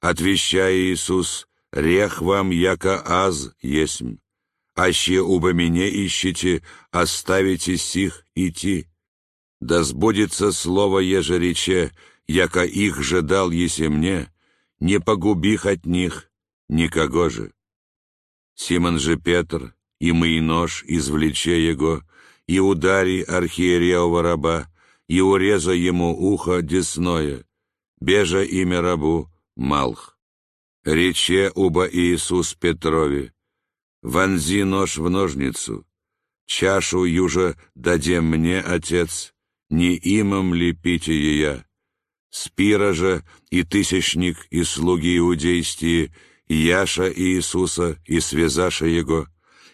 Отвещая Иисус, рех вам яко аз есмь, аще уба меня ищете, оставите сих идти. Да сбудется слово еже рече, яко их же дал еси мне, не погубих от них никого же. Симон же Петр, и мый нож извлече его, и удари архиереова раба, и уреза ему ухо десное, бежа имя рабу Малх. Рече уба Иисус Петрове, вонзи нож в ножницу, чашу южа даде мне, Отец, не имам ли пите я? Спира же и тысячник, и слуги иудейстии, и Яша Иисуса, и связаша его,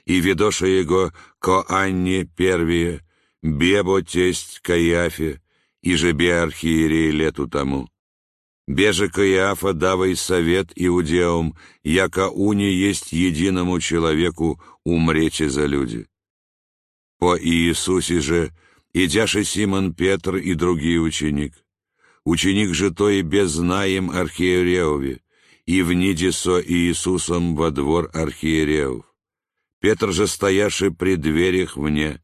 и ведоша его ко Анне первие, бебо тесть Каиафе, и же бе архиерей лету тому. Беже Каиафа давай совет иудеям, яко уни есть единому человеку умрече за люди. По Иисусе же, идяше Симон Петр и другие ученик, ученик же то и безнаем архиереове, и вниде со Иисусом во двор архиереев. Петр же стояши при дверях вне,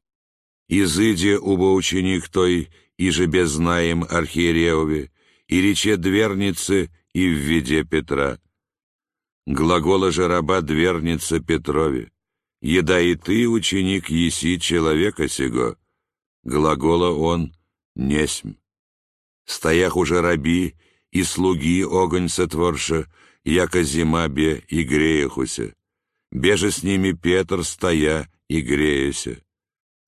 изыди уба ученик той, и же безнаем архиереове, и рече дверницы, и введе Петра. Глагола же раба дверница Петрове, еда и ты, ученик, еси человека сего, глагола он, несмь. Стоях уже раби, и слуги огонь сотворша, яко зима бе и греехуся. Беже с ними Петр, стоя и греяся.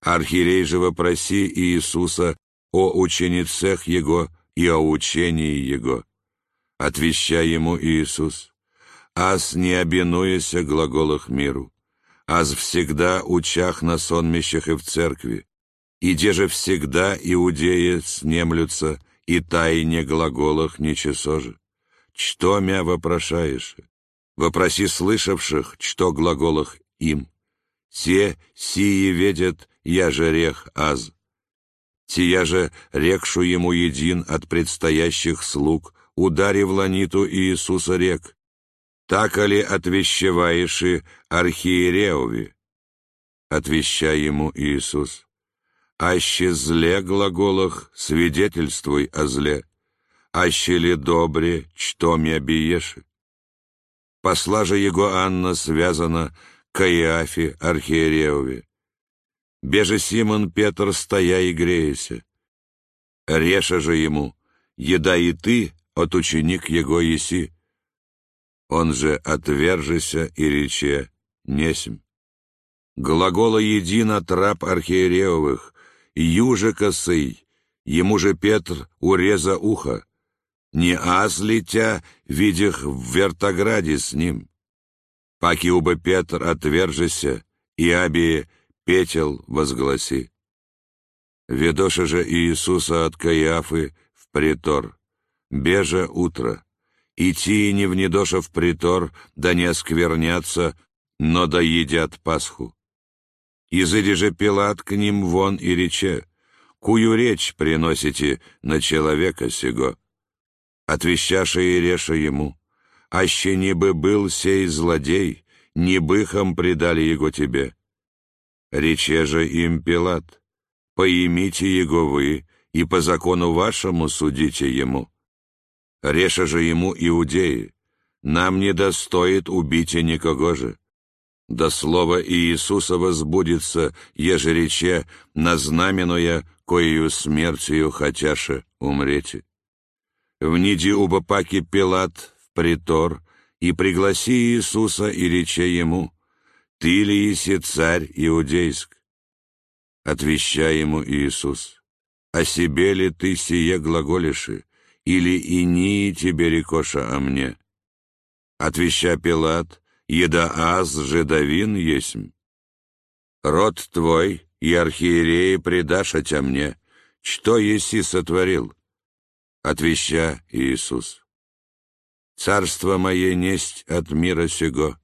Архиерей же вопроси Иисуса о ученицах Его и о учении Его. Отвеща ему Иисус, «Аз не обинуяся глаголах миру, аз всегда учах на сонмищах и в церкви, и где же всегда иудеи снемлются, и тайне глаголах нечесо же. Что мя вопрошаешь? Вопроси слышавших, что глаголах им. Те сии ведят, я же рех аз. Тия же рекшу ему един от предстоящих слуг, удари в ланиту Иисуса рек. Так ли отвещеваеши архиереови? Отвещай ему Иисус аще зле глаголах свидетельствуй о зле, аще ли добре, что мя биеши. Посла же его Анна связана Каиафе архиереове. Беже Симон Петр, стоя и греяся. Реша же ему, еда и ты, от ученик его еси. Он же отвержися и рече, несем. Глагола един от раб архиереовых, юже косый, ему же Петр уреза ухо. Не аз ли тя, видях в вертограде с ним? Паки уба Петр отвержися, и аби петел возгласи. Ведоша же Иисуса от Каиафы в притор, бежа утро, идти не внедоша в притор, да не осквернятся, но да едят Пасху. Изыди же Пилат к ним вон и рече, «Кую речь приносите на человека сего?» Отвещаша и реша ему, «Аще не бы был сей злодей, не быхом предали его тебе». Рече же им Пилат, «Поимите его вы, и по закону вашему судите ему». Реша же ему иудеи, «Нам не достоит убить никого же» да слово Иисуса возбудится, еже рече, назнаменуя, коею смертью хотяше умрете. Вниди уба паки Пилат в притор, и пригласи Иисуса и рече ему, «Ты ли еси царь иудейск?» Отвещай ему Иисус, о себе ли ты сие глаголиши, или инии тебе рекоша о мне? Отвеща Пилат, едааз жидовин есмь. Род твой и архиереи предашь отя мне, что еси сотворил? Отвеща Иисус. Царство мое несть от мира сего,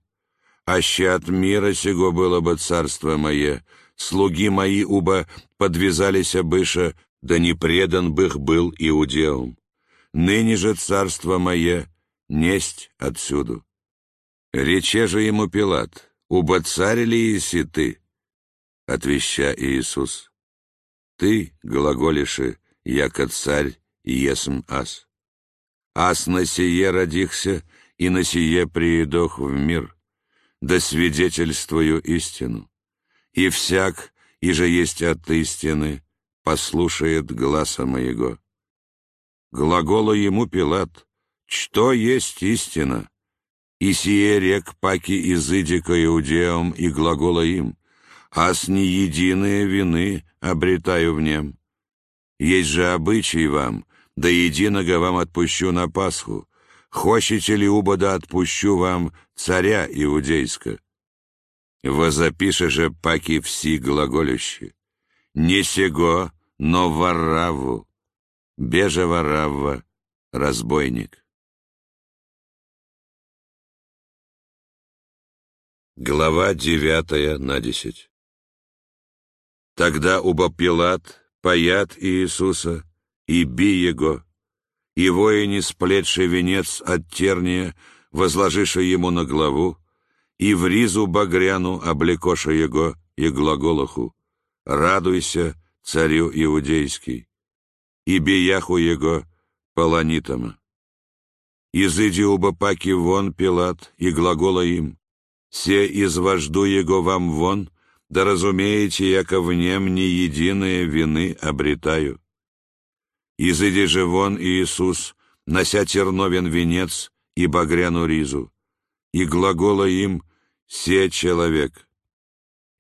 аще от мира сего было бы царство мое, слуги мои уба подвязались обыша, да не предан бых был иудеум ныне же царство мое несть отсюду. Рече же ему Пилат, уба царь ли иси ты? Отвеща Иисус, ты, глаголиши, яко царь, есм ас. Ас на сие родихся, и на сие приедох в мир, да свидетельствую истину. И всяк, и же есть от истины, послушает гласа моего. Глагола ему Пилат, «Что есть истина?» И сие рек паки изыдика иудеям и глагола им, «А с неединые вины обретаю в нем». Есть же обычай вам, да единого вам отпущу на Пасху. Хочете ли уба да отпущу вам царя иудейска? Возопише же паки все глаголющие. Не сего, но вараву, Бежева Равва, разбойник. Глава девятая на десять. Тогда уба Пилат паят Иисуса и би его, и воине сплетший венец от терния, возложиша ему на главу, и в ризу багряну облекоша его и глаголоху, радуйся, царю иудейский и бияху его полонитома. Изыди оба паки вон, Пилат, и глагола им, «Се извожду его вам вон, да разумеете, яко в нем не единые вины обретаю». Изыди же вон Иисус, нося терновен венец и багряну ризу, и глагола им «Се человек».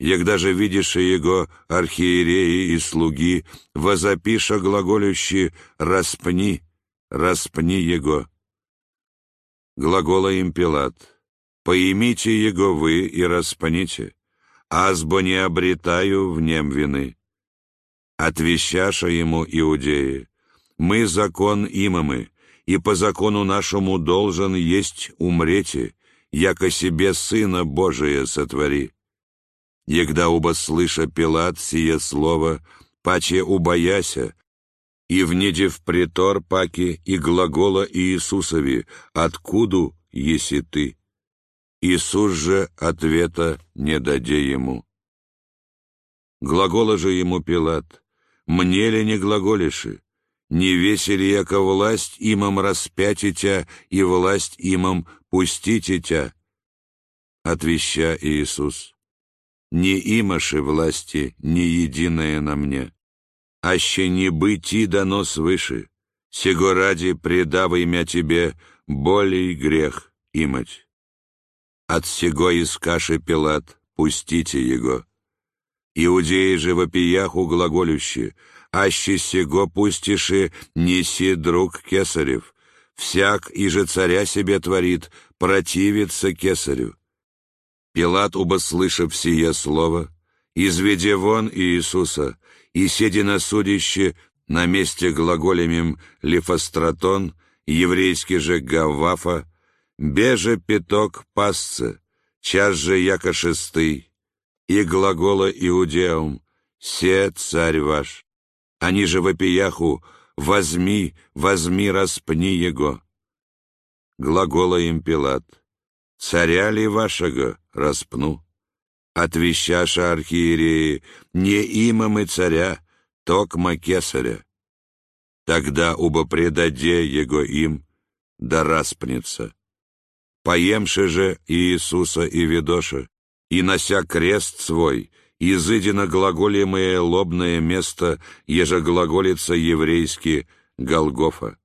Егда же видишь его архиереи и слуги, возопиша глаголющие «распни, распни его». Глагола им Пилат, «Поимите его вы и распните, азбо не обретаю в нем вины». Отвещаша ему иудеи, «Мы закон имамы, и по закону нашему должен есть умрете, яко себе Сына Божия сотвори». Егда уба слыша Пилат сие слово, паче убояся, и внедев притор паки и глагола Иисусови, «Откуду, еси ты?» Иисус же ответа не даде ему. Глагола же ему Пилат, «Мне ли не глаголиши? Не весели яко власть имам распяти тя, и власть имам пустите тя?» Отвеща Иисус, не имаше власти, не единое на мне. Аще не быти дано свыше, сего ради предава имя тебе болей грех имать. От сего из каши Пилат пустите его. Иудеи же вопияху глаголюще, аще сего пустиши неси друг кесарев, всяк и же царя себе творит, противится кесарю. Пилат, убослышав сие слово, изведе вон Иисуса, и седи на судище на месте глаголемим Лифостратон, еврейский же Гавафа, беже пяток пасце, час же яко шестый, и глагола Иудеум, се царь ваш. Они же вопияху, возьми, возьми, распни его. Глагола им Пилат, царя ли вашего, распну. Отвещаша архиереи, не имамы царя, токма кесаря. Тогда уба предаде его им, да распнется. Поемши же Иисуса и Видоша, и нося крест свой, изыди на глаголемое лобное место, еже глаголится еврейски Голгофа.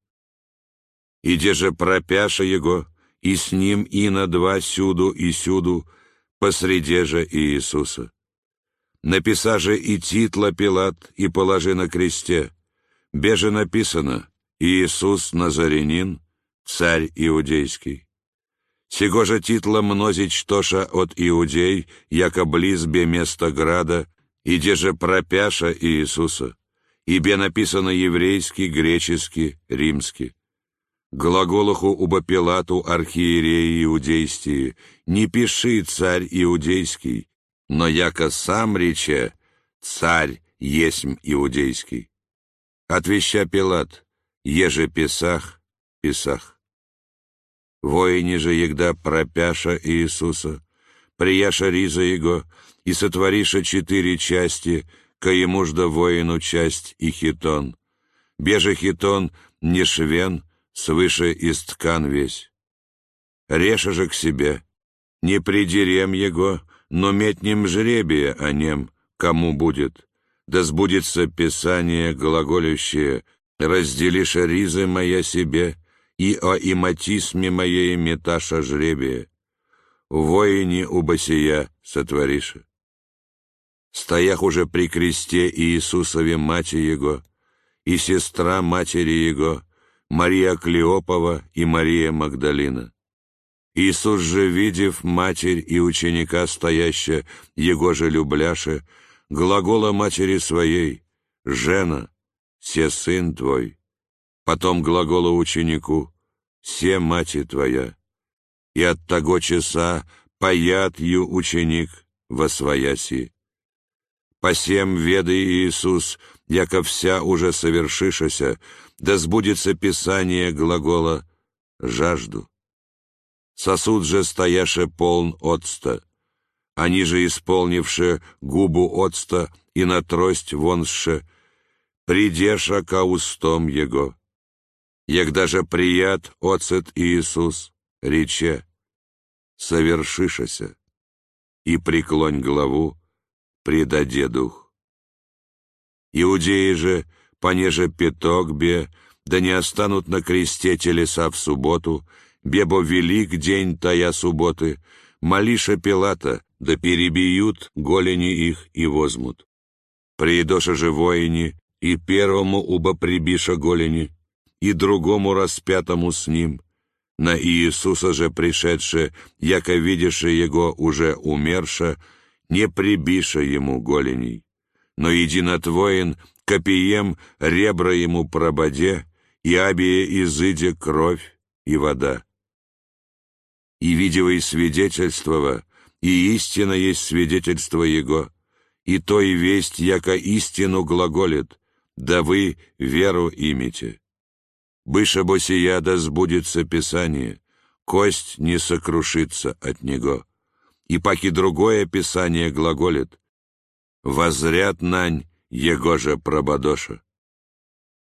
Иде же пропяша его, и с ним и на два сюду и сюду, посреди же Иисуса. Написа же и титла Пилат, и положи на кресте, Беже написано «Иисус Назарянин, царь иудейский». Сего же титла мнозить штоша от иудей, яко близ бе место града, иде же пропяша Иисуса, ибе написано еврейский, греческий, римский. Глаголоху уба Пилату архиереи иудейстии, не пиши царь иудейский, но яко сам рече царь есмь иудейский. Отвеща Пилат, еже писах, писах. Воине же егда пропяша Иисуса, прияша риза его, и сотвориша четыре части, ка ему жда воину часть и хитон. Беже хитон не швен, свыше исткан весь. Реша же к себе, не придерем его, но метнем жребие о нем, кому будет. Да сбудется Писание глаголющее, разделишь ризы моя себе, и о иматисме моей меташа жребие. Воине убасия сотворишь. Стоях уже при кресте Иисусове мати Его, и сестра матери Его, Мария Клеопова и Мария Магдалина. Иисус же, видев матерь и ученика стоящая, Его же любляше, глагола матери своей, «Жена, се сын твой», потом глагола ученику, «Се мати твоя», и от того часа паят ю ученик во свояси. Посем веды Иисус, яко вся уже совершишася, да сбудется Писание глагола «жажду». Сосуд же стояше полн отста, они же исполнивши губу отста и на трость вонше, придеша ка устом его. Егда же прият оцет Иисус, рече, совершишася, и преклонь главу, предаде дух. Иудеи же, понеже пяток бе, да не останут на кресте телеса в субботу, бебо велик день тая субботы, молиша Пилата, да перебьют голени их и возьмут. Приедоша же воине, и первому уба прибиша голени, и другому распятому с ним, на Иисуса же пришедше, яко видише его уже умерша, не прибиша ему голеней, но единот воин копием ребра ему прободе, и абие изыде кровь и вода. И видевой свидетельствова, и истина есть свидетельство Его, и то и весть, яко истину глаголит, да вы веру имите. Быша босия да сбудется Писание, кость не сокрушится от него. И паки другое Писание глаголит, возряд нань его же прободоша.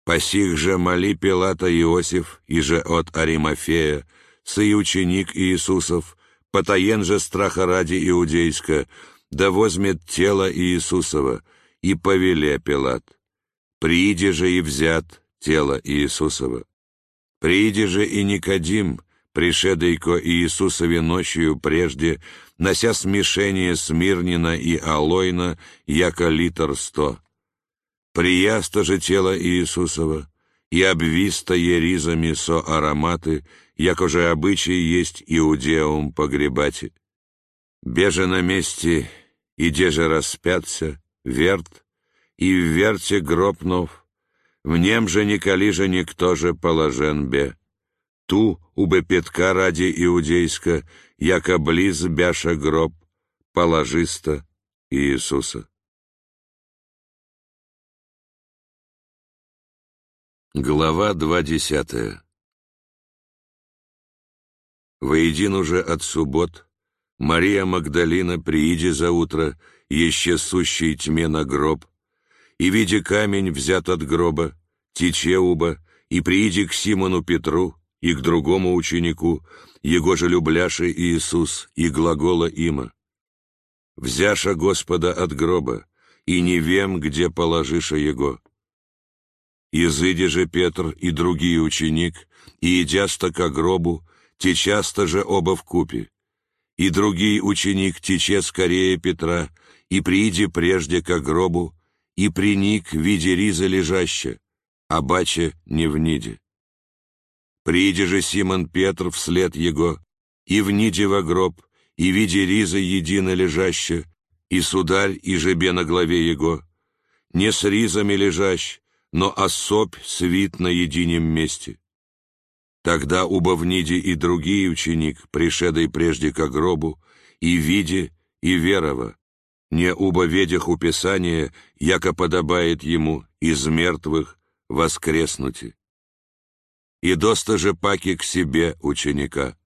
Посих же моли Пилата Иосиф, и же от Аримафея, соученик Иисусов, потаен же страха ради иудейска, да возьмет тело Иисусова, и повеле Пилат. Прииди же и взят тело Иисусова. Прииди же и Никодим, пришедойко Иисусове ночью прежде, нося смешение Смирнина и Алойна, яко литр сто. Приясто же тело Иисусова, и обвисто еризами со ароматы, яко же обычай есть иудеум погребати. Беже на месте, иде же распятся, верт, и в верте гробнов, в нем же николи же никто же положен бе. Ту, убе петка ради иудейска, яко близ бяша гроб, положиста Иисуса. Глава двадцатая Воедин уже от суббот, Мария Магдалина, прииди за утро, еще сущей тьме на гроб, и, видя камень, взят от гроба, тече уба, и прииди к Симону Петру, и к другому ученику, его же любляши Иисус, и глагола има. Взяша Господа от гроба, и не вем, где положиша его. Изыди же Петр и другие ученик, и идяста ко гробу, течаста же оба в купе. И другий ученик тече скорее Петра, и прииди прежде ко гробу, и приник, видя риза лежаща, а баче не вниде. Прииди же Симон Петр вслед его, и вниде во гроб, и види риза едино лежаще, и сударь, и жебе на главе его, не с ризами лежащ, но особь свит на единем месте. Тогда убавниди и другие ученик, пришедой прежде к гробу, и види, и верова, не убоведях у Писания, яко подобает ему из мертвых воскреснути. И доста же паки к себе ученика.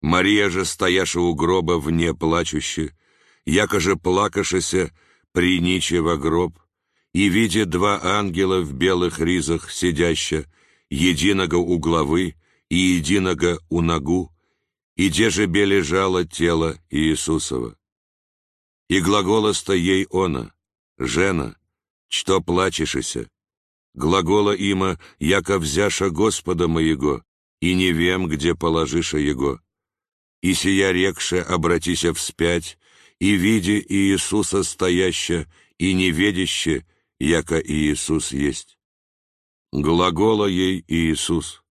Мария же, стояша у гроба вне плачуще, яко же плакашася, приниче во гроб, и видя два ангела в белых ризах сидяща, единого у главы и единого у ногу, и где же бе лежало тело Иисусова. И глаголоста ей она, «Жена, что плачешься?» Глагола има, яко взяша Господа моего, и не вем, где положиша его. И сия рекше обратися вспять, и види Иисуса стояща, и неведяще, яко Иисус есть. Глагола ей Иисус.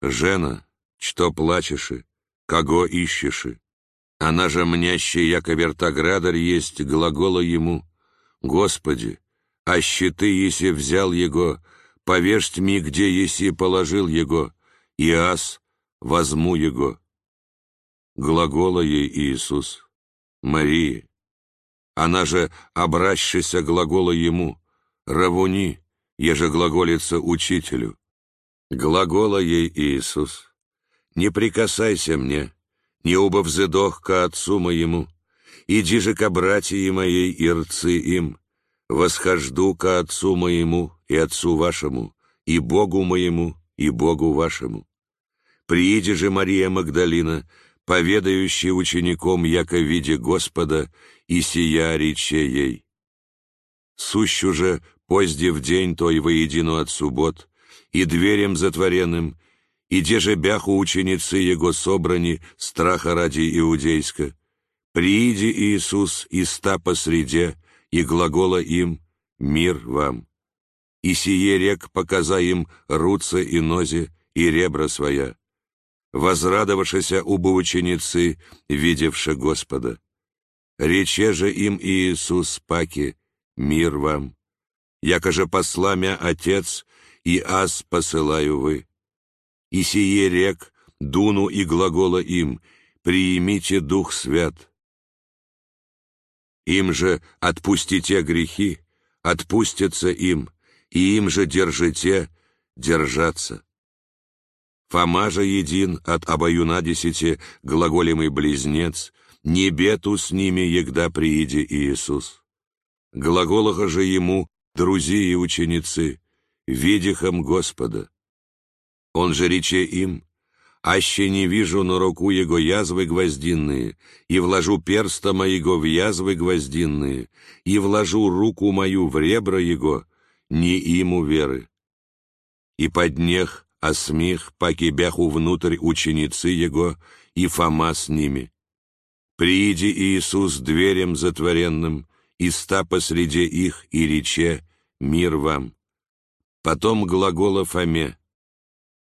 «Жена, что плачеши, кого ищеши?» Она же мнящая, яко вертоградарь есть, глагола ему. «Господи, а щиты, еси взял его, повежь ми, где еси положил его, и ас возьму его». Глагола ей Иисус. Марии. Она же, обращася глагола ему, «Равуни», еже глаголится учителю. Глагола ей Иисус, «Не прикасайся мне, не оба взыдох ко отцу моему, иди же ко братьи моей и рцы им, восхожду ко отцу моему и отцу вашему, и Богу моему, и Богу вашему. Прииди же Мария Магдалина, поведающая учеником, яко виде Господа, и сия рече ей. Сущу же позде в день той воедину от суббот, и дверем затворенным, и де же бяху ученицы Его собрани, страха ради иудейска. Прииди Иисус и ста посреде, и глагола им «Мир вам». И сие рек показа им руца и нози, и ребра своя. Возрадовавшися убо ученицы, видевши Господа. Рече же им Иисус паки «Мир вам». Яко же посла мя Отец, и аз посылаю вы и сие рек, дуну и глагола им, приимите Дух Свят. Им же отпустите грехи, отпустятся им, и им же держите, держаться. Фома же един от обоюна десяти, глаголемый близнец, не бету с ними, егда прииди Иисус. Глаголоха же ему, друзи и ученицы, видихом Господа. Он же рече им, «Аще не вижу на руку его язвы гвоздинные, и вложу перста моего в язвы гвоздинные, и вложу руку мою в ребра его, не ему веры». И поднех, а смех, паки бяху внутрь ученицы его, и Фома с ними. Прииди Иисус дверем затворенным, и ста посреди их, и рече «Мир вам». Потом глагола Фоме,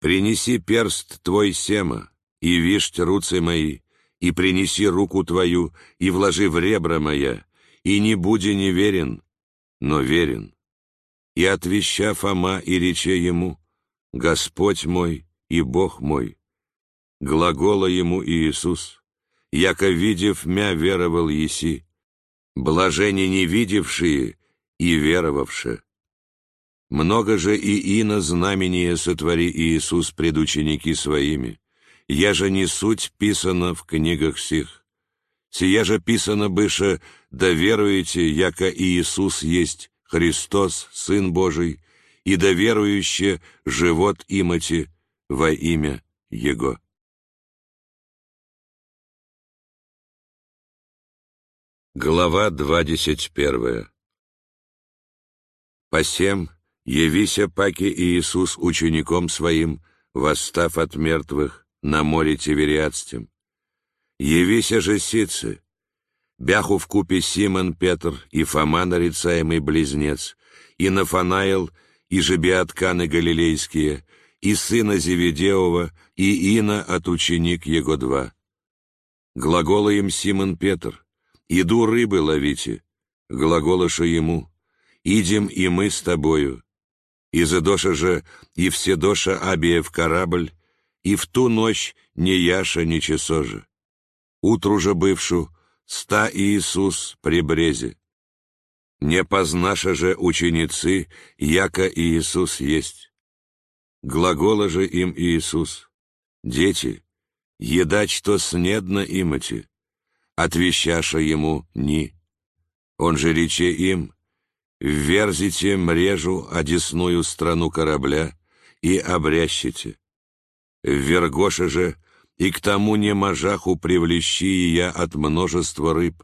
Принеси перст твой сема, и вишь руцы мои, и принеси руку твою, и вложи в ребра моя, и не буди неверен, но верен. И отвеща Фома и рече ему, Господь мой и Бог мой. Глагола ему Иисус, яко видев мя веровал еси, блажени не видевшие и веровавшие. Много же и ино знамения сотвори Иисус пред ученики своими, я же не суть писано в книгах сих. Сия же писано быше, да веруете, яко Иисус есть Христос, Сын Божий, и да верующе живот имати во имя Его. Глава двадцать первая Посем, Явися паки Иисус учеником своим, восстав от мертвых на море Тивериадстем. Явися же сицы, бяху в купе Симон Петр и Фома нарицаемый близнец, и Нафанаил, и же Беотканы Галилейские, и сына Зеведеова, и Ина от ученик его два. Глагола им Симон Петр, «Иду рыбы ловите», глаголыша ему, «Идем и мы с тобою». И задоша же, и все доша Абия в корабль, и в ту ночь ни Яша, ни же. Утру же бывшу, ста Иисус при брезе. Не познаша же ученицы, яко Иисус есть. Глагола же им Иисус, «Дети, еда, что снедно имати», отвещаша ему ни. Он же рече им, «Вверзите мрежу одесную страну корабля и обрящите. Ввергоша же, и к тому не можаху привлещи я от множества рыб.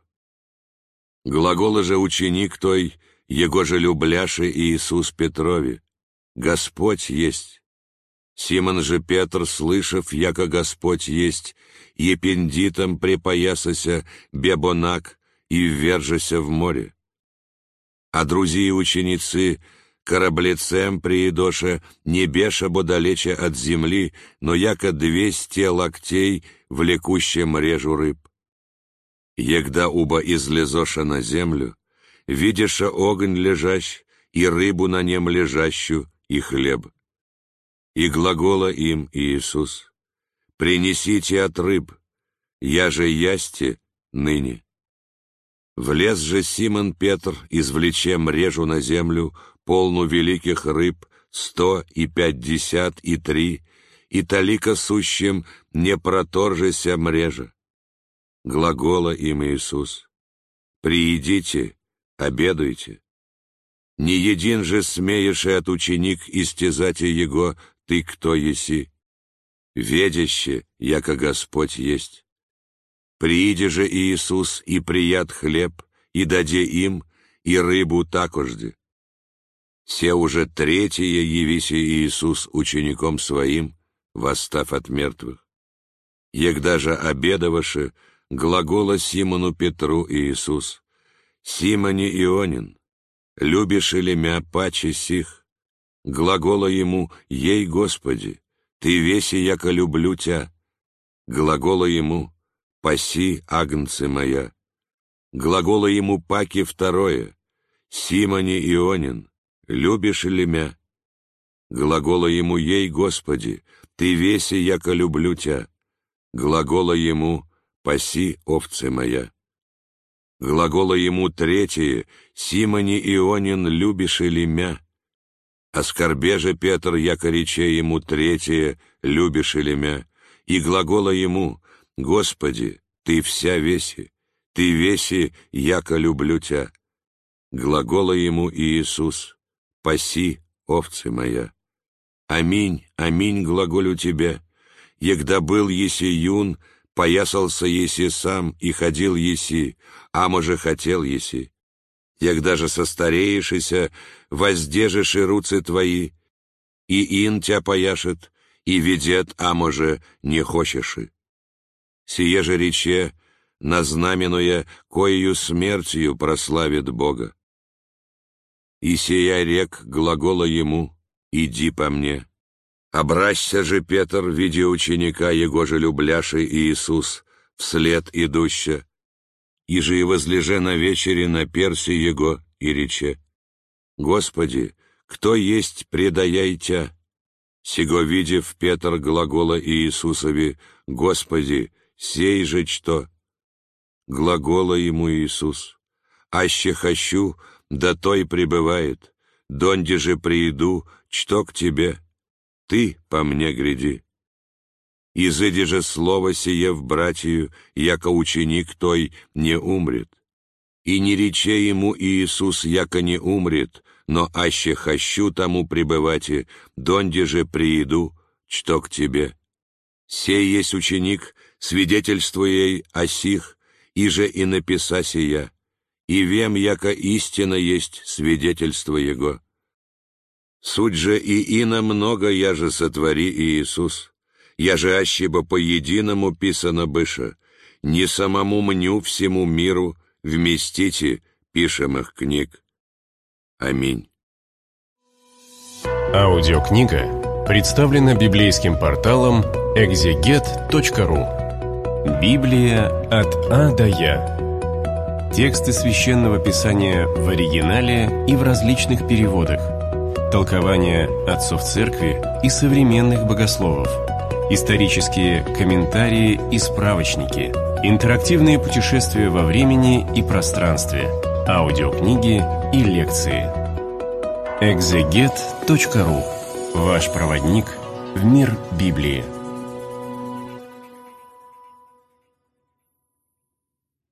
Глагола же ученик той, его же любляши Иисус Петрови, Господь есть. Симон же Петр, слышав, яко Господь есть, епендитом припоясася бебонак и ввержася в море. А друзья ученицы кораблецем приедоша не беша бо далече от земли, но яко двести локтей влекущем режу рыб. Егда уба излезоша на землю, видиша огонь лежащ, и рыбу на нем лежащую, и хлеб. И глагола им Иисус, «Принесите от рыб, я же ясте ныне». Влез же Симон Петр, извлечем режу на землю, полну великих рыб, сто и пятьдесят и три, и талика сущим не проторжися мрежа. Глагола им Иисус, «Приидите, обедуйте». Не един же смеешь от ученик истязать его, ты кто еси? Ведяще, яко Господь есть. Прииди же Иисус и прият хлеб, и даде им, и рыбу такожды. Все уже третье явися Иисус учеником своим, восстав от мертвых. Егда же обедоваше, глагола Симону Петру Иисус, «Симоне Ионин, любишь ли мя паче сих?» Глагола ему «Ей, Господи, ты веси, яко люблю тя». Глагола ему «Паси, агнцы моя». Глагола ему паки второе «Симоне Ионин, любишь ли мя?» Глагола ему «Ей, Господи, ты веси, яко люблю тя». Глагола ему «Паси, овцы моя». Глагола ему третье «Симоне Ионин, любишь ли мя?» Оскорбе же Петр, яко рече ему третье «Любишь ли мя?» И глагола ему «Господи, ты вся веси, ты веси, яко люблю тя». Глагола ему Иисус «Паси, овцы моя». Аминь, аминь глаголю тебе, егда был еси юн, поясался еси сам и ходил еси, а може хотел еси. Егда же состареешися, воздежишь и руцы твои, и ин тебя пояшет, и ведет, а може не хочешь. Сие же рече, назнаменуя, коею смертью прославит Бога. И сия рек глагола ему, иди по мне. Обращся же Петр, видя ученика его же любляший Иисус, вслед идуща, и же и возлеже на вечере на перси его, и рече, «Господи, кто есть предаяйте?» Сего видев Петр глагола Иисусови, «Господи, сей же что?» Глагола ему Иисус, «Аще хочу, да той пребывает, донде же прииду, что к тебе?» ты по мне гряди. Изыди же слово сие в братью, яко ученик той не умрет. И не рече ему Иисус, яко не умрет, но аще хочу тому пребывати, донде же прииду, что к тебе. Сей есть ученик, свидетельствуя о сих, и же и написа сия, и вем, яко истина есть свидетельство его. Суть же и ино много я же сотвори Иисус, я же ащебо по единому писано быша, не самому мню всему миру вместите пишемых книг. Аминь. Аудиокнига представлена библейским порталом экзегет.ру Библия от А до Я. Тексты священного писания в оригинале и в различных переводах. Толкования отцов церкви и современных богословов. Исторические комментарии и справочники. Интерактивные путешествия во времени и пространстве. Аудиокниги и лекции. Экзегет.ру Ваш проводник в мир Библии.